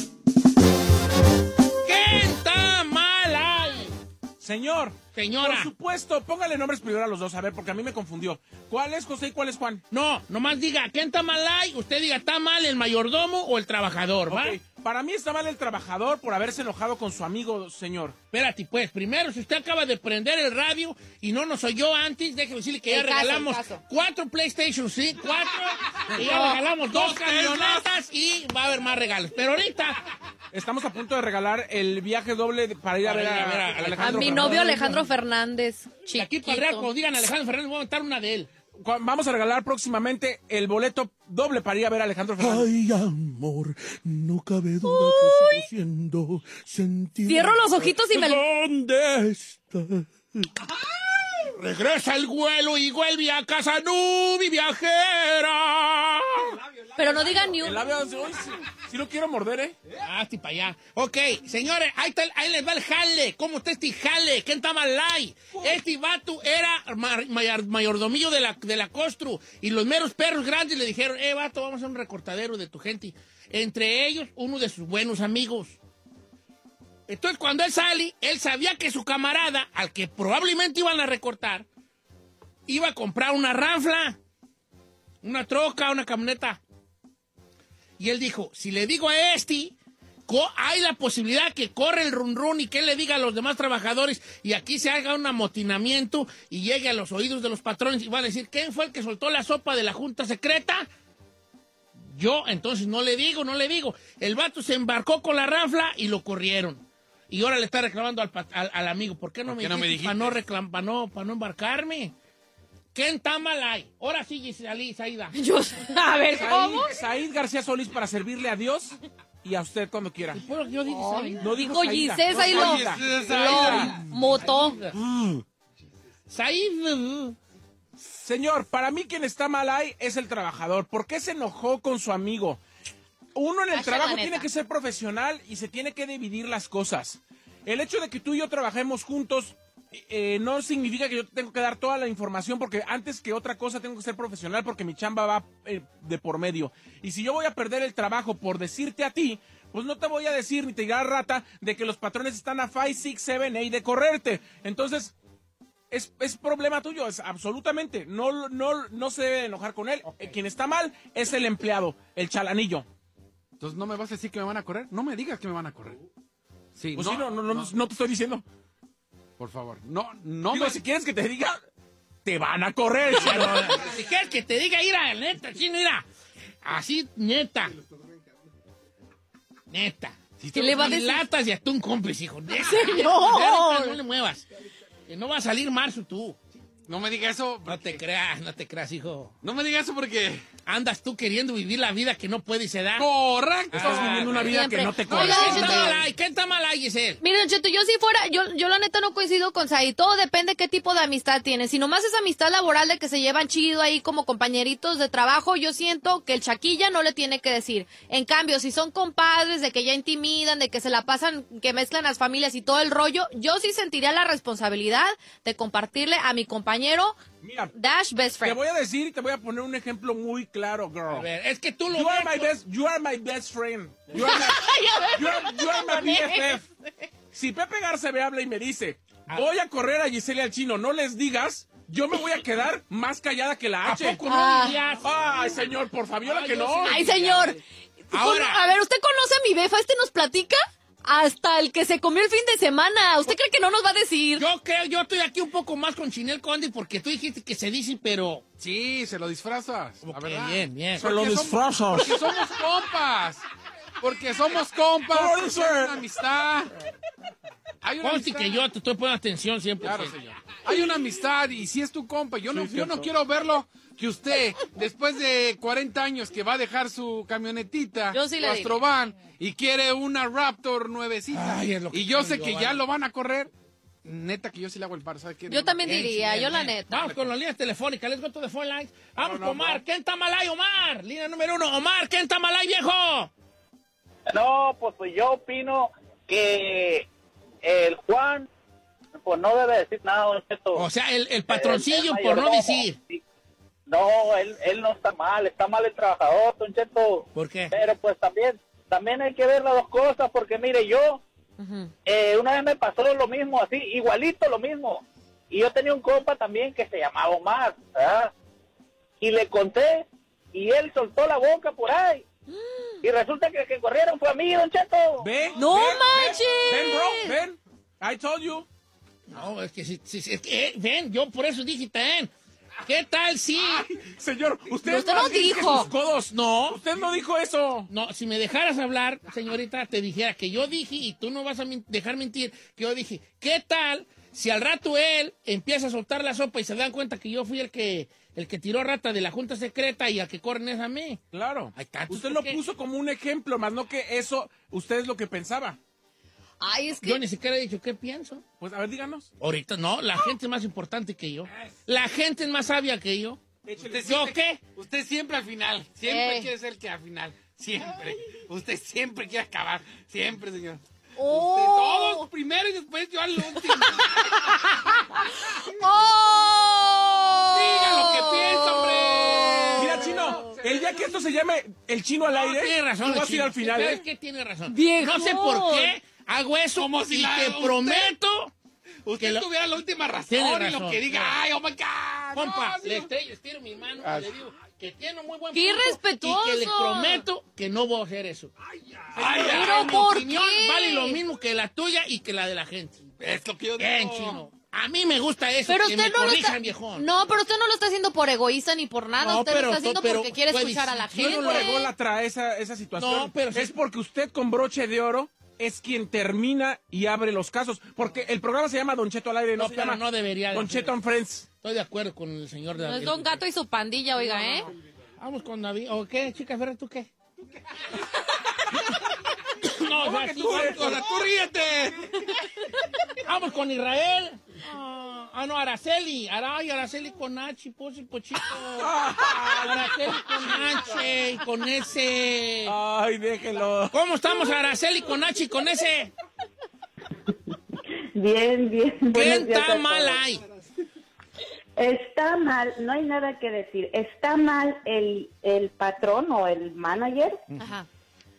¿Qué está mal ahí? Señor. Señora. Por supuesto, póngale nombres primero a los dos, a ver, porque a mí me confundió. ¿Cuál es José y cuál es Juan? No, nomás diga, ¿quién está mal ahí? Usted diga, ¿está mal el mayordomo o el trabajador, va? Ok, Para mí está mal el trabajador por haberse enojado con su amigo, señor. Espérate, pues, primero, si usted acaba de prender el radio y no nos oyó antes, déjeme decirle que ya El caso, regalamos cuatro PlayStation, sí, cuatro, y ya No, regalamos dos dos camionetas y va a haber más regalos. Pero ahorita, Estamos a punto de regalar el viaje doble para ir a ver a ver a a, A Alejandro mi Fernández. novio Alejandro Fernández. y aquí para real, cuando digan Alejandro Fernández, voy a aventar una de él. Vamos a regalar próximamente el boleto doble para ir a ver a Alejandro Fernández. Ay, amor, no cabe duda que sigo siendo sentido. Cierro los ojitos y me- ¿Dónde está? Regresa el vuelo y vuelve a casa, Nubi viajera. Pero no digan ni un... El labio, sí lo quiero morder, ¿eh? Ah, estoy para allá. Ok, señores, ahí, está el- ahí les va el jale. ¿Cómo está este jale? ¿Quién está mal ahí? Este vato era mar- mayor- mayordomillo de la, de la Costru. Y los meros perros grandes le dijeron, eh, vato, vamos a hacer un recortadero de tu gente. Entre ellos, uno de sus buenos amigos. Entonces, cuando él sale, él sabía que su camarada, al que probablemente iban a recortar, iba a comprar una ranfla, una troca, una camioneta. Y él dijo, si le digo a este, hay la posibilidad que corre el run run y que le diga a los demás trabajadores y aquí se haga un amotinamiento y llegue a los oídos de los patrones y van a decir, ¿quién fue el que soltó la sopa de la junta secreta? Yo, entonces no le digo, no le digo. El vato se embarcó con la ranfla y lo corrieron. Y ahora le está reclamando al, al- al amigo, ¿por qué no ¿Por me qué no me dijiste para no, reclam- para no, para no embarcarme? ¿Quién está mal ahí? Ahora sí, Gisali, Saida. Yo, a ver, ¿cómo? Said, García Solís para servirle a Dios y a usted cuando quiera. Bueno, yo dije Saida. No dijo. Gisés, ahí lo, lo motó. Said. Señor, para mí quien está mal ahí es el trabajador. ¿Por qué se enojó con su amigo? Uno en el trabajo tiene que ser profesional y se tiene que dividir las cosas. El hecho de que tú y yo trabajemos juntos eh, no significa que yo tengo que dar toda la información porque antes que otra cosa tengo que ser profesional porque mi chamba va eh, de por medio. Y si yo voy a perder el trabajo por decirte a ti, pues no te voy a decir ni te dirá rata de que los patrones están a 5, 6, 7, 8 de correrte. Entonces, es, es problema tuyo, es absolutamente. No, no, no se debe enojar con él. Quien está mal es el empleado, el chalanillo. Entonces, ¿no me vas a decir que me van a correr? No me digas que me van a correr. Sí, Pues sí, no, no, no, no te estoy diciendo. Por favor, no, no Digo, me... si quieres que te diga, te van a correr. Chino. si quieres que te diga, ira, neta, chino, mira. Así, neta. Neta. Si ¿Qué le va a y decir? latas y atún compres, hijo. Neta, Señor. neta, No le muevas. Que no va a salir marzo tú. No me diga eso. No te creas, no te creas, hijo. No me diga eso porque... Andas tú queriendo vivir la vida que no puedes se da. Correcto. Estás viviendo una vida Siempre. que no te corresponde. ¿Quién está Don mal Cheto. ahí? ¿Quién está mal ahí, Giselle? Mire, Don Cheto, yo si fuera, yo, yo la neta no coincido con Said. Todo depende qué tipo de amistad tienes. Si nomás es amistad laboral de que se llevan chido ahí como compañeritos de trabajo, yo siento que el chaquilla no le tiene que decir. En cambio, si son compadres de que ya intimidan, de que se la pasan, que mezclan las familias y todo el rollo, yo sí sentiría la responsabilidad de compartirle a mi compañero Mira, Dash Best te Friend. voy a decir y te voy a poner un ejemplo muy claro, A girl. ver, es que tú lo You are ves, my best, you are my best friend. You are my, you are, you are my BFF. Si Pepe Garza me habla y me dice, voy a correr a Giselle al chino, no les digas, yo me voy a quedar más callada que la ¿A H. poco no Ah. Ay, señor, por Fabiola, Ay, que no. sí. Ay, señor. Ahora- A ver, ¿usted conoce a mi befa? ¿Este nos platica? Hasta el que se comió el fin de semana. ¿Usted cree que no nos va a decir? Yo creo, yo estoy aquí un poco más con Chinel Conde porque tú dijiste que se dice, pero... Sí, se lo disfrazas. la Ok, verdad. bien, bien. Se lo disfrazas. Porque somos compas. Porque somos compas. ¿Cómo porque dice? Hay una amistad. Hay una amistad. que yo te estoy poniendo atención siempre. Claro, señor. Hay una amistad y si es tu compa, yo no, yo no quiero verlo que usted, después de 40 años que va a dejar su camionetita, Yo sí. Astrovan, y quiere una Raptor nuevecita, Ay, es lo que y yo sé que vale. ya lo van a correr, neta que yo sí le hago el paro, ¿sabe qué? Yo también diría, yo la neta. Vamos con las líneas telefónicas. Let's go to the phone lines. Vamos no, con Omar. no. ¿Quién está mal ahí, Omar? Línea número uno. Omar, ¿quién está mal ahí, viejo? No, pues, pues yo opino que el Juan pues no debe decir nada, Cheto. O sea, el, el patroncillo El- el por no decir. Sí. No, él, él no está mal, está mal el trabajador, Don Cheto. ¿Por qué? Pero pues también, también hay que ver las dos cosas, porque mire, yo, eh, una vez me pasó lo mismo, así, igualito lo mismo. Y yo tenía un compa también que se llamaba Omar, ¿verdad? Y le conté, y él soltó la boca por ahí. Y resulta que el que corrieron fue a mí, Don Cheto. ¿Ve? ¡No ¿Ve? manches! Ven, bro, ven. I told you. No, es que si, si- si- es que, eh, ven, yo por eso dije, ten. ¿Qué tal si? Señor, usted, Usted no dijo. sus codos. No. Usted no dijo eso. No, si me dejaras hablar, señorita, te dijera que yo dije, y tú no vas a min- dejar mentir, que yo dije, ¿qué tal si al rato él empieza a soltar la sopa y se dan cuenta que yo fui el que el que tiró rata de la Junta Secreta y al que corren es a mí? Claro. Ay, tanto, Usted ¿por lo qué? puso como un ejemplo, más no que eso, usted es lo que pensaba. Ay, es que... Yo ni siquiera he dicho qué pienso. Pues a ver, díganos. Ahorita no, la gente es más importante que yo. La gente es más sabia que yo. Usted ¿Yo siempre- qué? Usted siempre al final. Siempre Eh. quiere ser el que al final. Siempre. Usted siempre quiere acabar. Siempre, señor. ¡Oh! Usted todos primero y después yo al último. ¡Oh! Diga lo que piensa, hombre. Mira, Chino, el día que esto se llame el chino al aire, Tiene razón, tú vas a ir al final, ¿Sabes ¿eh? qué? Tiene razón. No sé por qué hago eso Como si y la- te usted- prometo Usted que lo- tuviera la última razón Tiene y lo razón, que diga, ay, oh my God. Compa, no, le estrello, estiro mi mano Ah, y le digo que tiene un muy buen ¡Qué punto irrespetuoso! Y que le prometo que no voy a hacer eso. Ay, ¿Pero mi por opinión qué? vale lo mismo que la tuya y que la de la gente. Es lo que yo digo. Bien, chino. A mí me gusta eso, Pero que usted me no lo corrijan, está... viejón. No, pero usted no lo está haciendo por egoísta ni por nada. No, usted pero- lo está haciendo pero porque quiere escuchar a la Yo gente. no lo regó la trae esa, esa situación. No, pero sí- es porque usted con broche de oro es quien termina y abre los casos. Porque el programa se llama Don Cheto al aire, no, No, se llama no debería de Don Cheto and Friends. Estoy de acuerdo con el señor No es David. Don Gato y su pandilla, oiga, ¿eh? Vamos con David. ¿O qué, chica Ferrer, tú qué? no, o sea, que sí, tú, tú ríete. Vamos con Israel. Ah, ah, no, Araceli. Ay, Araceli con H, Pussy Pochito. Araceli con H y con S. Ay, déjelo. ¿Cómo estamos, Araceli con H y con S? Bien, bien. ¿Qué está mal ahí? Está mal, no hay nada que decir. Está mal el, el patrón o el manager. Ajá.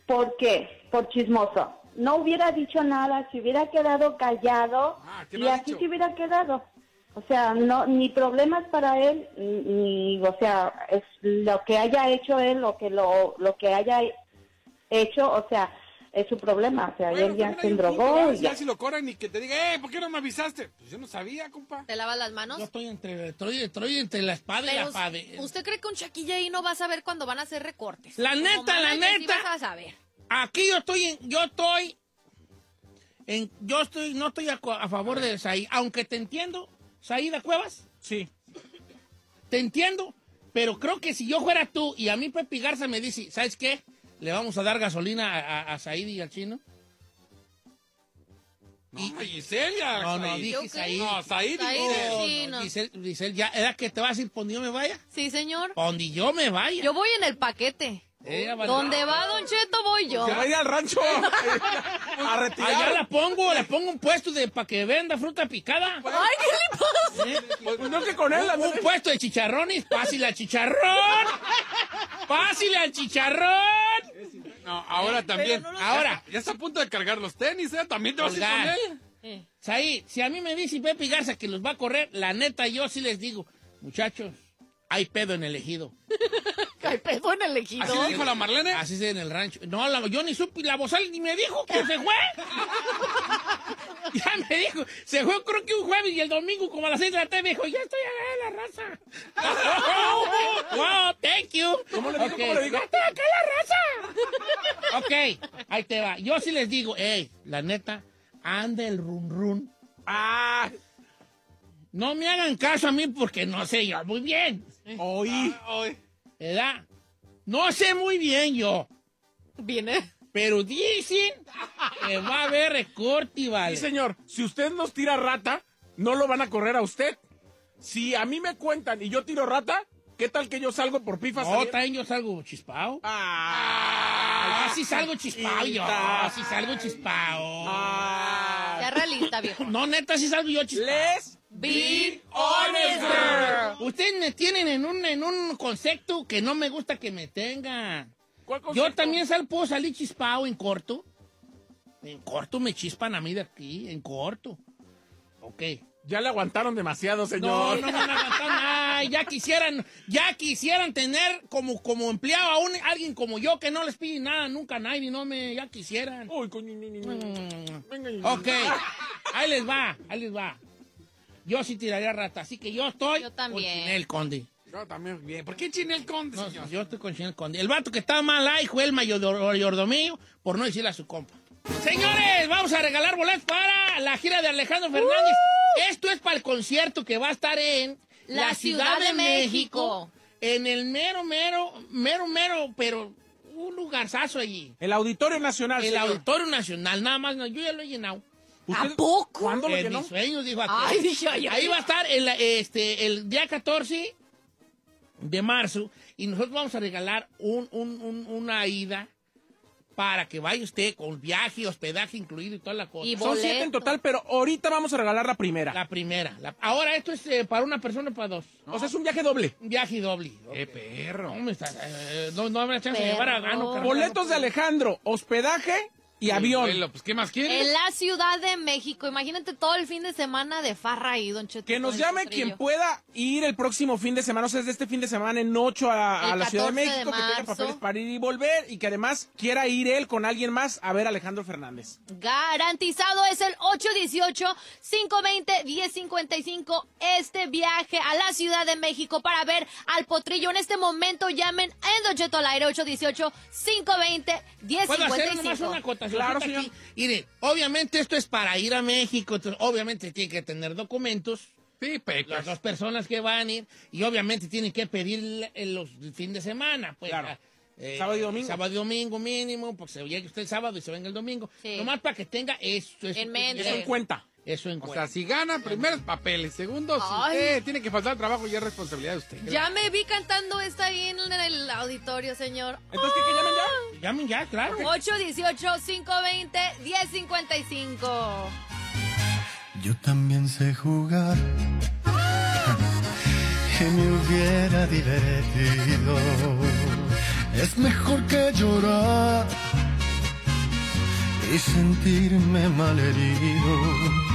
¿Por qué? Por chismoso. No hubiera dicho nada, se hubiera quedado callado Ah, ¿qué y así dicho? se hubiera quedado. O sea, no ni problemas para él, ni, o sea, es lo que haya hecho él, lo que lo, lo que haya hecho, o sea, es su problema. O sea, Bueno, él ya se Si ya. ya si lo corren y que te diga, eh, ¿por qué no me avisaste? Pues yo no sabía, compa. ¿Te lavas las manos? Yo estoy entre, estoy, estoy entre la espada y la pared. ¿Usted cree que un chaquilla ahí no va a saber cuándo van a hacer recortes? La Como neta, la sí neta. vas a saber. Aquí yo estoy, en, yo estoy, en, yo estoy, no estoy a, favor de Saí, aunque te entiendo, Saída Cuevas, Sí. te entiendo, pero creo que si yo fuera tú y a mí Pepe Garza me dice, ¿sabes qué? Le vamos a dar gasolina a, a, a Said y al chino. No, Giselle, No, no, dije. Said. No, Said y. No, sí, no, no. Giselle, Giselle, ya, ¿era que te vas a ir por donde yo me vaya? Sí, señor. Por donde yo me vaya. Yo voy en el paquete. Eh. Donde va Don Cheto voy yo. Se va a ir al rancho a Allá retirar. la pongo, le pongo un puesto de para que venda fruta picada. Ay, ¿qué le pasa? ¿Eh? Pues no que con él. Un, un puesto de chicharrones, pásile al chicharrón. Pásile al chicharrón. No, ahora también. no Ahora. Ya está a punto de cargar los tenis, ¿eh? También te vas a ir Colgar. con él. Eh. Saí, si a mí me dice Pepe Garza que los va a correr, la neta yo sí les digo, muchachos, hay pedo en el ejido. Hay pedo en el ejido. ¿Así dijo la Marlene? Así es en el rancho. No, la- yo ni supe, la bozal ni me dijo que se fue. ya me dijo, se fue creo que un jueves y el domingo como a las seis de la tarde me dijo, ya estoy acá en la raza. wow, thank you. ¿Cómo le dijo? Ok, ¿Cómo le dijo? Ya estoy acá en la raza. ok, ahí te va. Yo sí les digo, hey, la neta, anda el run run. Ah, No me hagan caso a mí porque no sé yo muy bien. oí. ¿Verdad? No sé muy bien yo. Viene. Pero dicen que va a haber recorte y vale. Sí, señor. Si usted nos tira rata, no lo van a correr a usted. Si a mí me cuentan y yo tiro rata, ¿qué tal que yo salgo por pifas? No, también yo salgo chispao. Ah, Ah, sí salgo chispao yo. Sí salgo chispao. ah. Ya realista, viejo. No, neta, sí salgo yo chispao. Les Be honest, girl. ustedes me tienen en un, en un concepto que no me gusta que me tengan. Yo también sal, puedo salir chispado en corto. En corto me chispan a mí de aquí, en corto. Ok. Ya le aguantaron demasiado, No, señor. no me van a aguantar. Ay, ya quisieran, ya quisieran tener como, como empleado a un, alguien como yo que no les pide nada nunca a nadie, no me, ya quisieran. Mm. Ok, ahí les va, ahí les va. Yo sí tiraría rata, así que yo estoy yo también. con Chinel Conde. Yo también, bien. ¿Por qué Chinel Conde, No, señor? yo estoy con Chinel Conde. El vato que está mal ahí fue el mayordomío, por no decirle a su compa. Señores, vamos a regalar boletos para la gira de Alejandro Fernández. Esto es para el concierto que va a estar en La Ciudad de México. En el mero, mero, mero, mero, pero un lugarzazo allí. El Auditorio Nacional. El señor. Auditorio Nacional, nada más, no, yo ya lo he llenado. ¿A poco? ¿Cuándo lo En llenó? mis sueños, dijo aquel. Ay, dije, ay, ay, Ahí va a estar el, este, el día 14 de marzo y nosotros vamos a regalar un, un- un- una ida para que vaya usted con viaje, hospedaje incluido y toda la cosa. Y Son siete en total, pero ahorita vamos a regalar la primera. La primera. la- ahora esto es eh, para una persona o para dos. O sea, es un viaje doble. Un viaje doble. ¡Qué perro! No me, está- eh, no, no me da chance de llevar a Gano. Boletos de Alejandro, hospedaje y avión. Pues, ¿qué más quieres? En la Ciudad de México. Imagínate todo el fin de semana de farra ahí, Don Cheto. Que nos llame quien pueda ir el próximo fin de semana, o sea, desde este fin de semana en 8 a, la Ciudad de 14 de México, que tenga papeles para ir y volver y que además quiera ir él con alguien más a ver a Alejandro Fernández. Garantizado es el 818-520-1055. Este viaje a la Ciudad de México para ver al potrillo. En este momento llamen en Don Cheto al aire 818-520-1055. Claro, aquí? señor. Mire, obviamente esto es para ir a México, entonces, obviamente tiene que tener documentos. Sí, pecas. Las dos personas que van a ir, y obviamente tienen que pedir el, los el fin de semana, pues. Claro. eh, Sábado y domingo. Sábado y domingo mínimo, porque se llegue usted el sábado y se venga el domingo. Sí. Nomás para que tenga eso. eso En mente. Eso en cuenta. Eso en O sea, si gana, primeros papeles. Segundo, si usted tiene que faltar al trabajo, ya es responsabilidad de usted. Ya me vi cantando esta ahí en el auditorio, señor. Entonces, ¿qué, que llamen ya? Llamen ya, claro. 818-520-1055. Yo también sé jugar y me hubiera divertido. Es mejor que llorar y sentirme malherido.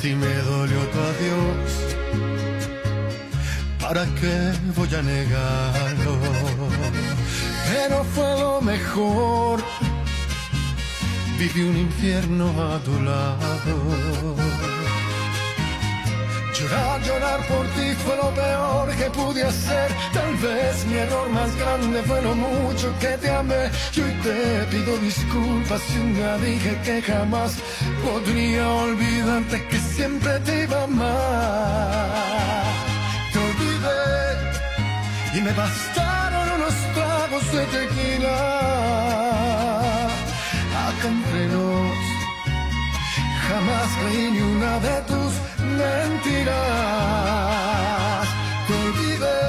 Si me dolió tu adiós, ¿para qué voy a negarlo? Pero fue lo mejor. Viví un infierno a tu lado. Llorar, llorar por ti fue lo peor que pude hacer. Tal vez mi error más grande fue lo mucho que te amé. Y hoy te pido disculpas si un dije que jamás podría olvidarte que siempre te iba a amar. Te olvidé y me bastaron unos tragos de tequila. Acá entre nos Jamás creí ni una de tus mentiras. Olvidé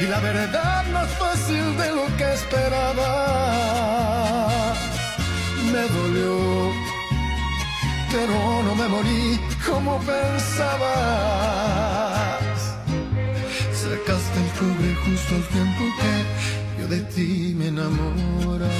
y la verdad más fácil de lo que esperaba. Me dolió, pero no me morí como pensabas. Sacaste el cobre justo al tiempo que yo de ti me enamoraba.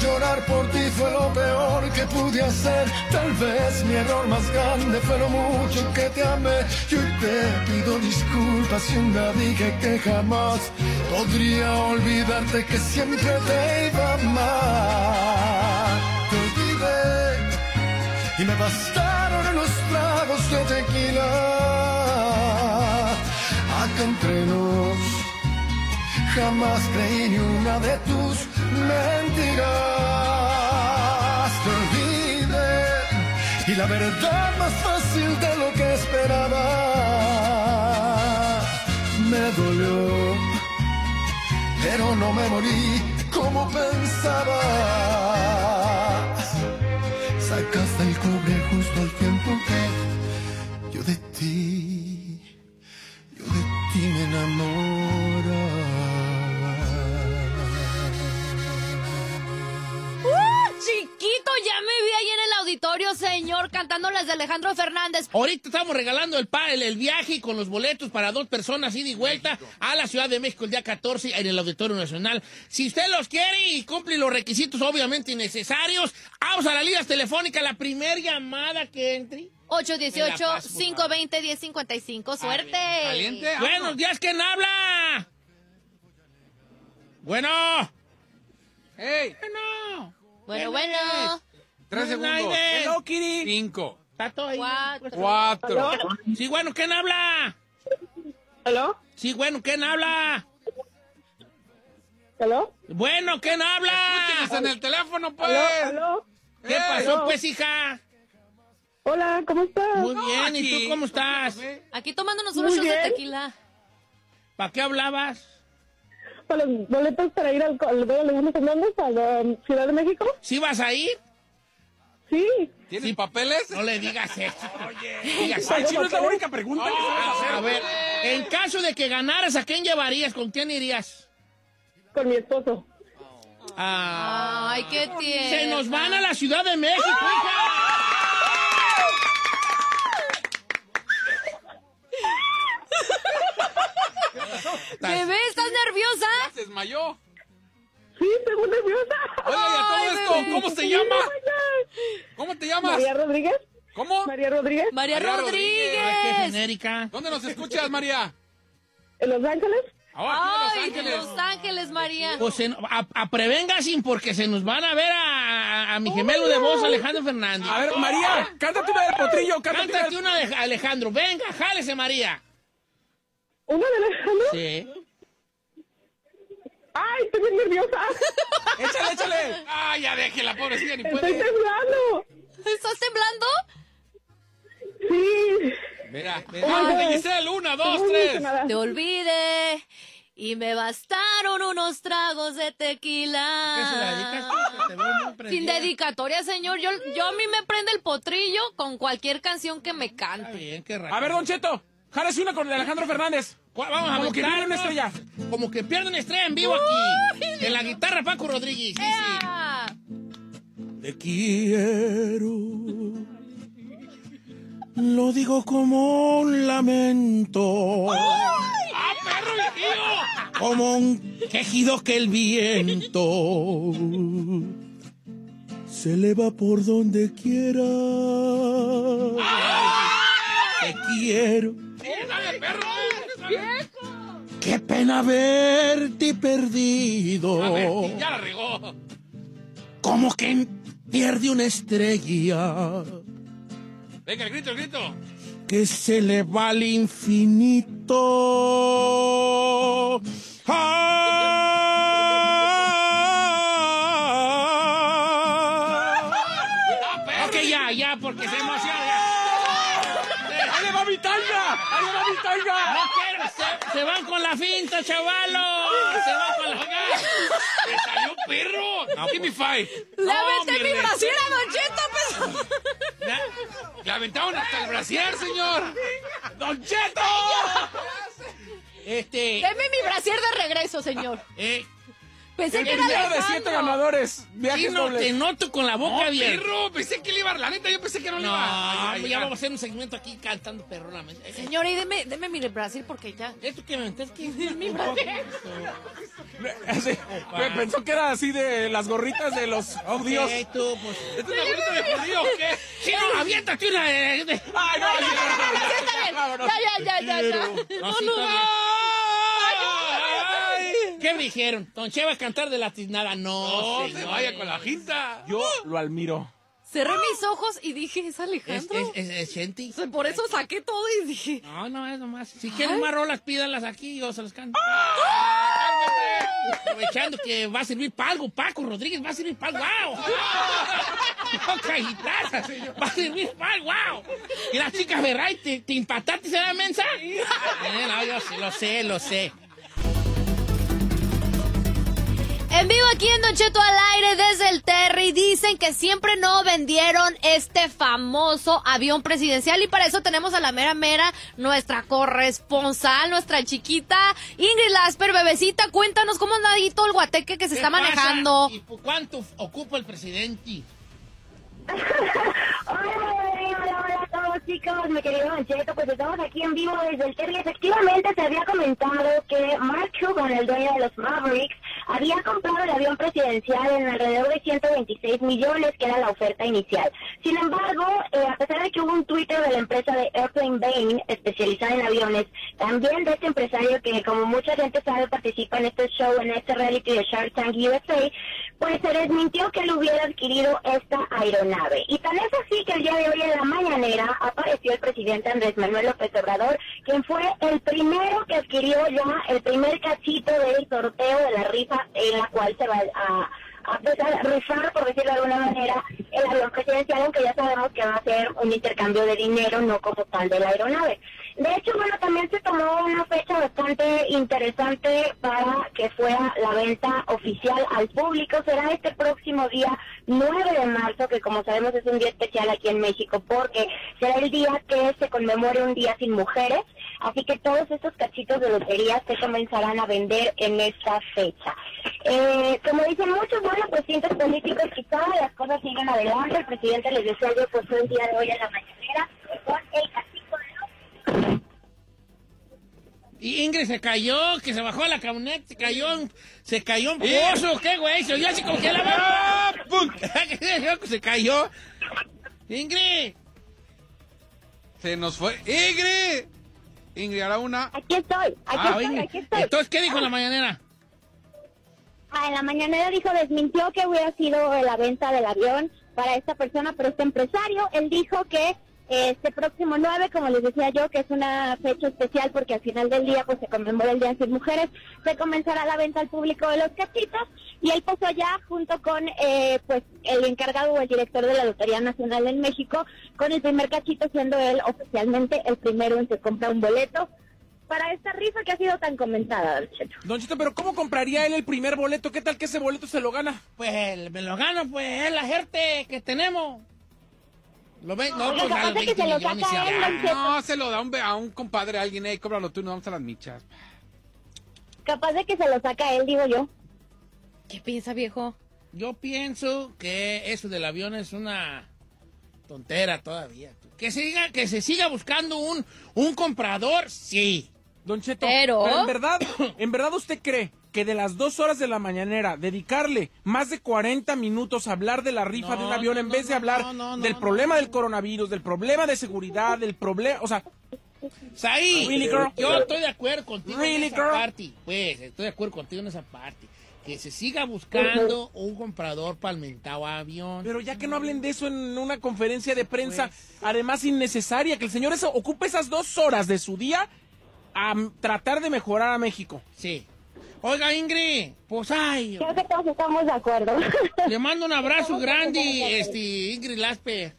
Llorar, por ti fue lo peor que pude hacer. Tal vez mi error más grande fue lo mucho que te amé. Yo te pido disculpas si un día dije que jamás podría olvidarte que siempre te iba a amar. Te olvidé y me bastaron los tragos de tequila. Acá entre nos Jamás creí ni una de tus mentiras te olviden y la verdad más fácil de lo que esperaba me dolió, pero no me morí como pensaba. Sacaste el cobre justo al tiempo que yo de ti, yo de ti me enamoré. Alejandro Fernández. Ahorita estamos regalando el, pa- el, el viaje con los boletos para dos personas ida y vuelta a la Ciudad de México el día 14 en el Auditorio Nacional. Si usted los quiere y cumple los requisitos obviamente necesarios, vamos a las líneas telefónicas. La primera llamada que entre. 818-520-1055. ¡Suerte! Buenos días, ¿quién habla? Bueno. ¡Hey! Bueno. Bueno, bueno. Tres segundos. Hello, Kitty. Cinco. Tato ahí. Cuatro. Cuatro. Sí, bueno, ¿quién habla? ¿Aló? Sí, bueno, ¿quién habla? ¿Aló? Bueno, ¿quién habla? Escúchenos en el teléfono, pues. ¿Aló? ¿Aló? ¿Qué Eh, pasó, aló. pues, hija? Hola, ¿cómo estás? Muy bien, ¿y tú cómo estás? Aquí tomándonos unos shots de tequila. ¿Para qué hablabas? Para los boletos para ir al, al al Alejandro Fernández a la um, Ciudad de México. ¿Sí vas a ir? Sí. ¿Tienes papeles? No le digas eso. Oye. Digas Ay, es la única pregunta que sabes hacer. A ver, en caso de que ganaras, ¿a quién llevarías? ¿Con quién irías? Con mi esposo. Ah, Ay, qué tierno. se nos van a la Ciudad de México, hija. Bebé, ¿estás nerviosa? Se desmayó. Sí, muy nerviosa. Oye, ¿y a todo Ay, esto, bebé. ¿cómo se llama? ¿Cómo te llamas? María Rodríguez. ¿Cómo? María Rodríguez. María, María Rodríguez. Ay, qué genérica. ¿Dónde nos escuchas, María? ¿En Los Ángeles? Ah, aquí Ay, en Los Ángeles. Los Ángeles, María. Pues en- a, a prevengasin porque se nos van a ver a, a- a mi gemelo de voz, Alejandro Fernández. A ver, María, cántate una del potrillo, cántate, Cántate una una de Alejandro. Venga, jálese, María. ¿Una de Alejandro? Sí. Ay, estoy bien nerviosa. Échale, échale. Ah, ya déjela, pobrecilla, ni Estoy puede. temblando. ¿Estás temblando? Sí. Mira, Cántate, Giselle, una, dos, tres. Te olvidé y me bastaron unos tragos de tequila. ¿Qué se la dedicas? Te veo muy Sin dedicatoria, señor. Yo, yo a mí me prende el potrillo con cualquier canción que me Está cante. bien, qué. A ver, Don Cheto, jálese una con Alejandro Fernández. ¿Cuál- Vamos a Como que una estrella. Como que pierde una estrella en vivo aquí. En la guitarra Paco Rodríguez. Sí. Te quiero. Lo digo como un lamento. ¡Ah, perro viejillo! Como un quejido que el viento se eleva por donde quiera. Te quiero. ¡Sí, dale, perro! Qué pena verte perdido. A ver, ya la regó. Como que pierde una estrella Venga, el grito, el grito. que se le va al infinito. Se, van con la finta, chavalo. Se van con la ¡Me salió perro! Give me five. ¡Le No, mi brasier a Don Cheto, pues. Le aventaron hasta el brasier, señor. ¡Don Cheto! Este, Deme mi brasier de regreso, señor. eh, Pensé que era primero de siete Alejandro. ganadores. Viajes Chino, te dobles. noto con la boca No, abierta. perro. Pensé que le iba. La neta, yo pensé que no le No, iba. Ay, ay, ya ay. vamos a hacer un segmento aquí cantando perronamente. Eh, Señor, y deme, deme mi brasier porque ya. Esto que me metes que Mi brasier. Sí, me pensó que era así de las gorritas de los audios. Ok, tú, pues. ¿Esto es una bolita de judío o qué? Chino, aviéntate una de... de- ¡Ay, no! No, no, no, no, no, bien. No, sí, está bien. ¿Qué me dijeron? Don Che va a cantar de la tiznada. No, No, se señor. vaya con la jinta. Yo lo admiro. Cerré mis ojos y dije, ¿es Alejandro? es, es, es Chenti. O sea, Por eso saqué todo y dije, No, no, es nomás. Si quieren más rolas, pídanlas aquí yo se las canto. Aprovechando que va a servir para algo, Paco Rodríguez va a servir para algo. ¡Wow! Guitarra, va a servir para algo. ¡Wow! Y las chicas, ¿verdad? ¿Y ¿Te, te empataste en la mensa? Eh, no, yo sí, lo sé, lo sé. En vivo aquí en Don Cheto al aire desde el Terry dicen que siempre no vendieron este famoso avión presidencial y para eso tenemos a la mera mera nuestra corresponsal, nuestra chiquita Ingrid Lasper, bebecita, cuéntanos cómo anda ahí todo el guateque que se ¿Qué está pasa? manejando. ¿Y por cuánto ocupa el presidente? Hola, hola a todos chicos, mi querido Mancheto, pues estamos aquí en vivo desde el Terry. Efectivamente se había comentado que Mark Cuban, el dueño de los Mavericks, había comprado el avión presidencial en alrededor de 126 millones, que era la oferta inicial. Sin embargo, eh, a pesar de que hubo un Twitter de la empresa de Airplane Bain, especializada en aviones, también de este empresario que, como mucha gente sabe, participa en este show, en este reality de Shark Tank USA, pues se desmintió que él hubiera adquirido esta aeronave. Y tan es así que el día de hoy en la mañanera apareció el presidente Andrés Manuel López Obrador, quien fue el primero que adquirió ya el primer cachito del sorteo de la rifa en la cual se va a a a rifar, por decirlo de alguna manera, el avión presidencial, aunque ya sabemos que va a ser un intercambio de dinero, no como tal de la aeronave. De hecho, bueno, también se tomó una fecha bastante interesante para que fuera la venta oficial al público. Será este próximo día 9 de marzo, que como sabemos es un día especial aquí en México, porque será el día que se conmemore un día sin mujeres. Así que todos estos cachitos de lotería se comenzarán a vender en esta fecha. Eh, como dicen muchos, bueno, pues políticos quizá las cosas siguen adelante. El presidente les decía yo, pues el día de hoy en la mañanera con el los Y Ingrid se cayó, que se bajó a la camioneta, se cayó, se cayó en pozo, ¿qué güey? Se oyó así como que la ¡Ah! ¡Pum! se cayó. Ingrid. Se nos fue. ¡Ingrid! Ingrid, ahora una. Aquí estoy, aquí Ah, estoy, Ingrid. aquí estoy. Entonces, ¿qué dijo en la mañanera? Ah, en la mañanera dijo, desmintió que hubiera sido la venta del avión para esta persona, pero este empresario, él dijo que este próximo 9, como les decía yo, que es una fecha especial porque al final del día pues se conmemora el Día de las Mujeres, se comenzará la venta al público de los cachitos y él posó ya junto con eh, pues el encargado o el director de la Lotería Nacional en México con el primer cachito siendo él oficialmente el primero en que compra un boleto para esta rifa que ha sido tan comentada, Don Cheto. Don Chito, pero ¿cómo compraría él el primer boleto? ¿Qué tal que ese boleto se lo gana? Pues me lo gano, pues es la gente que tenemos. Lo ve, no, pues que 20 se lo saca y él. No, se lo da un a un compadre, a alguien, eh, cóbralo tú, nos vamos a las michas. Capaz de que se lo saca él, digo yo. ¿Qué piensa, viejo? Yo pienso que eso del avión es una tontera todavía. Que siga, que se siga buscando un, un comprador, sí. Don Cheto, Pero- en verdad, en verdad usted cree que de las dos horas de la mañanera dedicarle más de 40 minutos a hablar de la rifa No, de un avión no, en no, vez de hablar no, no, del no, problema no. del coronavirus, del problema de seguridad, del problema, o sea, Saí, Really, girl? yo estoy de acuerdo contigo Really, en esa girl? parte. Pues, estoy de acuerdo contigo en esa parte. Que se siga buscando un comprador palmentado a avión. pero ya que no hablen de eso en una conferencia de prensa, además innecesaria, que el señor eso, ocupe esas dos horas de su día a tratar de mejorar a México. Sí. Oiga, Ingrid, pues ay, Creo que todos estamos de acuerdo. le mando un abrazo grande, este, Ingrid Laspe.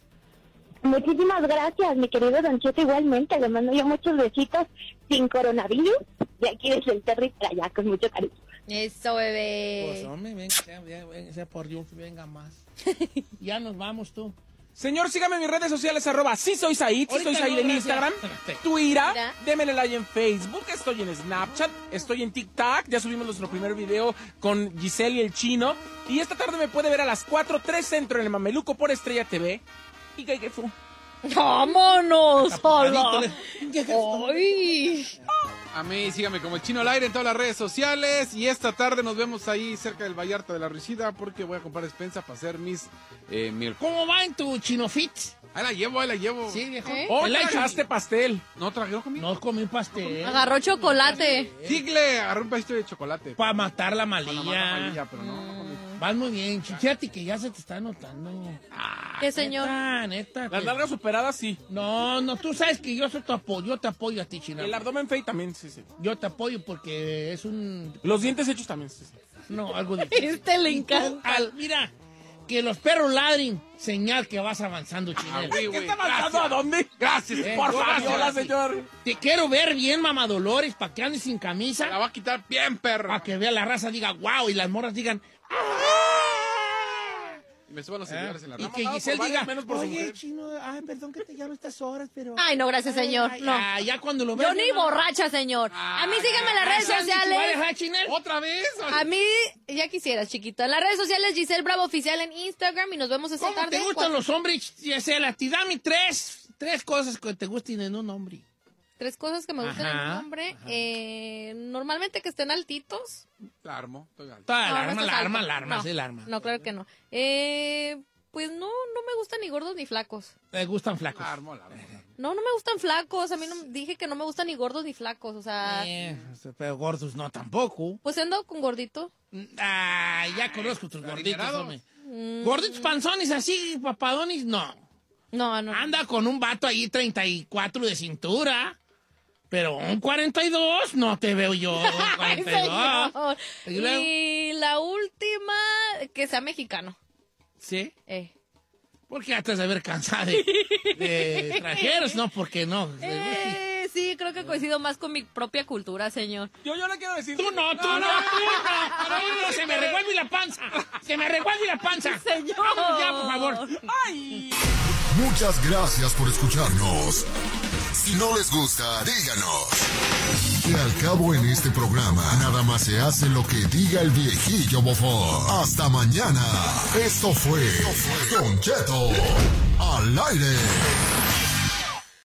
Muchísimas gracias, mi querido Don Cheto. Igualmente, le mando yo muchos besitos sin coronavirus. De aquí desde el Terry para allá, con mucho cariño. Eso, Pues bebé. hombre, venga, sea, venga, sea por Dios, venga más. ya nos vamos tú. Señor, sígame en mis redes sociales, arroba sí soy Said, sí soy Said no, en gracias. Instagram. Twitter, Mira. démenle like en Facebook, estoy en Snapchat, estoy en TikTok, ya subimos nuestro primer video con Giselle y el chino, y esta tarde me puede ver a las 4, 3 centro en el Mameluco por Estrella TV. Y que que fu. ¡Vámonos! Hola. ¡Ay! A mí, sígame como el chino al aire en todas las redes sociales. Y esta tarde nos vemos ahí cerca del Vallarta de la Risida porque voy a comprar despensa para hacer mis eh, miel. ¿Cómo va en tu chino fit? Ahí la llevo, ahí la llevo. Sí, viejo. ¿Eh? Oh, pastel. No traje, no comí. No comí pastel. Agarró chocolate. Sigle, agarré un pedacito de chocolate. Para matar la Para la mala malilla. malilla, pero no, no comí. Vas muy bien, chichati, que ya se te está notando. ¿Qué, señor? Neta, neta. Las largas superadas, sí. No, no, tú sabes que yo soy tu apoyo, yo te apoyo a ti, China. El abdomen fake también, sí, sí. Yo te apoyo porque es un... Los dientes hechos también, sí, sí. No, algo difícil. Este le encanta. al- mira, que los perros ladren, señal que vas avanzando, Chinel. güey, ¿Qué está gracias. a dónde? Gracias. Eh, Por favor, hola, señor. Te quiero ver bien, mamá Dolores, para que andes sin La camisa, va a quitar bien, perro. para que vea la raza, diga wow, y las morras digan, Me suban los ¿Eh? seguidores en la Y rama. que Giselle por diga, varios, menos por su oye, mujer". chino, ay, perdón que te llame a estas horas, pero... Ay, no, gracias, señor. Ay, no. ya, ya cuando lo Yo vean, ni borracha, señor. A mí sígueme en las Ah, redes sociales. ¿Otra vez? A mí, ya quisieras, chiquito. En las redes sociales, Giselle Bravo Oficial en Instagram y nos vemos esta ¿Cómo tarde. te gustan los hombres, Gisela? Te dame tres, tres cosas que te gusten en un hombre. Tres cosas que me gustan en un hombre. Eh, normalmente que estén altitos. La armo, estoy alto. No, la no arma, estás la alto. arma, la arma, No, sí, la arma. No, claro que no. Eh, pues no, no me gustan ni gordos ni flacos. Te gustan flacos. La armo, la armo. No, no me gustan flacos. A mí no, dije que no me gustan ni gordos ni flacos. O sea, Eh, pero gordos no tampoco. pues ando con gordito. Ah, ya conozco tus gorditos, hombre. Mm, Gorditos panzones así, papadones, no. No, no. Anda con un vato ahí 34 de cintura. Pero un 42 no te veo yo. un Ay, 42. señor. Y luego- Y la última, que sea mexicano. ¿Sí? Eh. Porque ya te has de haber cansado de, de extranjeros, ¿no? Porque no. Eh, sí, creo que coincido más con mi propia cultura, señor. Yo, yo le quiero decir. Tú no, tú no, tú no, se me revuelve la panza. Se me revuelve la panza. Señor. Vamos ya, por favor. Muchas gracias por escucharnos. Si no les gusta, díganos. Que al cabo en este programa, nada más se hace lo que diga el viejillo bofón. Hasta mañana. Esto fue Don Cheto al aire.